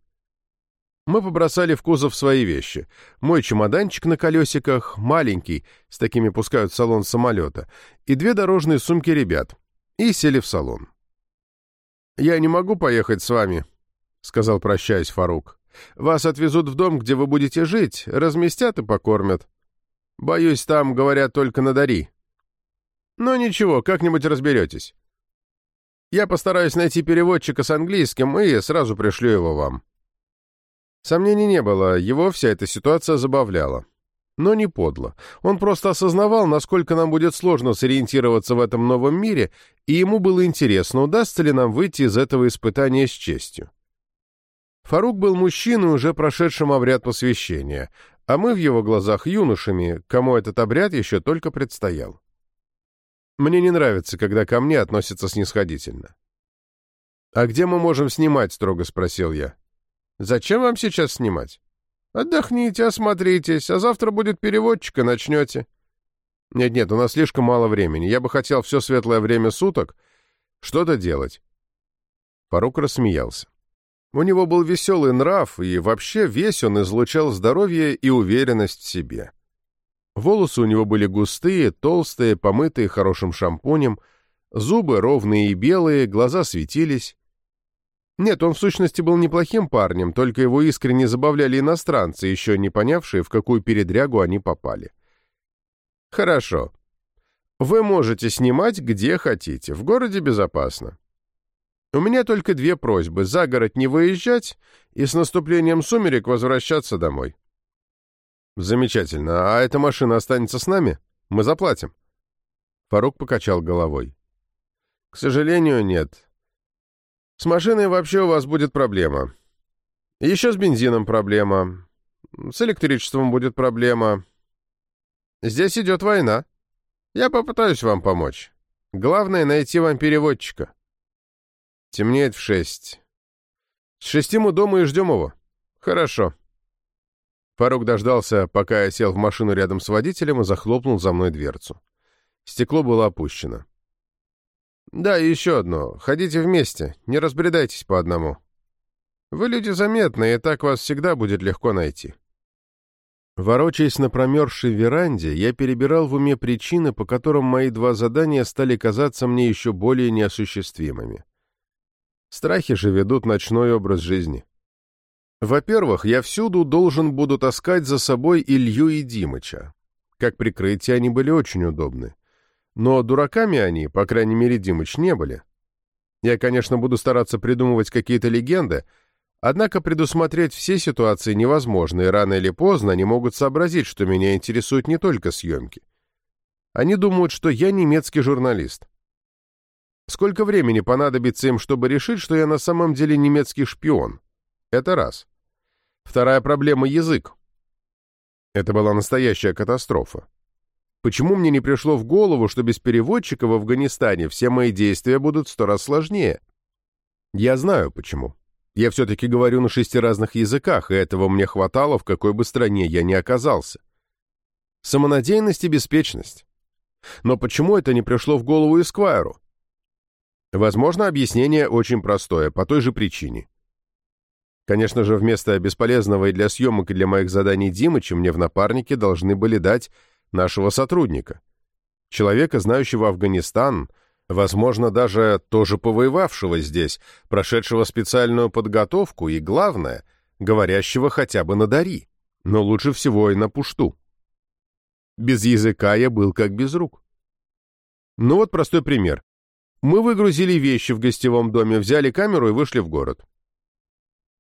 Мы побросали в кузов свои вещи. Мой чемоданчик на колесиках, маленький, с такими пускают салон самолета, и две дорожные сумки ребят. И сели в салон. «Я не могу поехать с вами», — сказал, прощаясь, Фарук. «Вас отвезут в дом, где вы будете жить, разместят и покормят. Боюсь, там говорят только на Дари. Но ничего, как-нибудь разберетесь. Я постараюсь найти переводчика с английским и сразу пришлю его вам». Сомнений не было, его вся эта ситуация забавляла. Но не подло. Он просто осознавал, насколько нам будет сложно сориентироваться в этом новом мире, и ему было интересно, удастся ли нам выйти из этого испытания с честью. Фарук был мужчиной, уже прошедшим обряд посвящения, а мы в его глазах юношами, кому этот обряд еще только предстоял. Мне не нравится, когда ко мне относятся снисходительно. «А где мы можем снимать?» — строго спросил я. Зачем вам сейчас снимать? Отдохните, осмотритесь, а завтра будет переводчик, и начнете. Нет-нет, у нас слишком мало времени. Я бы хотел все светлое время суток что-то делать. Фарук рассмеялся. У него был веселый нрав, и вообще весь он излучал здоровье и уверенность в себе. Волосы у него были густые, толстые, помытые хорошим шампунем, зубы ровные и белые, глаза светились. Нет, он в сущности был неплохим парнем, только его искренне забавляли иностранцы, еще не понявшие, в какую передрягу они попали. Хорошо. Вы можете снимать где хотите, в городе безопасно. У меня только две просьбы — за город не выезжать и с наступлением сумерек возвращаться домой. Замечательно. А эта машина останется с нами? Мы заплатим. Фарук покачал головой. К сожалению, нет. С машиной вообще у вас будет проблема. Еще с бензином проблема. С электричеством будет проблема. Здесь идет война. Я попытаюсь вам помочь. Главное — найти вам переводчика. Темнеет в шесть. С шести мы дома и ждем его. Хорошо. Фарук дождался, пока я сел в машину рядом с водителем и захлопнул за мной дверцу. Стекло было опущено. «Да, и еще одно. Ходите вместе, не разбредайтесь по одному. Вы люди заметные, и так вас всегда будет легко найти». Ворочаясь на промерзшей веранде, я перебирал в уме причины, по которым мои два задания стали казаться мне еще более неосуществимыми. Страхи же ведут ночной образ жизни. Во-первых, я всюду должен буду таскать за собой Илью и Димыча. Как прикрытие они были очень удобны. Но дураками они, по крайней мере, Димыч, не были. Я, конечно, буду стараться придумывать какие-то легенды, однако предусмотреть все ситуации невозможно, и рано или поздно они могут сообразить, что меня интересуют не только съемки. Они думают, что я немецкий журналист. Сколько времени понадобится им, чтобы решить, что я на самом деле немецкий шпион? Это раз. Вторая проблема — язык. Это была настоящая катастрофа. Почему мне не пришло в голову, что без переводчика в Афганистане все мои действия будут сто раз сложнее? Я знаю, почему. Я все-таки говорю на шести разных языках, и этого мне хватало, в какой бы стране я ни оказался. Самонадеянность и беспечность. Но почему это не пришло в голову Эсквайру? Возможно, объяснение очень простое, по той же причине. Конечно же, вместо бесполезного и для съемок, и для моих заданий Димыча мне в напарнике должны были дать нашего сотрудника. Человека, знающего Афганистан, возможно, даже тоже повоевавшего здесь, прошедшего специальную подготовку и, главное, говорящего хотя бы на Дари, но лучше всего и на Пушту. Без языка я был как без рук. Ну вот простой пример. Мы выгрузили вещи в гостевом доме, взяли камеру и вышли в город.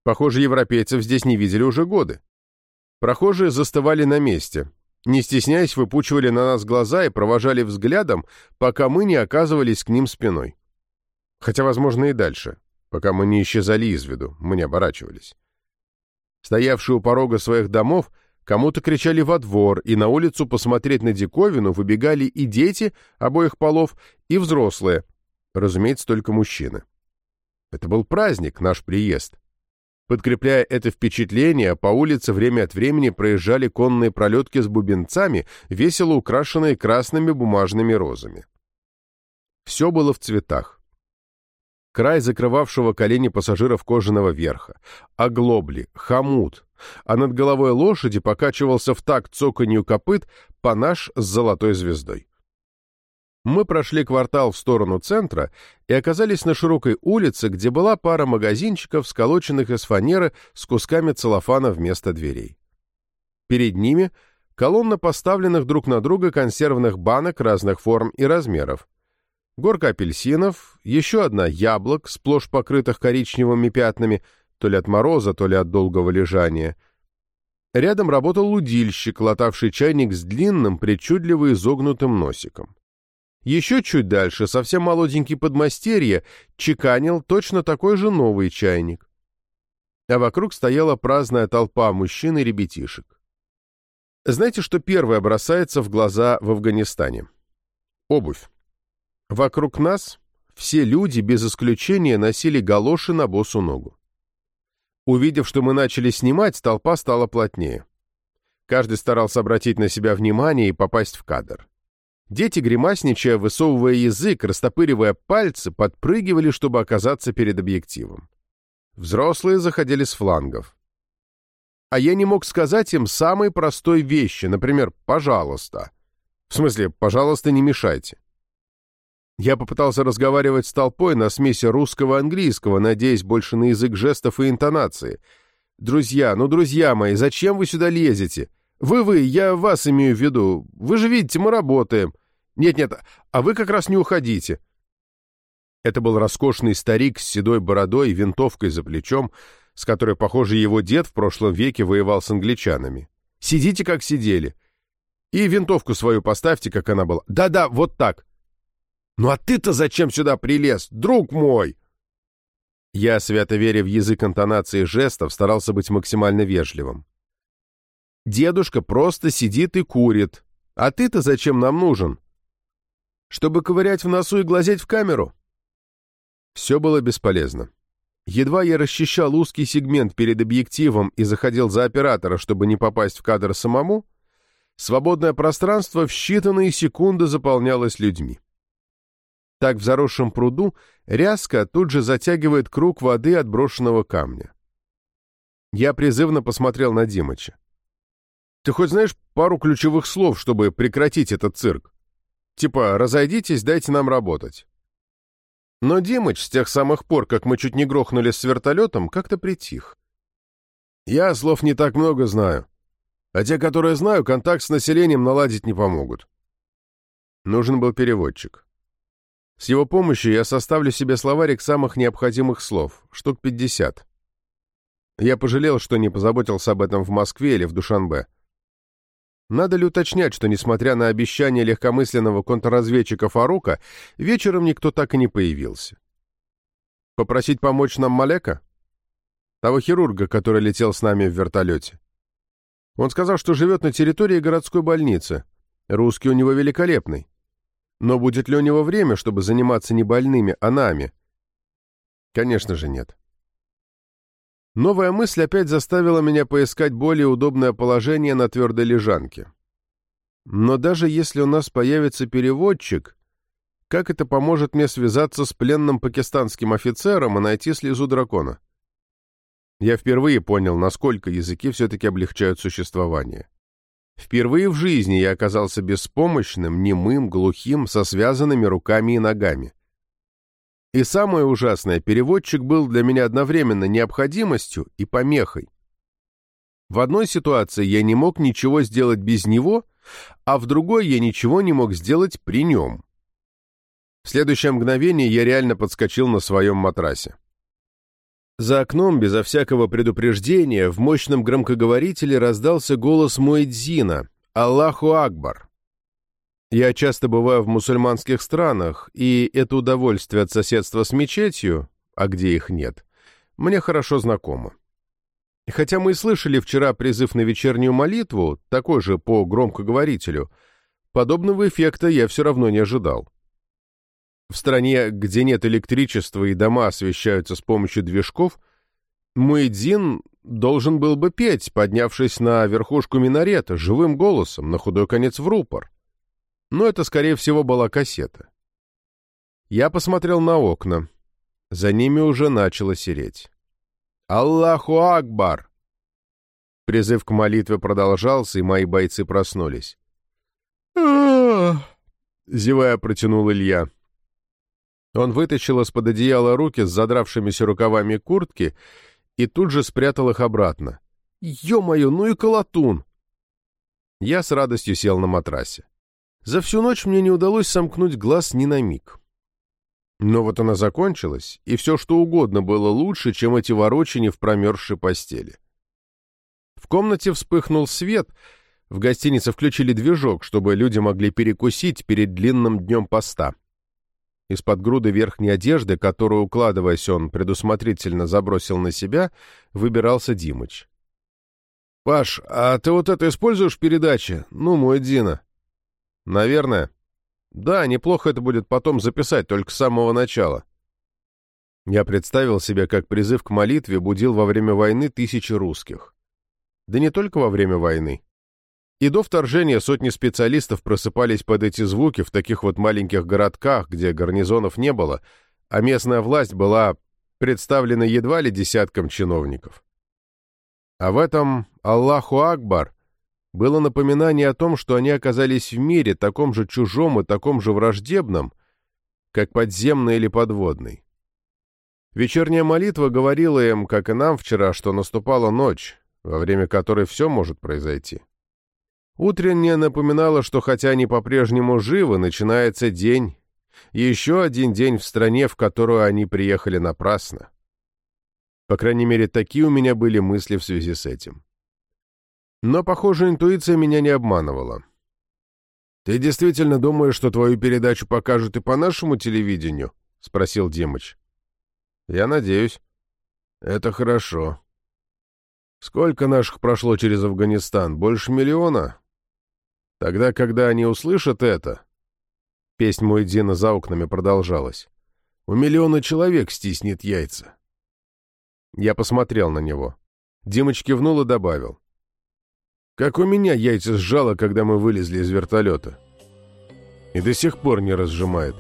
Похоже, европейцев здесь не видели уже годы. Прохожие застывали на месте, не стесняясь, выпучивали на нас глаза и провожали взглядом, пока мы не оказывались к ним спиной. Хотя, возможно, и дальше, пока мы не исчезали из виду, мы не оборачивались. Стоявшие у порога своих домов кому-то кричали во двор, и на улицу посмотреть на диковину выбегали и дети обоих полов, и взрослые, разумеется, только мужчины. Это был праздник, наш приезд. Подкрепляя это впечатление, по улице время от времени проезжали конные пролетки с бубенцами, весело украшенные красными бумажными розами. Все было в цветах. Край закрывавшего колени пассажиров кожаного верха, оглобли, хомут, а над головой лошади покачивался в такт цоканью копыт панаш с золотой звездой. Мы прошли квартал в сторону центра и оказались на широкой улице, где была пара магазинчиков, сколоченных из фанеры с кусками целлофана вместо дверей. Перед ними колонна поставленных друг на друга консервных банок разных форм и размеров. Горка апельсинов, еще одна яблок, сплошь покрытых коричневыми пятнами, то ли от мороза, то ли от долгого лежания. Рядом работал лудильщик, латавший чайник с длинным, причудливо изогнутым носиком. Еще чуть дальше совсем молоденький подмастерье чеканил точно такой же новый чайник. А вокруг стояла праздная толпа мужчин и ребятишек. Знаете, что первое бросается в глаза в Афганистане? Обувь. Вокруг нас все люди без исключения носили галоши на босу ногу. Увидев, что мы начали снимать, толпа стала плотнее. Каждый старался обратить на себя внимание и попасть в кадр. Дети, гримасничая, высовывая язык, растопыривая пальцы, подпрыгивали, чтобы оказаться перед объективом. Взрослые заходили с флангов. А я не мог сказать им самой простой вещи, например, «пожалуйста». В смысле, «пожалуйста, не мешайте». Я попытался разговаривать с толпой на смеси русского и английского, надеясь больше на язык жестов и интонации. «Друзья, ну, друзья мои, зачем вы сюда лезете? Вы-вы, я вас имею в виду. Вы же видите, мы работаем. Нет-нет, а вы как раз не уходите. Это был роскошный старик с седой бородой и винтовкой за плечом, с которой, похоже, его дед в прошлом веке воевал с англичанами. Сидите, как сидели. И винтовку свою поставьте, как она была. Да-да, вот так. Ну а ты-то зачем сюда прилез, друг мой? Я, свято веря в язык интонации жестов, старался быть максимально вежливым. Дедушка просто сидит и курит. А ты-то зачем нам нужен? Чтобы ковырять в носу и глазеть в камеру? Все было бесполезно. Едва я расчищал узкий сегмент перед объективом и заходил за оператора, чтобы не попасть в кадр самому, свободное пространство в считанные секунды заполнялось людьми. Так в заросшем пруду ряска тут же затягивает круг воды от брошенного камня. Я призывно посмотрел на Димыча. «Ты хоть знаешь пару ключевых слов, чтобы прекратить этот цирк? Типа «разойдитесь, дайте нам работать». Но Димыч с тех самых пор, как мы чуть не грохнулись с вертолетом, как-то притих. Я слов не так много знаю. А те, которые знаю, контакт с населением наладить не помогут. Нужен был переводчик. С его помощью я составлю себе словарик самых необходимых слов, штук 50. Я пожалел, что не позаботился об этом в Москве или в Душанбе. Надо ли уточнять, что, несмотря на обещание легкомысленного контрразведчика Фарука, вечером никто так и не появился? Попросить помочь нам Малека? Того хирурга, который летел с нами в вертолете. Он сказал, что живет на территории городской больницы. Русский у него великолепный. Но будет ли у него время, чтобы заниматься не больными, а нами? Конечно же нет. Новая мысль опять заставила меня поискать более удобное положение на твердой лежанке. Но даже если у нас появится переводчик, как это поможет мне связаться с пленным пакистанским офицером и найти слезу дракона? Я впервые понял, насколько языки все-таки облегчают существование. Впервые в жизни я оказался беспомощным, немым, глухим, со связанными руками и ногами. И самое ужасное, переводчик был для меня одновременно необходимостью и помехой. В одной ситуации я не мог ничего сделать без него, а в другой я ничего не мог сделать при нем. В следующее мгновение я реально подскочил на своем матрасе. За окном, безо всякого предупреждения, в мощном громкоговорителе раздался голос Муэдзина «Аллаху Акбар». Я часто бываю в мусульманских странах, и это удовольствие от соседства с мечетью, а где их нет, мне хорошо знакомо. Хотя мы и слышали вчера призыв на вечернюю молитву, такой же по громкоговорителю, подобного эффекта я все равно не ожидал. В стране, где нет электричества и дома освещаются с помощью движков, Муэдзин должен был бы петь, поднявшись на верхушку минарета, живым голосом, на худой конец в рупор. Но это, скорее всего, была кассета. Я посмотрел на окна. За ними уже начало сереть. «Аллаху Акбар!» Призыв к молитве продолжался, и мои бойцы проснулись. зевая протянул Илья. Он вытащил из-под одеяла руки с задравшимися рукавами куртки и тут же спрятал их обратно. «Ё-моё, ну и колотун!» Я с радостью сел на матрасе. За всю ночь мне не удалось сомкнуть глаз ни на миг. Но вот она закончилась, и все что угодно было лучше, чем эти ворочания в промерзшей постели. В комнате вспыхнул свет, в гостинице включили движок, чтобы люди могли перекусить перед длинным днем поста. Из-под груды верхней одежды, которую, укладываясь, он предусмотрительно забросил на себя, выбирался Димыч. «Паш, а ты вот это используешь в передаче? Ну, мой Дина». «Наверное». «Да, неплохо это будет потом записать, только с самого начала». Я представил себе, как призыв к молитве будил во время войны тысячи русских. Да не только во время войны. И до вторжения сотни специалистов просыпались под эти звуки в таких вот маленьких городках, где гарнизонов не было, а местная власть была представлена едва ли десятком чиновников. А в этом «Аллаху Акбар» было напоминание о том, что они оказались в мире таком же чужом и таком же враждебном, как подземный или подводный. Вечерняя молитва говорила им, как и нам вчера, что наступала ночь, во время которой все может произойти. Утренняя напоминала, что хотя они по-прежнему живы, начинается день, еще один день в стране, в которую они приехали напрасно. По крайней мере, такие у меня были мысли в связи с этим. Но, похоже, интуиция меня не обманывала. «Ты действительно думаешь, что твою передачу покажут и по нашему телевидению?» — спросил Димыч. «Я надеюсь». «Это хорошо. Сколько наших прошло через Афганистан? Больше миллиона? Тогда, когда они услышат это...» Песнь Муэдзина за окнами продолжалась. «У миллиона человек стиснет яйца». Я посмотрел на него. Димыч кивнул и добавил. «Как у меня яйца сжало, когда мы вылезли из вертолета. И до сих пор не разжимает».